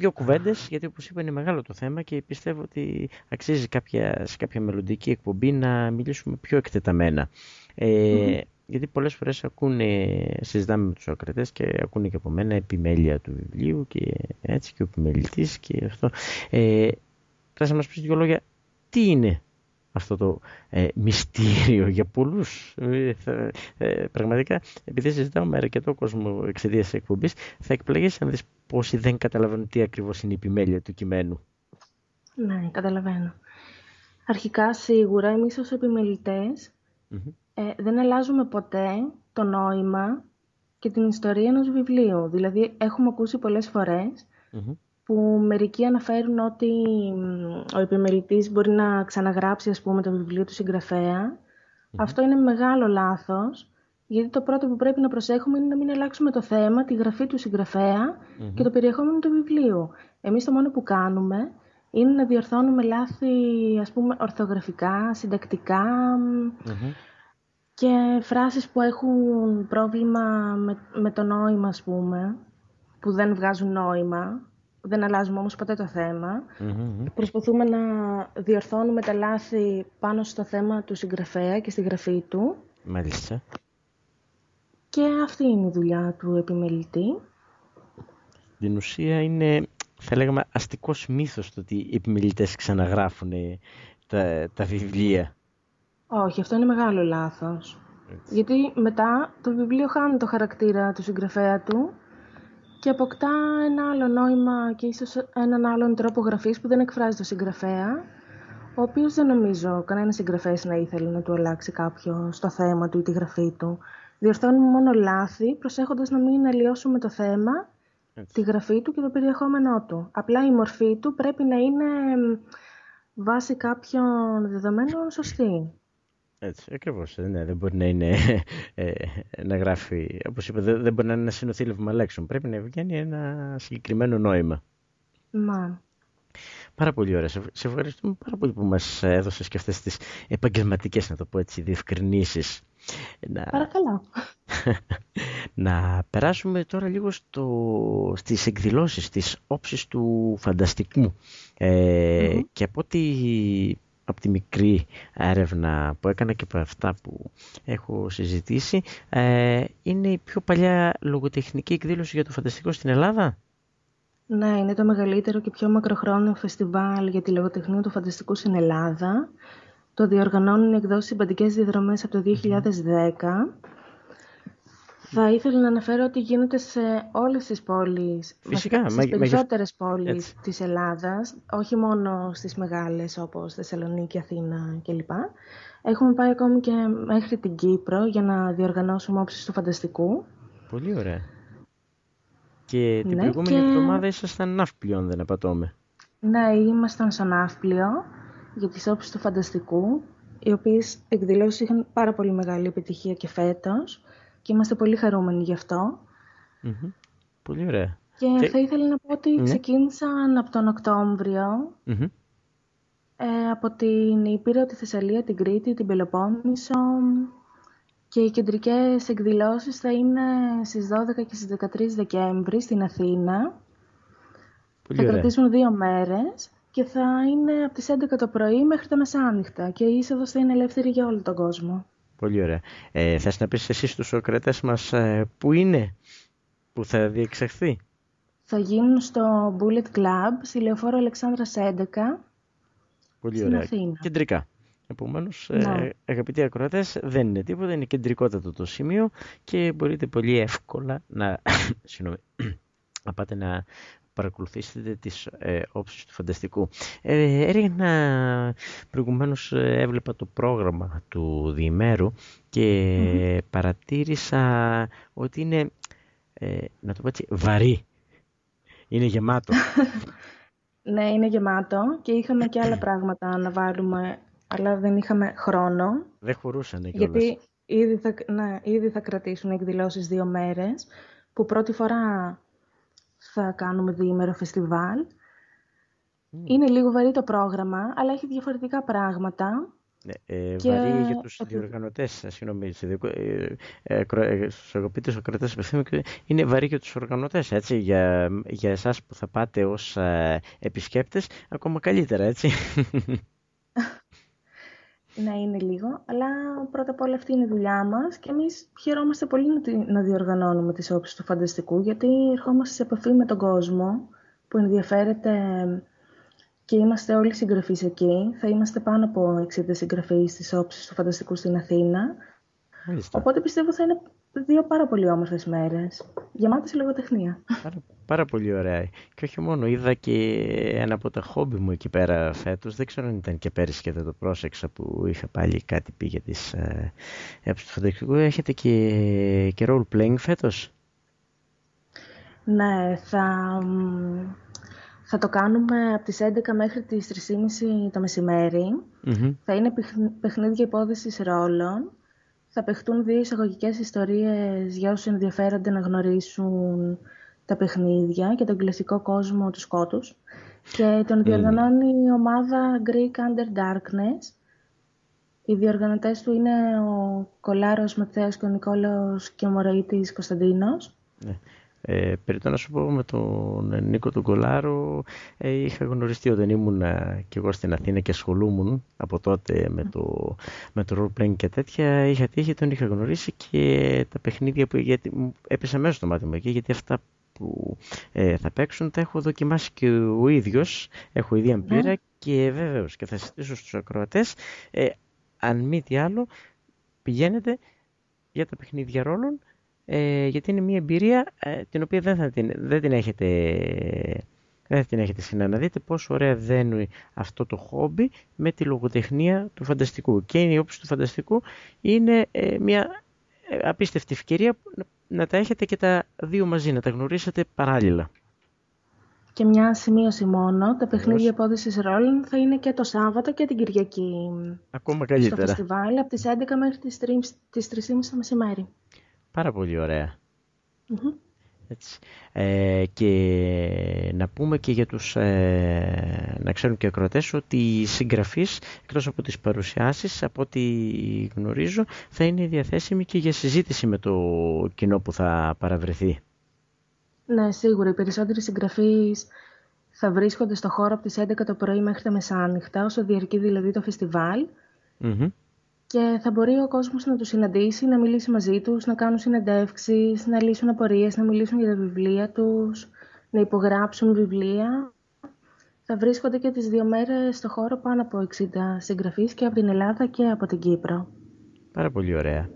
δύο κουβέντες, γιατί όπως είπα είναι μεγάλο το θέμα και πιστεύω ότι αξίζει κάποια, σε κάποια μελλοντική εκπομπή να μιλήσουμε πιο εκτεταμένα. Ε, Γιατί πολλές φορές ακούνε, συζητάμε με τους ακρατές και ακούνε και από μένα επιμέλεια του βιβλίου και έτσι και ο επιμελητής και αυτό. Ε, θα να μας πεις δύο λόγια, τι είναι αυτό το ε, μυστήριο για πολλούς. Ε, ε, πραγματικά, επειδή συζητάω με αρκετό κόσμο εξαιτίας της εκπομπής, θα εκπλαγείς αν δεις πόσοι δεν καταλαβαίνουν τι ακριβώς είναι η επιμέλεια του κειμένου. Ναι, καταλαβαίνω. Αρχικά, σίγουρα, εμείς ως επιμελητες ε, δεν αλλάζουμε ποτέ το νόημα και την ιστορία ενός βιβλίου. Δηλαδή, έχουμε ακούσει πολλές που μερικοί αναφέρουν ότι ο επιμελητής μπορεί να ξαναγράψει, ας πούμε, το βιβλίο του συγγραφέα. Αυτό είναι μεγάλο λάθος, γιατί το πρώτο που πρέπει να προσέχουμε είναι να μην αλλάξουμε το θέμα, τη γραφή του συγγραφέα και το περιεχόμενο του βιβλίου. Εμείς το μόνο που κάνουμε είναι να διορθώνουμε λάθη, ας πούμε, ορθογραφικά, και φράσεις που έχουν πρόβλημα με, με το νόημα, ας πούμε, που δεν βγάζουν νόημα. Δεν αλλάζουμε όμως ποτέ το θεμα Προσπαθούμε να διορθώνουμε τα λάθη πάνω στο θέμα του συγγραφέα και στη γραφή του. Μάλιστα. Και αυτή είναι η δουλειά του επιμελητή. Την ουσία είναι, θα λέγαμε, αστικός μύθος το ότι οι επιμελητές ξαναγράφουν τα, τα βιβλία. Όχι, αυτό είναι μεγάλο λάθος. Γιατί μετά το βιβλίο χάνει το χαρακτήρα του συγγραφέα του και αποκτά ένα άλλο νόημα και ίσως έναν άλλον τρόπο γραφής που δεν εκφράζει το συγγραφέα, ο οποίος δεν νομίζω κανένας συγγραφέας να ήθελε να του αλλάξει κάποιο στο θέμα του ή τη γραφή του. Διορθώνουμε μόνο λάθη, προσέχοντας να μην αλλοιώσουμε το θέμα, τη γραφή του και το περιεχόμενό του. Απλά η μορφή του πρέπει να είναι βάσει κάποιων δεδομένων σωστή. Έτσι, ακριβώς. Ε, ναι, δεν μπορεί να είναι ε, να γράφει, όπως είπα, δεν, μπορεί να είναι ένα συνοθήλευμα λέξεων. Πρέπει να βγαίνει ένα συγκεκριμένο νόημα. Μα. Πάρα πολύ ωραία. Σε, ευχαριστούμε πάρα πολύ που μας έδωσες και αυτές τις επαγγελματικές, να το πω έτσι, διευκρινήσεις. Να... Παρακαλώ. να περάσουμε τώρα λίγο στο, στις εκδηλώσεις, στις όψεις του φανταστικού. Ε, Και από ό,τι από τη μικρή έρευνα που έκανα και από αυτά που έχω συζητήσει ε, είναι η πιο παλιά λογοτεχνική εκδήλωση για το φανταστικό στην Ελλάδα; Ναι, είναι το μεγαλύτερο και πιο μακροχρόνιο φεστιβάλ για τη λογοτεχνία του φανταστικού στην Ελλάδα. Το διοργανώνουν εκδόσεις συμπαντικές διαδρομές από το 2010 θα ήθελα να αναφέρω ότι γίνεται σε όλες τις πόλεις, Φυσικά, στις περισσότερες πόλεις Έτσι. της Ελλάδας, όχι μόνο στις μεγάλες όπως Θεσσαλονίκη, Αθήνα κλπ. Έχουμε πάει ακόμη και μέχρι την Κύπρο για να διοργανώσουμε όψεις του φανταστικού. Πολύ ωραία. Και την ναι, προηγούμενη και... εβδομάδα ήσασταν ναύπλιο, αν δεν απατώμε. Ναι, ήμασταν στο ναύπλιο για τις όψεις του φανταστικού, οι οποίες εκδηλώσεις είχαν πάρα πολύ μεγάλη επιτυχία και φέτος και είμαστε πολύ χαρούμενοι γι' αυτο Πολύ ωραία. Και, θα ήθελα να πω ότι ναι. ξεκίνησαν από τον οκτωβριο ε, από την Ήπειρο, τη Θεσσαλία, την Κρήτη, την Πελοπόννησο και οι κεντρικές εκδηλώσεις θα είναι στις 12 και στις 13 Δεκέμβρη στην Αθήνα. Πολύ θα κρατήσουν δύο μέρες και θα είναι από τις 11 το πρωί μέχρι τα μεσάνυχτα και η είσοδος θα είναι ελεύθερη για όλο τον κόσμο. Πολύ ωραία. Ε, θες να πεις εσύ στους οκρατές μας ε, που είναι, που θα διεξαχθεί; Θα γίνουν στο Bullet Club, στη Λεωφόρο Αλεξάνδρας 11, Πολύ στην ωραία. Αθήνα. Κεντρικά. Επομένως, ε, ναι. αγαπητοί ακροατές, δεν είναι τίποτα, είναι κεντρικότατο το σημείο και μπορείτε πολύ εύκολα να, να πάτε να παρακολουθήσετε τις ε, όψεις του φανταστικού. Ε, έριχνα, προηγουμένως ε, έβλεπα το πρόγραμμα του διημέρου και παρατήρησα ότι είναι, ε, να το πω έτσι, βαρύ. Είναι γεμάτο. ναι, είναι γεμάτο και είχαμε και άλλα πράγματα να βάλουμε, αλλά δεν είχαμε χρόνο. Δεν χωρούσαν κιόλας. Γιατί ήδη θα, ναι, ήδη θα κρατήσουν εκδηλώσεις δύο μέρες, που πρώτη φορά θα κάνουμε διήμερο φεστιβάλ. Είναι λίγο βαρύ το πρόγραμμα, αλλά έχει διαφορετικά πράγματα. Ναι, ε, και... Βαρύ για τους διοργανωτές, συγγνώμη, ε, ε, ε, στους αγαπητούς ακροτές είναι βαρύ για τους οργανωτές, έτσι, για, για εσάς που θα πάτε ως ε, επισκέπτες, ακόμα καλύτερα, έτσι. Να είναι λίγο, αλλά πρώτα απ' όλα αυτή είναι η δουλειά μας και εμείς χαιρόμαστε πολύ να διοργανώνουμε τις όψεις του φανταστικού γιατί ερχόμαστε σε επαφή με τον κόσμο που ενδιαφέρεται και είμαστε όλοι συγγραφείς εκεί. Θα είμαστε πάνω από 60 συγγραφείς στις όψεις του φανταστικού στην Αθήνα. Οπότε πιστεύω θα είναι δύο πάρα πολύ όμορφες μέρες, γεμάτες λογοτεχνία. Πάρα, πάρα πολύ ωραία. Και όχι μόνο, είδα και ένα από τα χόμπι μου εκεί πέρα φέτος. Δεν ξέρω αν ήταν και πέρυσι και δεν το πρόσεξα που είχα πάλι κάτι πει για τις ε, του Έχετε και, και role playing φέτος; Ναι, θα, θα το κάνουμε από τις 11 μέχρι τις 3.30 το μεσημερι Θα είναι παιχνίδια υπόδεσης ρόλων θα παιχτούν δύο εισαγωγικές ιστορίες για όσους ενδιαφέρονται να γνωρίσουν τα παιχνίδια και τον κλασικό κόσμο του σκότους. Και τον διοργανώνει η ομάδα Greek Under Darkness. Οι διοργανωτές του είναι ο Κολάρος Ματθαίος και ο Νικόλαος και ο Μωροήτης Κωνσταντίνος. Ναι. Ε, να σου πω με τον Νίκο τον Κολάρο ε, είχα γνωριστεί όταν ήμουν ε, και εγώ στην Αθήνα και ασχολούμουν από τότε με το, με το role playing και τέτοια είχα τύχει, τον είχα γνωρίσει και τα παιχνίδια που γιατί, έπεσα μέσα στο μάτι μου εκεί γιατί αυτά που ε, θα παίξουν τα έχω δοκιμάσει και ο ίδιος έχω ήδη αμπύρα ναι. και βέβαιως και θα συστήσω στους ακροατές ε, αν μη τι άλλο πηγαίνετε για τα παιχνίδια ρόλων ε, γιατί είναι μια εμπειρία ε, την οποία δεν, θα την, δεν την έχετε δεν την έχετε συχνά να δείτε πόσο ωραία δένει αυτό το χόμπι με τη λογοτεχνία του φανταστικού. Και η όψη του φανταστικού είναι ε, μια απίστευτη ευκαιρία να τα έχετε και τα δύο μαζί, να τα γνωρίσετε παράλληλα. Και μια σημείωση μόνο, τα παιχνίδια απόδοσης ρόλων θα είναι και το Σάββατο και την Κυριακή. Ακόμα καλύτερα. Στο φεστιβάλ από τις 11 μέχρι τις 3.30 το μεσημέρι. Πάρα πολύ Έτσι. Ε, και να πούμε και για τους, ε, να ξέρουν και οι ακροατές ότι οι συγγραφείς εκτός από τις παρουσιάσεις, από ό,τι γνωρίζω, θα είναι διαθέσιμοι και για συζήτηση με το κοινό που θα παραβρεθεί. Ναι, σίγουρα. Οι περισσότεροι συγγραφείς θα βρίσκονται στο χώρο από τις 11 το πρωί μέχρι τα μεσάνυχτα, όσο διαρκεί δηλαδή το φεστιβάλ και θα μπορεί ο κόσμος να τους συναντήσει, να μιλήσει μαζί τους, να κάνουν συνεντεύξεις, να λύσουν απορίες, να μιλήσουν για τα βιβλία τους, να υπογράψουν βιβλία. Θα βρίσκονται και τις δύο μέρες στο χώρο πάνω από 60 συγγραφείς και από την Ελλάδα και από την Κύπρο. Πάρα πολύ ωραία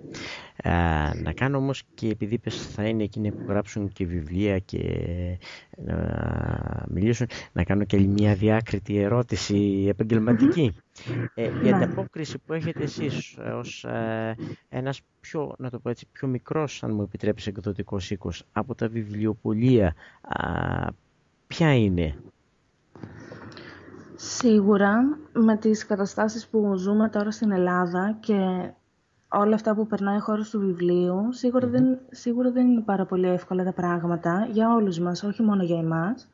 να κάνω όμως και επειδή πες θα είναι εκείνοι που γράψουν και βιβλία και να μιλήσουν, να κάνω και μια διάκριτη ερώτηση επαγγελματική. Ε, η ναι. ανταπόκριση που έχετε εσείς ως ε, ένας πιο, να το πω έτσι, πιο μικρός, αν μου επιτρέψει εκδοτικός οίκος, από τα βιβλιοπολία, ποια είναι; Σίγουρα με τις καταστάσεις που ζούμε τώρα στην Ελλάδα και όλα αυτά που περνάει ο χώρος του βιβλίου, δεν, σίγουρα δεν είναι πάρα πολύ εύκολα τα πράγματα για όλους μας, όχι μόνο για εμας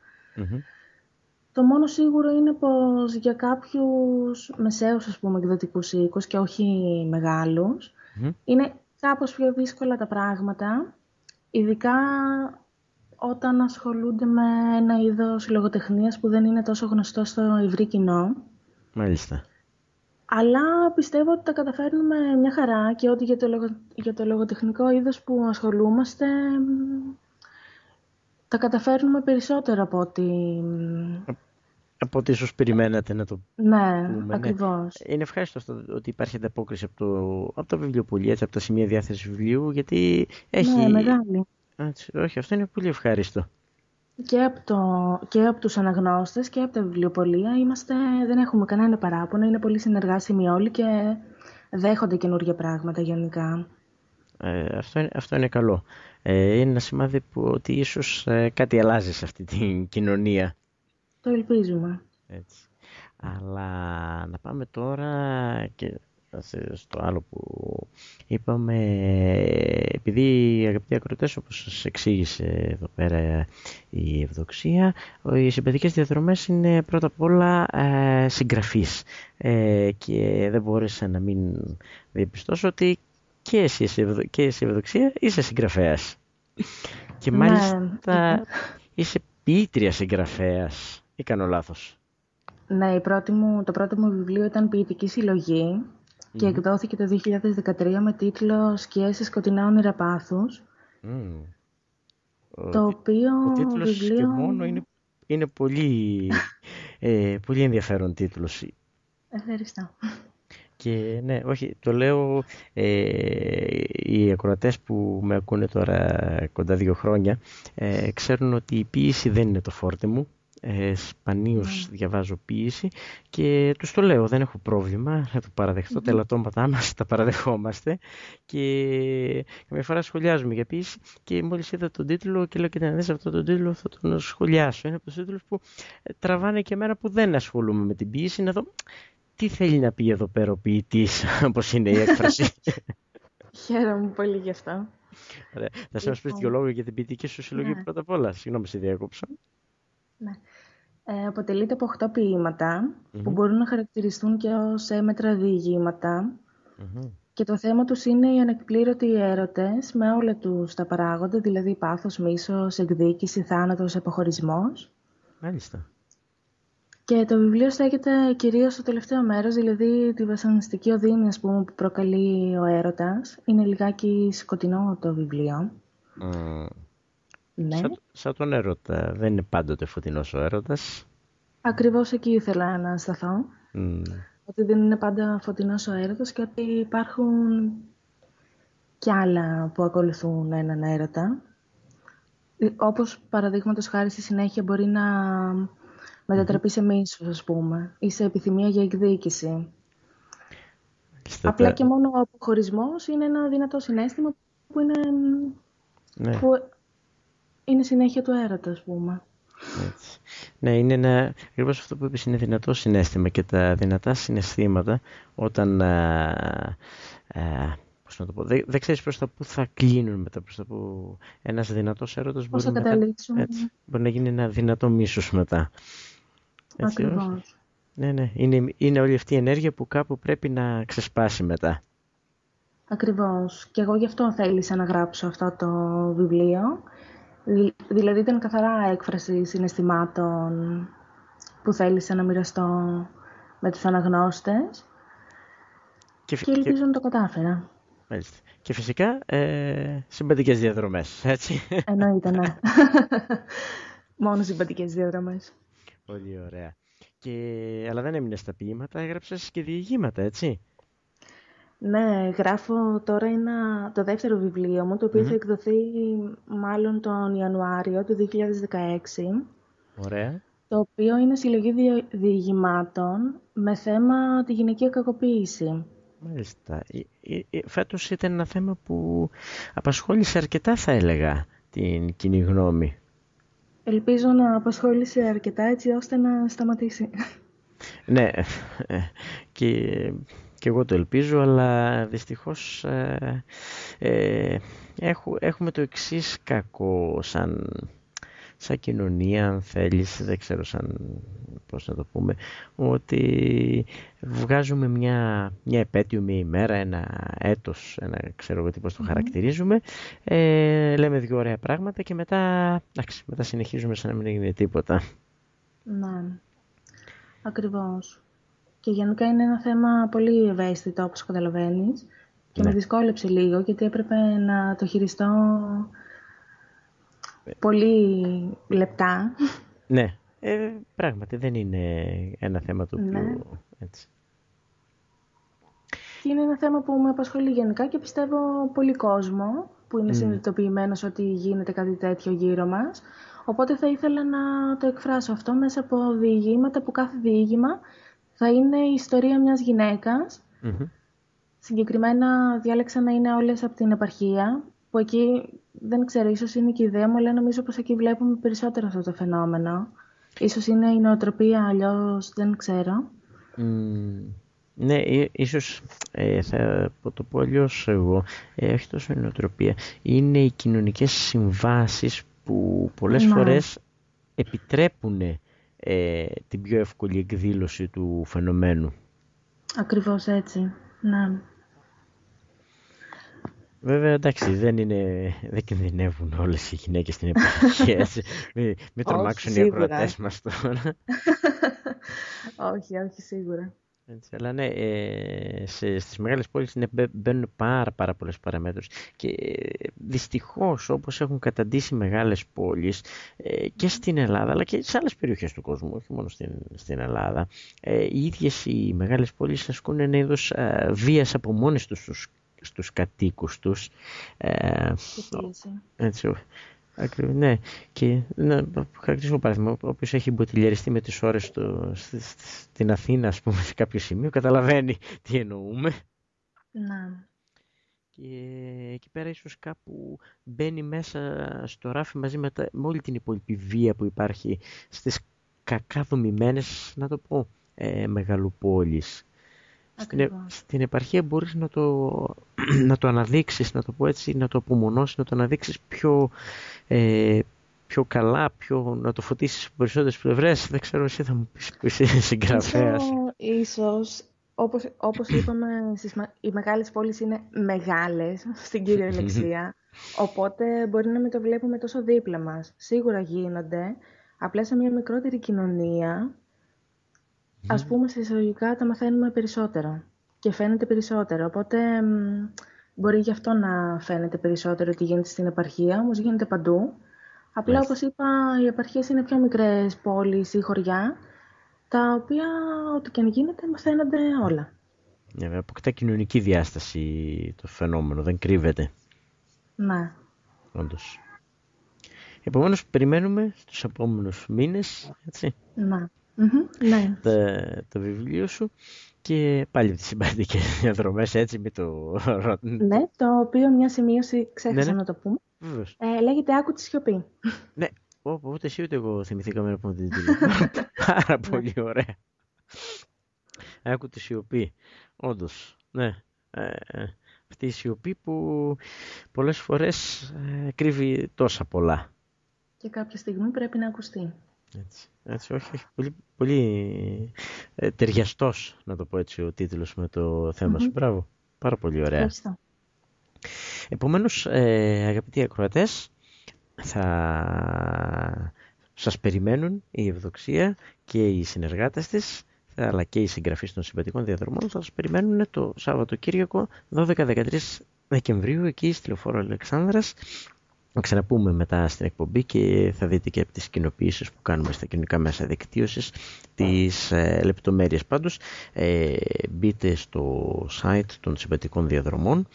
Το μόνο σίγουρο είναι πως για κάποιους μεσαίους, ας πούμε, εκδοτικούς οίκους και όχι είναι κάπως πιο δύσκολα τα πράγματα, ειδικά όταν ασχολούνται με ένα είδος λογοτεχνίας που δεν είναι τόσο γνωστό στο ευρύ κοινό. Μάλιστα. Αλλά πιστεύω ότι τα καταφέρνουμε μια χαρά και ότι για το, λογο, για το λογοτεχνικό είδος που ασχολούμαστε τα καταφέρνουμε περισσότερο από ότι... Από ό,τι ίσως περιμένατε να το ναι, πούμε. Ναι. Ακριβώς. Είναι ευχάριστο αυτό ότι υπάρχει ανταπόκριση από, το, από τα βιβλιοπολία, από τα σημεία διάθεσης βιβλίου, γιατί έχει... Ναι, μεγάλη. όχι, αυτό είναι πολύ ευχάριστο και από, το, και από τους αναγνώστες και από τα βιβλιοπολία είμαστε, δεν έχουμε κανένα παράπονο, είναι πολύ συνεργάσιμοι όλοι και δέχονται καινούργια πράγματα γενικά. Ε, αυτό, είναι, αυτό είναι καλό. Ε, είναι ένα σημάδι που ότι ίσως ε, κάτι αλλάζει σε αυτή την κοινωνία. Το ελπίζουμε. Έτσι. Αλλά να πάμε τώρα και στο άλλο που είπαμε. Επειδή αγαπητοί ακροτές όπως σας εξήγησε εδώ πέρα η Ευδοξία οι συμπαιδικές διαδρομές είναι πρώτα απ' όλα ε, συγγραφείς. Ε, και δεν μπόρεσα να μην διαπιστώσω ότι και εσύ, και εσύ Ευδοξία είσαι συγγραφέας. Και μάλιστα ναι. είσαι ποιήτρια συγγραφέας. Ή κάνω λάθος; Ναι, η πρώτη μου, το πρώτο μου βιβλίο ήταν ποιητική συλλογή και εκδόθηκε το 2013 με τίτλο «Σκιές σε σκοτεινά όνειρα πάθους». Το οποίο ο τίτλος βιβλίο... και μόνο είναι, είναι πολύ, ε, πολύ ενδιαφέρον τίτλος. Ευχαριστώ. Και ναι, όχι, το λέω ε, οι ακροατές που με ακούνε τώρα κοντά δύο χρόνια ε, ξέρουν ότι η ποίηση δεν είναι το φόρτε μου ε, σπανίως ναι. διαβάζω ποίηση και τους το λέω, δεν έχω πρόβλημα να το παραδεχτώ, mm-hmm. τα ελαττώματά μας τα παραδεχόμαστε και καμιά φορά σχολιάζουμε για ποίηση και μόλις είδα τον τίτλο και λέω και να δεις αυτό τον τίτλο θα τον σχολιάσω. Είναι από τους τίτλους που ε, τραβάνε και εμένα που δεν ασχολούμαι με την ποίηση να δω τι θέλει να πει εδώ πέρα ο ποιητής, όπως είναι η έκφραση. Χαίρομαι πολύ γι' αυτό. Ωραία. Θα σας πει δύο λόγια για την ποιητική σου συλλογή ναι. πρώτα απ' όλα. Συγγνώμη, σε διακόψα. Ναι. Ε, αποτελείται από 8 ποιηματα που μπορούν να χαρακτηριστούν και ως έμετρα και το θέμα τους είναι οι ανεκπλήρωτοι έρωτες με όλα τους τα παράγοντα, δηλαδή πάθος, μίσος, εκδίκηση, θάνατος, αποχωρισμός. Μάλιστα. Και το βιβλίο στέκεται κυρίως στο τελευταίο μέρος, δηλαδή τη βασανιστική οδύνη που προκαλεί ο έρωτας. Είναι λιγάκι σκοτεινό το βιβλίο. Ναι. Σαν, σαν τον έρωτα. Δεν είναι πάντοτε φωτεινός ο έρωτας. Ακριβώς εκεί ήθελα να σταθώ. Ότι δεν είναι πάντα φωτεινός ο έρωτας και ότι υπάρχουν κι άλλα που ακολουθούν έναν έρωτα. Όπως παραδείγματος χάρη στη συνέχεια μπορεί να μετατραπεί σε μίσος, ας πούμε, ή σε επιθυμία για εκδίκηση. Απλά και μόνο ο αποχωρισμός είναι ένα δυνατό συνέστημα που είναι... Ναι είναι συνέχεια του έρωτα, ας πούμε. Έτσι. Ναι, είναι ένα, ακριβώς αυτό που είπες είναι δυνατό συνέστημα και τα δυνατά συναισθήματα όταν, α, α, πώς να το πω, δεν, δεν ξέρεις προς τα που θα κλείνουν μετά, προς τα που ένας δυνατός έρωτας μπορεί, να, έτσι, μπορεί να γίνει ένα δυνατό μίσος μετά. Έτσι, Ακριβώς. Ναι, ναι, είναι, είναι όλη αυτή η ενέργεια που κάπου πρέπει να ξεσπάσει μετά. Ακριβώς. Και εγώ γι' αυτό θέλησα να γράψω αυτό το βιβλίο Δηλαδή ήταν καθαρά έκφραση συναισθημάτων που θέλησα να μοιραστώ με τους αναγνώστες και, και ελπίζω να το κατάφερα. Μάλιστα. Και φυσικά ε, συμπαντικές διαδρομές, έτσι. Εννοείται, ναι. Μόνο συμπαντικές διαδρομές. Πολύ ωραία. Και, αλλά δεν έμεινες στα ποίηματα, έγραψες και διηγήματα, έτσι. Ναι, γράφω τώρα ένα, το δεύτερο βιβλίο μου, το οποιο θα εκδοθεί μάλλον τον Ιανουάριο του 2016. Ωραία. Το οποίο είναι συλλογή διηγημάτων με θέμα τη γυναικεία κακοποίηση. Μάλιστα. Φέτος ήταν ένα θέμα που απασχόλησε αρκετά, θα έλεγα, την κοινή γνώμη. Ελπίζω να απασχόλησε αρκετά έτσι ώστε να σταματήσει. Ναι, ε, και και εγώ το ελπίζω, αλλά δυστυχώς ε, ε, έχουμε το εξής κακό σαν, σαν κοινωνία, αν θέλεις, δεν ξέρω σαν, πώς να το πούμε, ότι βγάζουμε μια, μια επέτειο, μια ημέρα, ένα έτος, ένα ξέρω εγώ τι πώς το χαρακτηρίζουμε, ε, λέμε δύο ωραία πράγματα και μετά, εντάξει, μετά συνεχίζουμε σαν να μην έγινε τίποτα. Ναι, ακριβώς. Και γενικά είναι ένα θέμα πολύ ευαίσθητο, όπως καταλαβαίνεις. Και με ναι. δυσκόλεψε λίγο, γιατί έπρεπε να το χειριστώ πολύ λεπτά. Ναι, ε, πράγματι δεν είναι ένα θέμα το οποίο... Ναι. Έτσι. Και είναι ένα θέμα που με απασχολεί γενικά και πιστεύω πολύ κόσμο που είναι mm. συνειδητοποιημένος ότι γίνεται κάτι τέτοιο γύρω μας. Οπότε θα ήθελα να το εκφράσω αυτό μέσα από διηγήματα που κάθε διήγημα θα είναι η ιστορία μιας γυναικας Συγκεκριμένα διάλεξα να είναι όλες από την επαρχία, που εκεί δεν ξέρω, ίσως είναι και η ιδέα μου, αλλά νομίζω πως εκεί βλέπουμε περισσότερο αυτό το φαινόμενο. Ίσως είναι η νοοτροπία, αλλιώς δεν ξέρω. ναι, ίσως ε, θα το πω αλλιώς εγώ, ε, όχι τόσο η νοοτροπία, είναι οι κοινωνικές συμβάσεις που πολλές ναι. φορές επιτρέπουν ε, την πιο εύκολη εκδήλωση του φαινομένου. Ακριβώς έτσι, ναι. Βέβαια, εντάξει, δεν, είναι, δεν κινδυνεύουν όλες οι γυναίκες στην εποχή, έτσι. Μην, μην τρομάξουν οι ακροατές μας τώρα. όχι, όχι, σίγουρα. Έτσι, αλλά ναι, ε, σε, στις μεγάλες πόλεις ναι, μπαίνουν πάρα, πάρα πολλές παραμέτρους και ε, δυστυχώς όπως έχουν καταντήσει μεγάλες πόλεις ε, και στην Ελλάδα αλλά και σε άλλες περιοχές του κόσμου, όχι μόνο στην, στην Ελλάδα, ε, οι ίδιες οι μεγάλες πόλεις ασκούν ένα είδος ε, βίας από μόνες τους στους, στους κατοίκους τους. Ε, έτσι, Ακριβώς, ναι. Και να χαρακτηρίσω παράδειγμα, όποιο έχει μποτιλιαριστεί με τις ώρες του, στην Αθήνα, ας πούμε, σε κάποιο σημείο, καταλαβαίνει τι εννοούμε. Να. Και εκεί πέρα ίσως κάπου μπαίνει μέσα στο ράφι μαζί με, τα, με όλη την υπόλοιπη βία που υπάρχει στις κακά δομημένες, να το πω, ε, μεγαλοπόλεις. Στην, στην επαρχία μπορείς να το, να το αναδείξεις, να το πω έτσι, να το απομονώσεις, να το αναδείξεις πιο, ε, πιο καλά, πιο, να το φωτίσεις από περισσότερες πλευρές. Δεν ξέρω, εσύ θα μου πεις που είσαι συγγραφέας. Ίσως, όπως, όπως είπαμε, στις, οι μεγάλες πόλεις είναι μεγάλες, στην κύρια λεξία, οπότε μπορεί να μην το βλέπουμε τόσο δίπλα μας. Σίγουρα γίνονται, απλά σε μια μικρότερη κοινωνία ας πούμε σε εισαγωγικά τα μαθαίνουμε περισσότερο και φαίνεται περισσότερο. Οπότε μπορεί γι' αυτό να φαίνεται περισσότερο ότι γίνεται στην επαρχία, όμως γίνεται παντού. Απλά όπως είπα, οι επαρχίες είναι πιο μικρές πόλεις ή χωριά, τα οποία ό,τι και αν γίνεται μαθαίνονται όλα. Ναι, αποκτά κοινωνική διάσταση το φαινόμενο, δεν κρύβεται. Ναι. Όντως. Επομένως, περιμένουμε στους επόμενους μήνες, έτσι. Ναι ναι. το βιβλίο σου και πάλι τις συμπαντικές διαδρομές έτσι με το Ναι, το οποίο μια σημείωση ξέχασα ναι, ναι. να το πούμε. Ε, λέγεται «Άκου τη σιωπή». Ναι, ούτε εσύ ούτε εγώ θυμηθήκαμε να πούμε την Πάρα ναι. πολύ ωραία. «Άκου τη σιωπή». Όντως, ναι. Ε, ε, αυτή η σιωπή που πολλές φορές ε, κρύβει τόσα πολλά. Και κάποια στιγμή πρέπει να ακουστεί. Έτσι, έτσι όχι, όχι, πολύ, πολύ ε, ταιριαστός, να το πω έτσι, ο τίτλος με το θέμα σου. Μπράβο, πάρα πολύ ωραία. Ευχαριστώ. Επομένως, ε, αγαπητοί ακροατές, θα σας περιμένουν η Ευδοξία και οι συνεργάτες της, αλλά και οι συγγραφείς των συμπατικών διαδρομών, θα σας περιμένουν το Σαββατοκύριακο 12-13 Δεκεμβρίου εκεί στη Λεωφόρο Αλεξάνδρας να ξαναπούμε μετά στην εκπομπή και θα δείτε και από τις κοινοποιήσεις που κάνουμε στα κοινωνικά μέσα δικτύωσης τις ε, λεπτομέρειες πάντως. Ε, μπείτε στο site των συμπατικών διαδρομών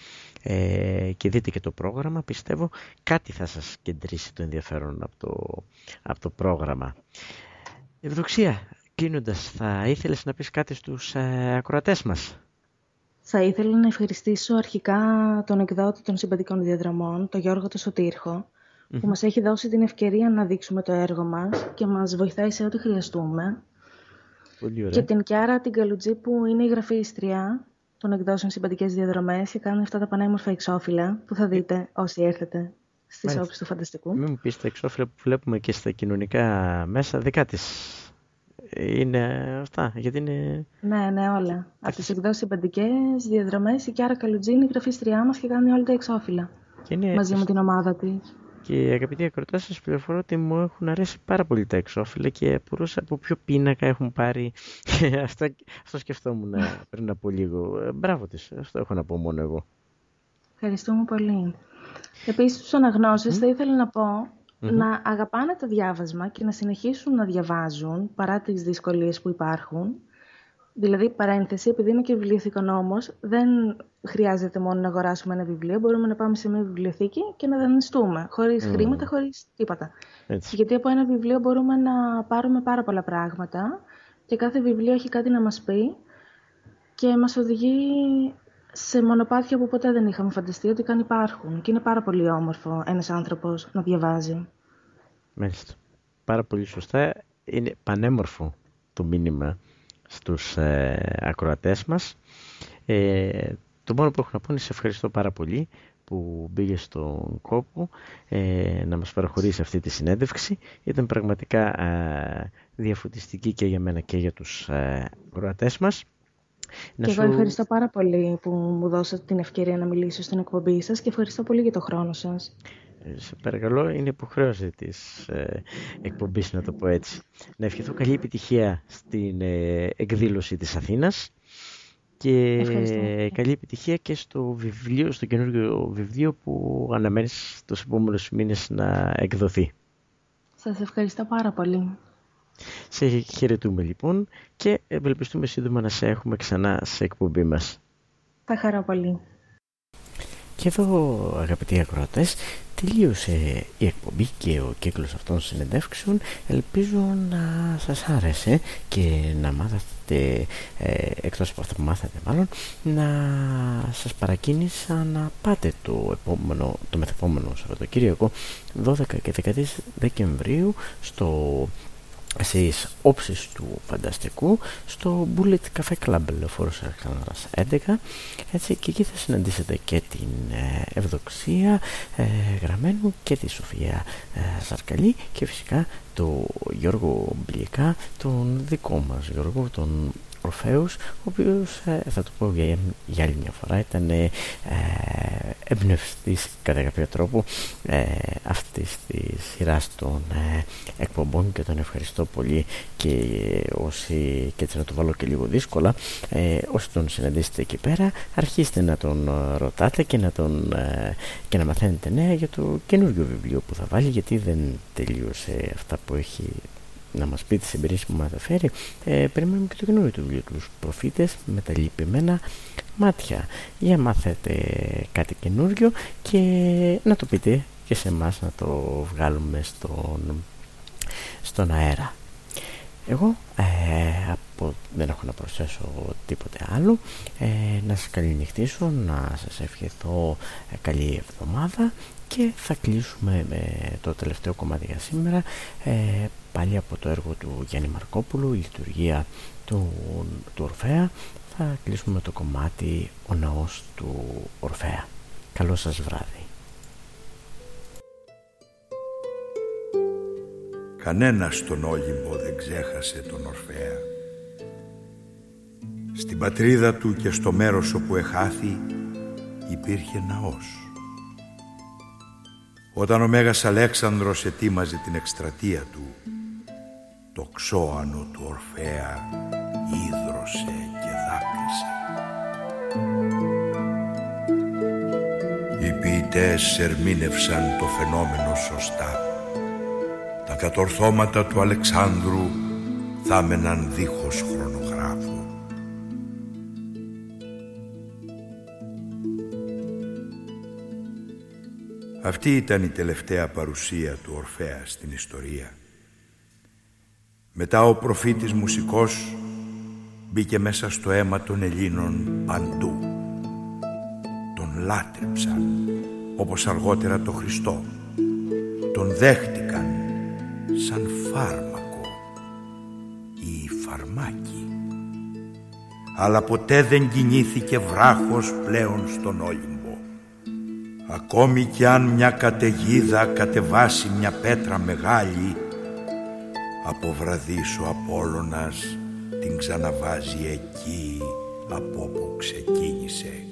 ε, και δείτε και το πρόγραμμα πιστεύω. Κάτι θα σας κεντρήσει το ενδιαφέρον από το, από το πρόγραμμα. Ευδοξία κλείνοντας θα ήθελες να πεις κάτι στους ε, ακροατές μας; Θα ήθελα να ευχαριστήσω αρχικά τον εκδότη των συμπαντικών διαδρομών, τον Γιώργο το σωτηρχο που μας έχει δώσει την ευκαιρία να δείξουμε το έργο μας και μας βοηθάει σε ό,τι χρειαστούμε. Πολύ ωραία. Και την Κιάρα την Καλουτζή που είναι η γραφίστρια των εκδόσεων συμπαντικές διαδρομές και κάνει αυτά τα πανέμορφα εξώφυλλα που θα δείτε όσοι έρθετε στις όψεις του φανταστικού. Μην μου πεις τα εξώφυλλα που βλέπουμε και στα κοινωνικά μέσα δικά της είναι αυτά, γιατί είναι... Ναι, ναι, όλα. Από τι εκδόσεις συμπαντικέ διαδρομές, η Κιάρα Καλουτζίνη, η γραφίστριά μας και κάνει όλα τα εξώφυλλα. Είναι... Μαζί με την ομάδα της. Και αγαπητοί ακροτά, σας πληροφορώ ότι μου έχουν αρέσει πάρα πολύ τα εξώφυλλα και απορούσα από ποιο πίνακα έχουν πάρει. αυτό, αυτό σκεφτόμουν πριν από λίγο. Ε, μπράβο της, αυτό έχω να πω μόνο εγώ. Ευχαριστούμε πολύ. Επίσης, στου αναγνώσεις, θα ήθελα να πω να αγαπάνε το διάβασμα και να συνεχίσουν να διαβάζουν παρά τις δυσκολίες που υπάρχουν. Δηλαδή, παρένθεση, επειδή είμαι και βιβλιοθηκονόμος, δεν χρειάζεται μόνο να αγοράσουμε ένα βιβλίο, μπορούμε να πάμε σε μια βιβλιοθήκη και να δανειστούμε, χωρίς χρήματα, χωρίς τίποτα. Γιατί από ένα βιβλίο μπορούμε να πάρουμε πάρα πολλά πράγματα και κάθε βιβλίο έχει κάτι να μας πει και μας οδηγεί σε μονοπάτια που ποτέ δεν είχαμε φανταστεί ότι καν υπάρχουν. Και είναι πάρα πολύ όμορφο ένας άνθρωπος να διαβάζει. Μάλιστα. Πάρα πολύ σωστά. Είναι πανέμορφο το μήνυμα στους ε, ακροατές μας. Ε, το μόνο που έχω να πω είναι σε ευχαριστώ πάρα πολύ που μπήκε στον κόπο ε, να μας παραχωρήσει αυτή τη συνέντευξη. Ήταν πραγματικά ε, διαφωτιστική και για μένα και για τους ε, ακροατές μας. Και εγώ ευχαριστώ πάρα πολύ που μου δώσατε την ευκαιρία να μιλήσω στην εκπομπή σας και ευχαριστώ πολύ για το χρόνο σας. Σε παρακαλώ, είναι υποχρέωση της ε, εκπομπής, να το πω έτσι. Να ευχηθώ καλή επιτυχία στην ε, εκδήλωση της Αθήνας και καλή επιτυχία και στο βιβλίο, στο καινούργιο βιβλίο που αναμένεις τους επόμενους μήνες να εκδοθεί. Σας ευχαριστώ πάρα πολύ. Σε χαιρετούμε λοιπόν και ευελπιστούμε σύντομα να σε έχουμε ξανά σε εκπομπή μας. Θα χαρώ πολύ. Και εδώ αγαπητοί ακροατές τελείωσε η εκπομπή και ο κύκλος αυτών συνεντεύξεων. Ελπίζω να σας άρεσε και να μάθατε ε, εκτός από αυτό που μάθατε μάλλον να σας παρακίνησα να πάτε το επόμενο το μεθεπόμενο Σαββατοκύριακο 12 και 13 Δεκεμβρίου στο στις όψεις του φανταστικού στο Bullet Cafe Club Λεωφόρος Αλεξάνδρας 11 έτσι και εκεί θα συναντήσετε και την ε, Ευδοξία ε, Γραμμένου και τη Σοφία ε, Ζαρκαλή και φυσικά το Γιώργο Μπλικά τον δικό μας Γιώργο τον Ορφέους ο οποίος ε, θα το πω για, για άλλη μια φορά ήταν ε, εμπνευστής κατά κάποιο τρόπο ε, αυτής της σειράς των ε, εκπομπών και τον ευχαριστώ πολύ και όσοι και έτσι να το βάλω και λίγο δύσκολα ε, όσοι τον συναντήσετε εκεί πέρα αρχίστε να τον ρωτάτε και να, τον, ε, και να μαθαίνετε νέα για το καινούργιο βιβλίο που θα βάλει γιατί δεν τελείωσε αυτά που έχει να μας πει τις εμπειρίες που μας φέρει ε, περιμένουμε και το καινούριο του βιβλίου τους προφήτες με τα λυπημένα μάτια. Για μάθετε κάτι καινούριο και να το πείτε και σε εμάς να το βγάλουμε στον, στον αέρα. Εγώ ε, από, δεν έχω να προσθέσω τίποτε άλλο. Ε, να σας καληνυχτήσω να σας ευχηθώ ε, καλή εβδομάδα και θα κλείσουμε με το τελευταίο κομμάτι για σήμερα. Ε, πάλι από το έργο του Γιάννη Μαρκόπουλου η λειτουργία του, του Ορφέα θα κλείσουμε το κομμάτι «Ο ναός του Ορφέα». Καλό σας βράδυ. Κανένας στον Όλυμπο δεν ξέχασε τον Ορφέα. Στην πατρίδα του και στο μέρος όπου εχάθη υπήρχε ναός. Όταν ο Μέγας Αλέξανδρος ετοίμαζε την εκστρατεία του, το ξώανο του Ορφέα ίδρωσε και δάκρυσε. Οι ποιητές ερμήνευσαν το φαινόμενο σωστά. Τα κατορθώματα του Αλεξάνδρου θα μέναν δίχως χρονογράφου. Αυτή ήταν η τελευταία παρουσία του Ορφέα στην ιστορία. Μετά ο προφήτης μουσικός μπήκε μέσα στο αίμα των Ελλήνων παντού. Τον λάτρεψαν όπως αργότερα το Χριστό. Τον δέχτηκαν σαν φάρμακο ή φαρμάκι. Αλλά ποτέ δεν κινήθηκε βράχος πλέον στον Όλυμπο. Ακόμη κι αν μια καταιγίδα κατεβάσει μια πέτρα μεγάλη από βραδύς ο Απόλλωνας την ξαναβάζει εκεί από όπου ξεκίνησε.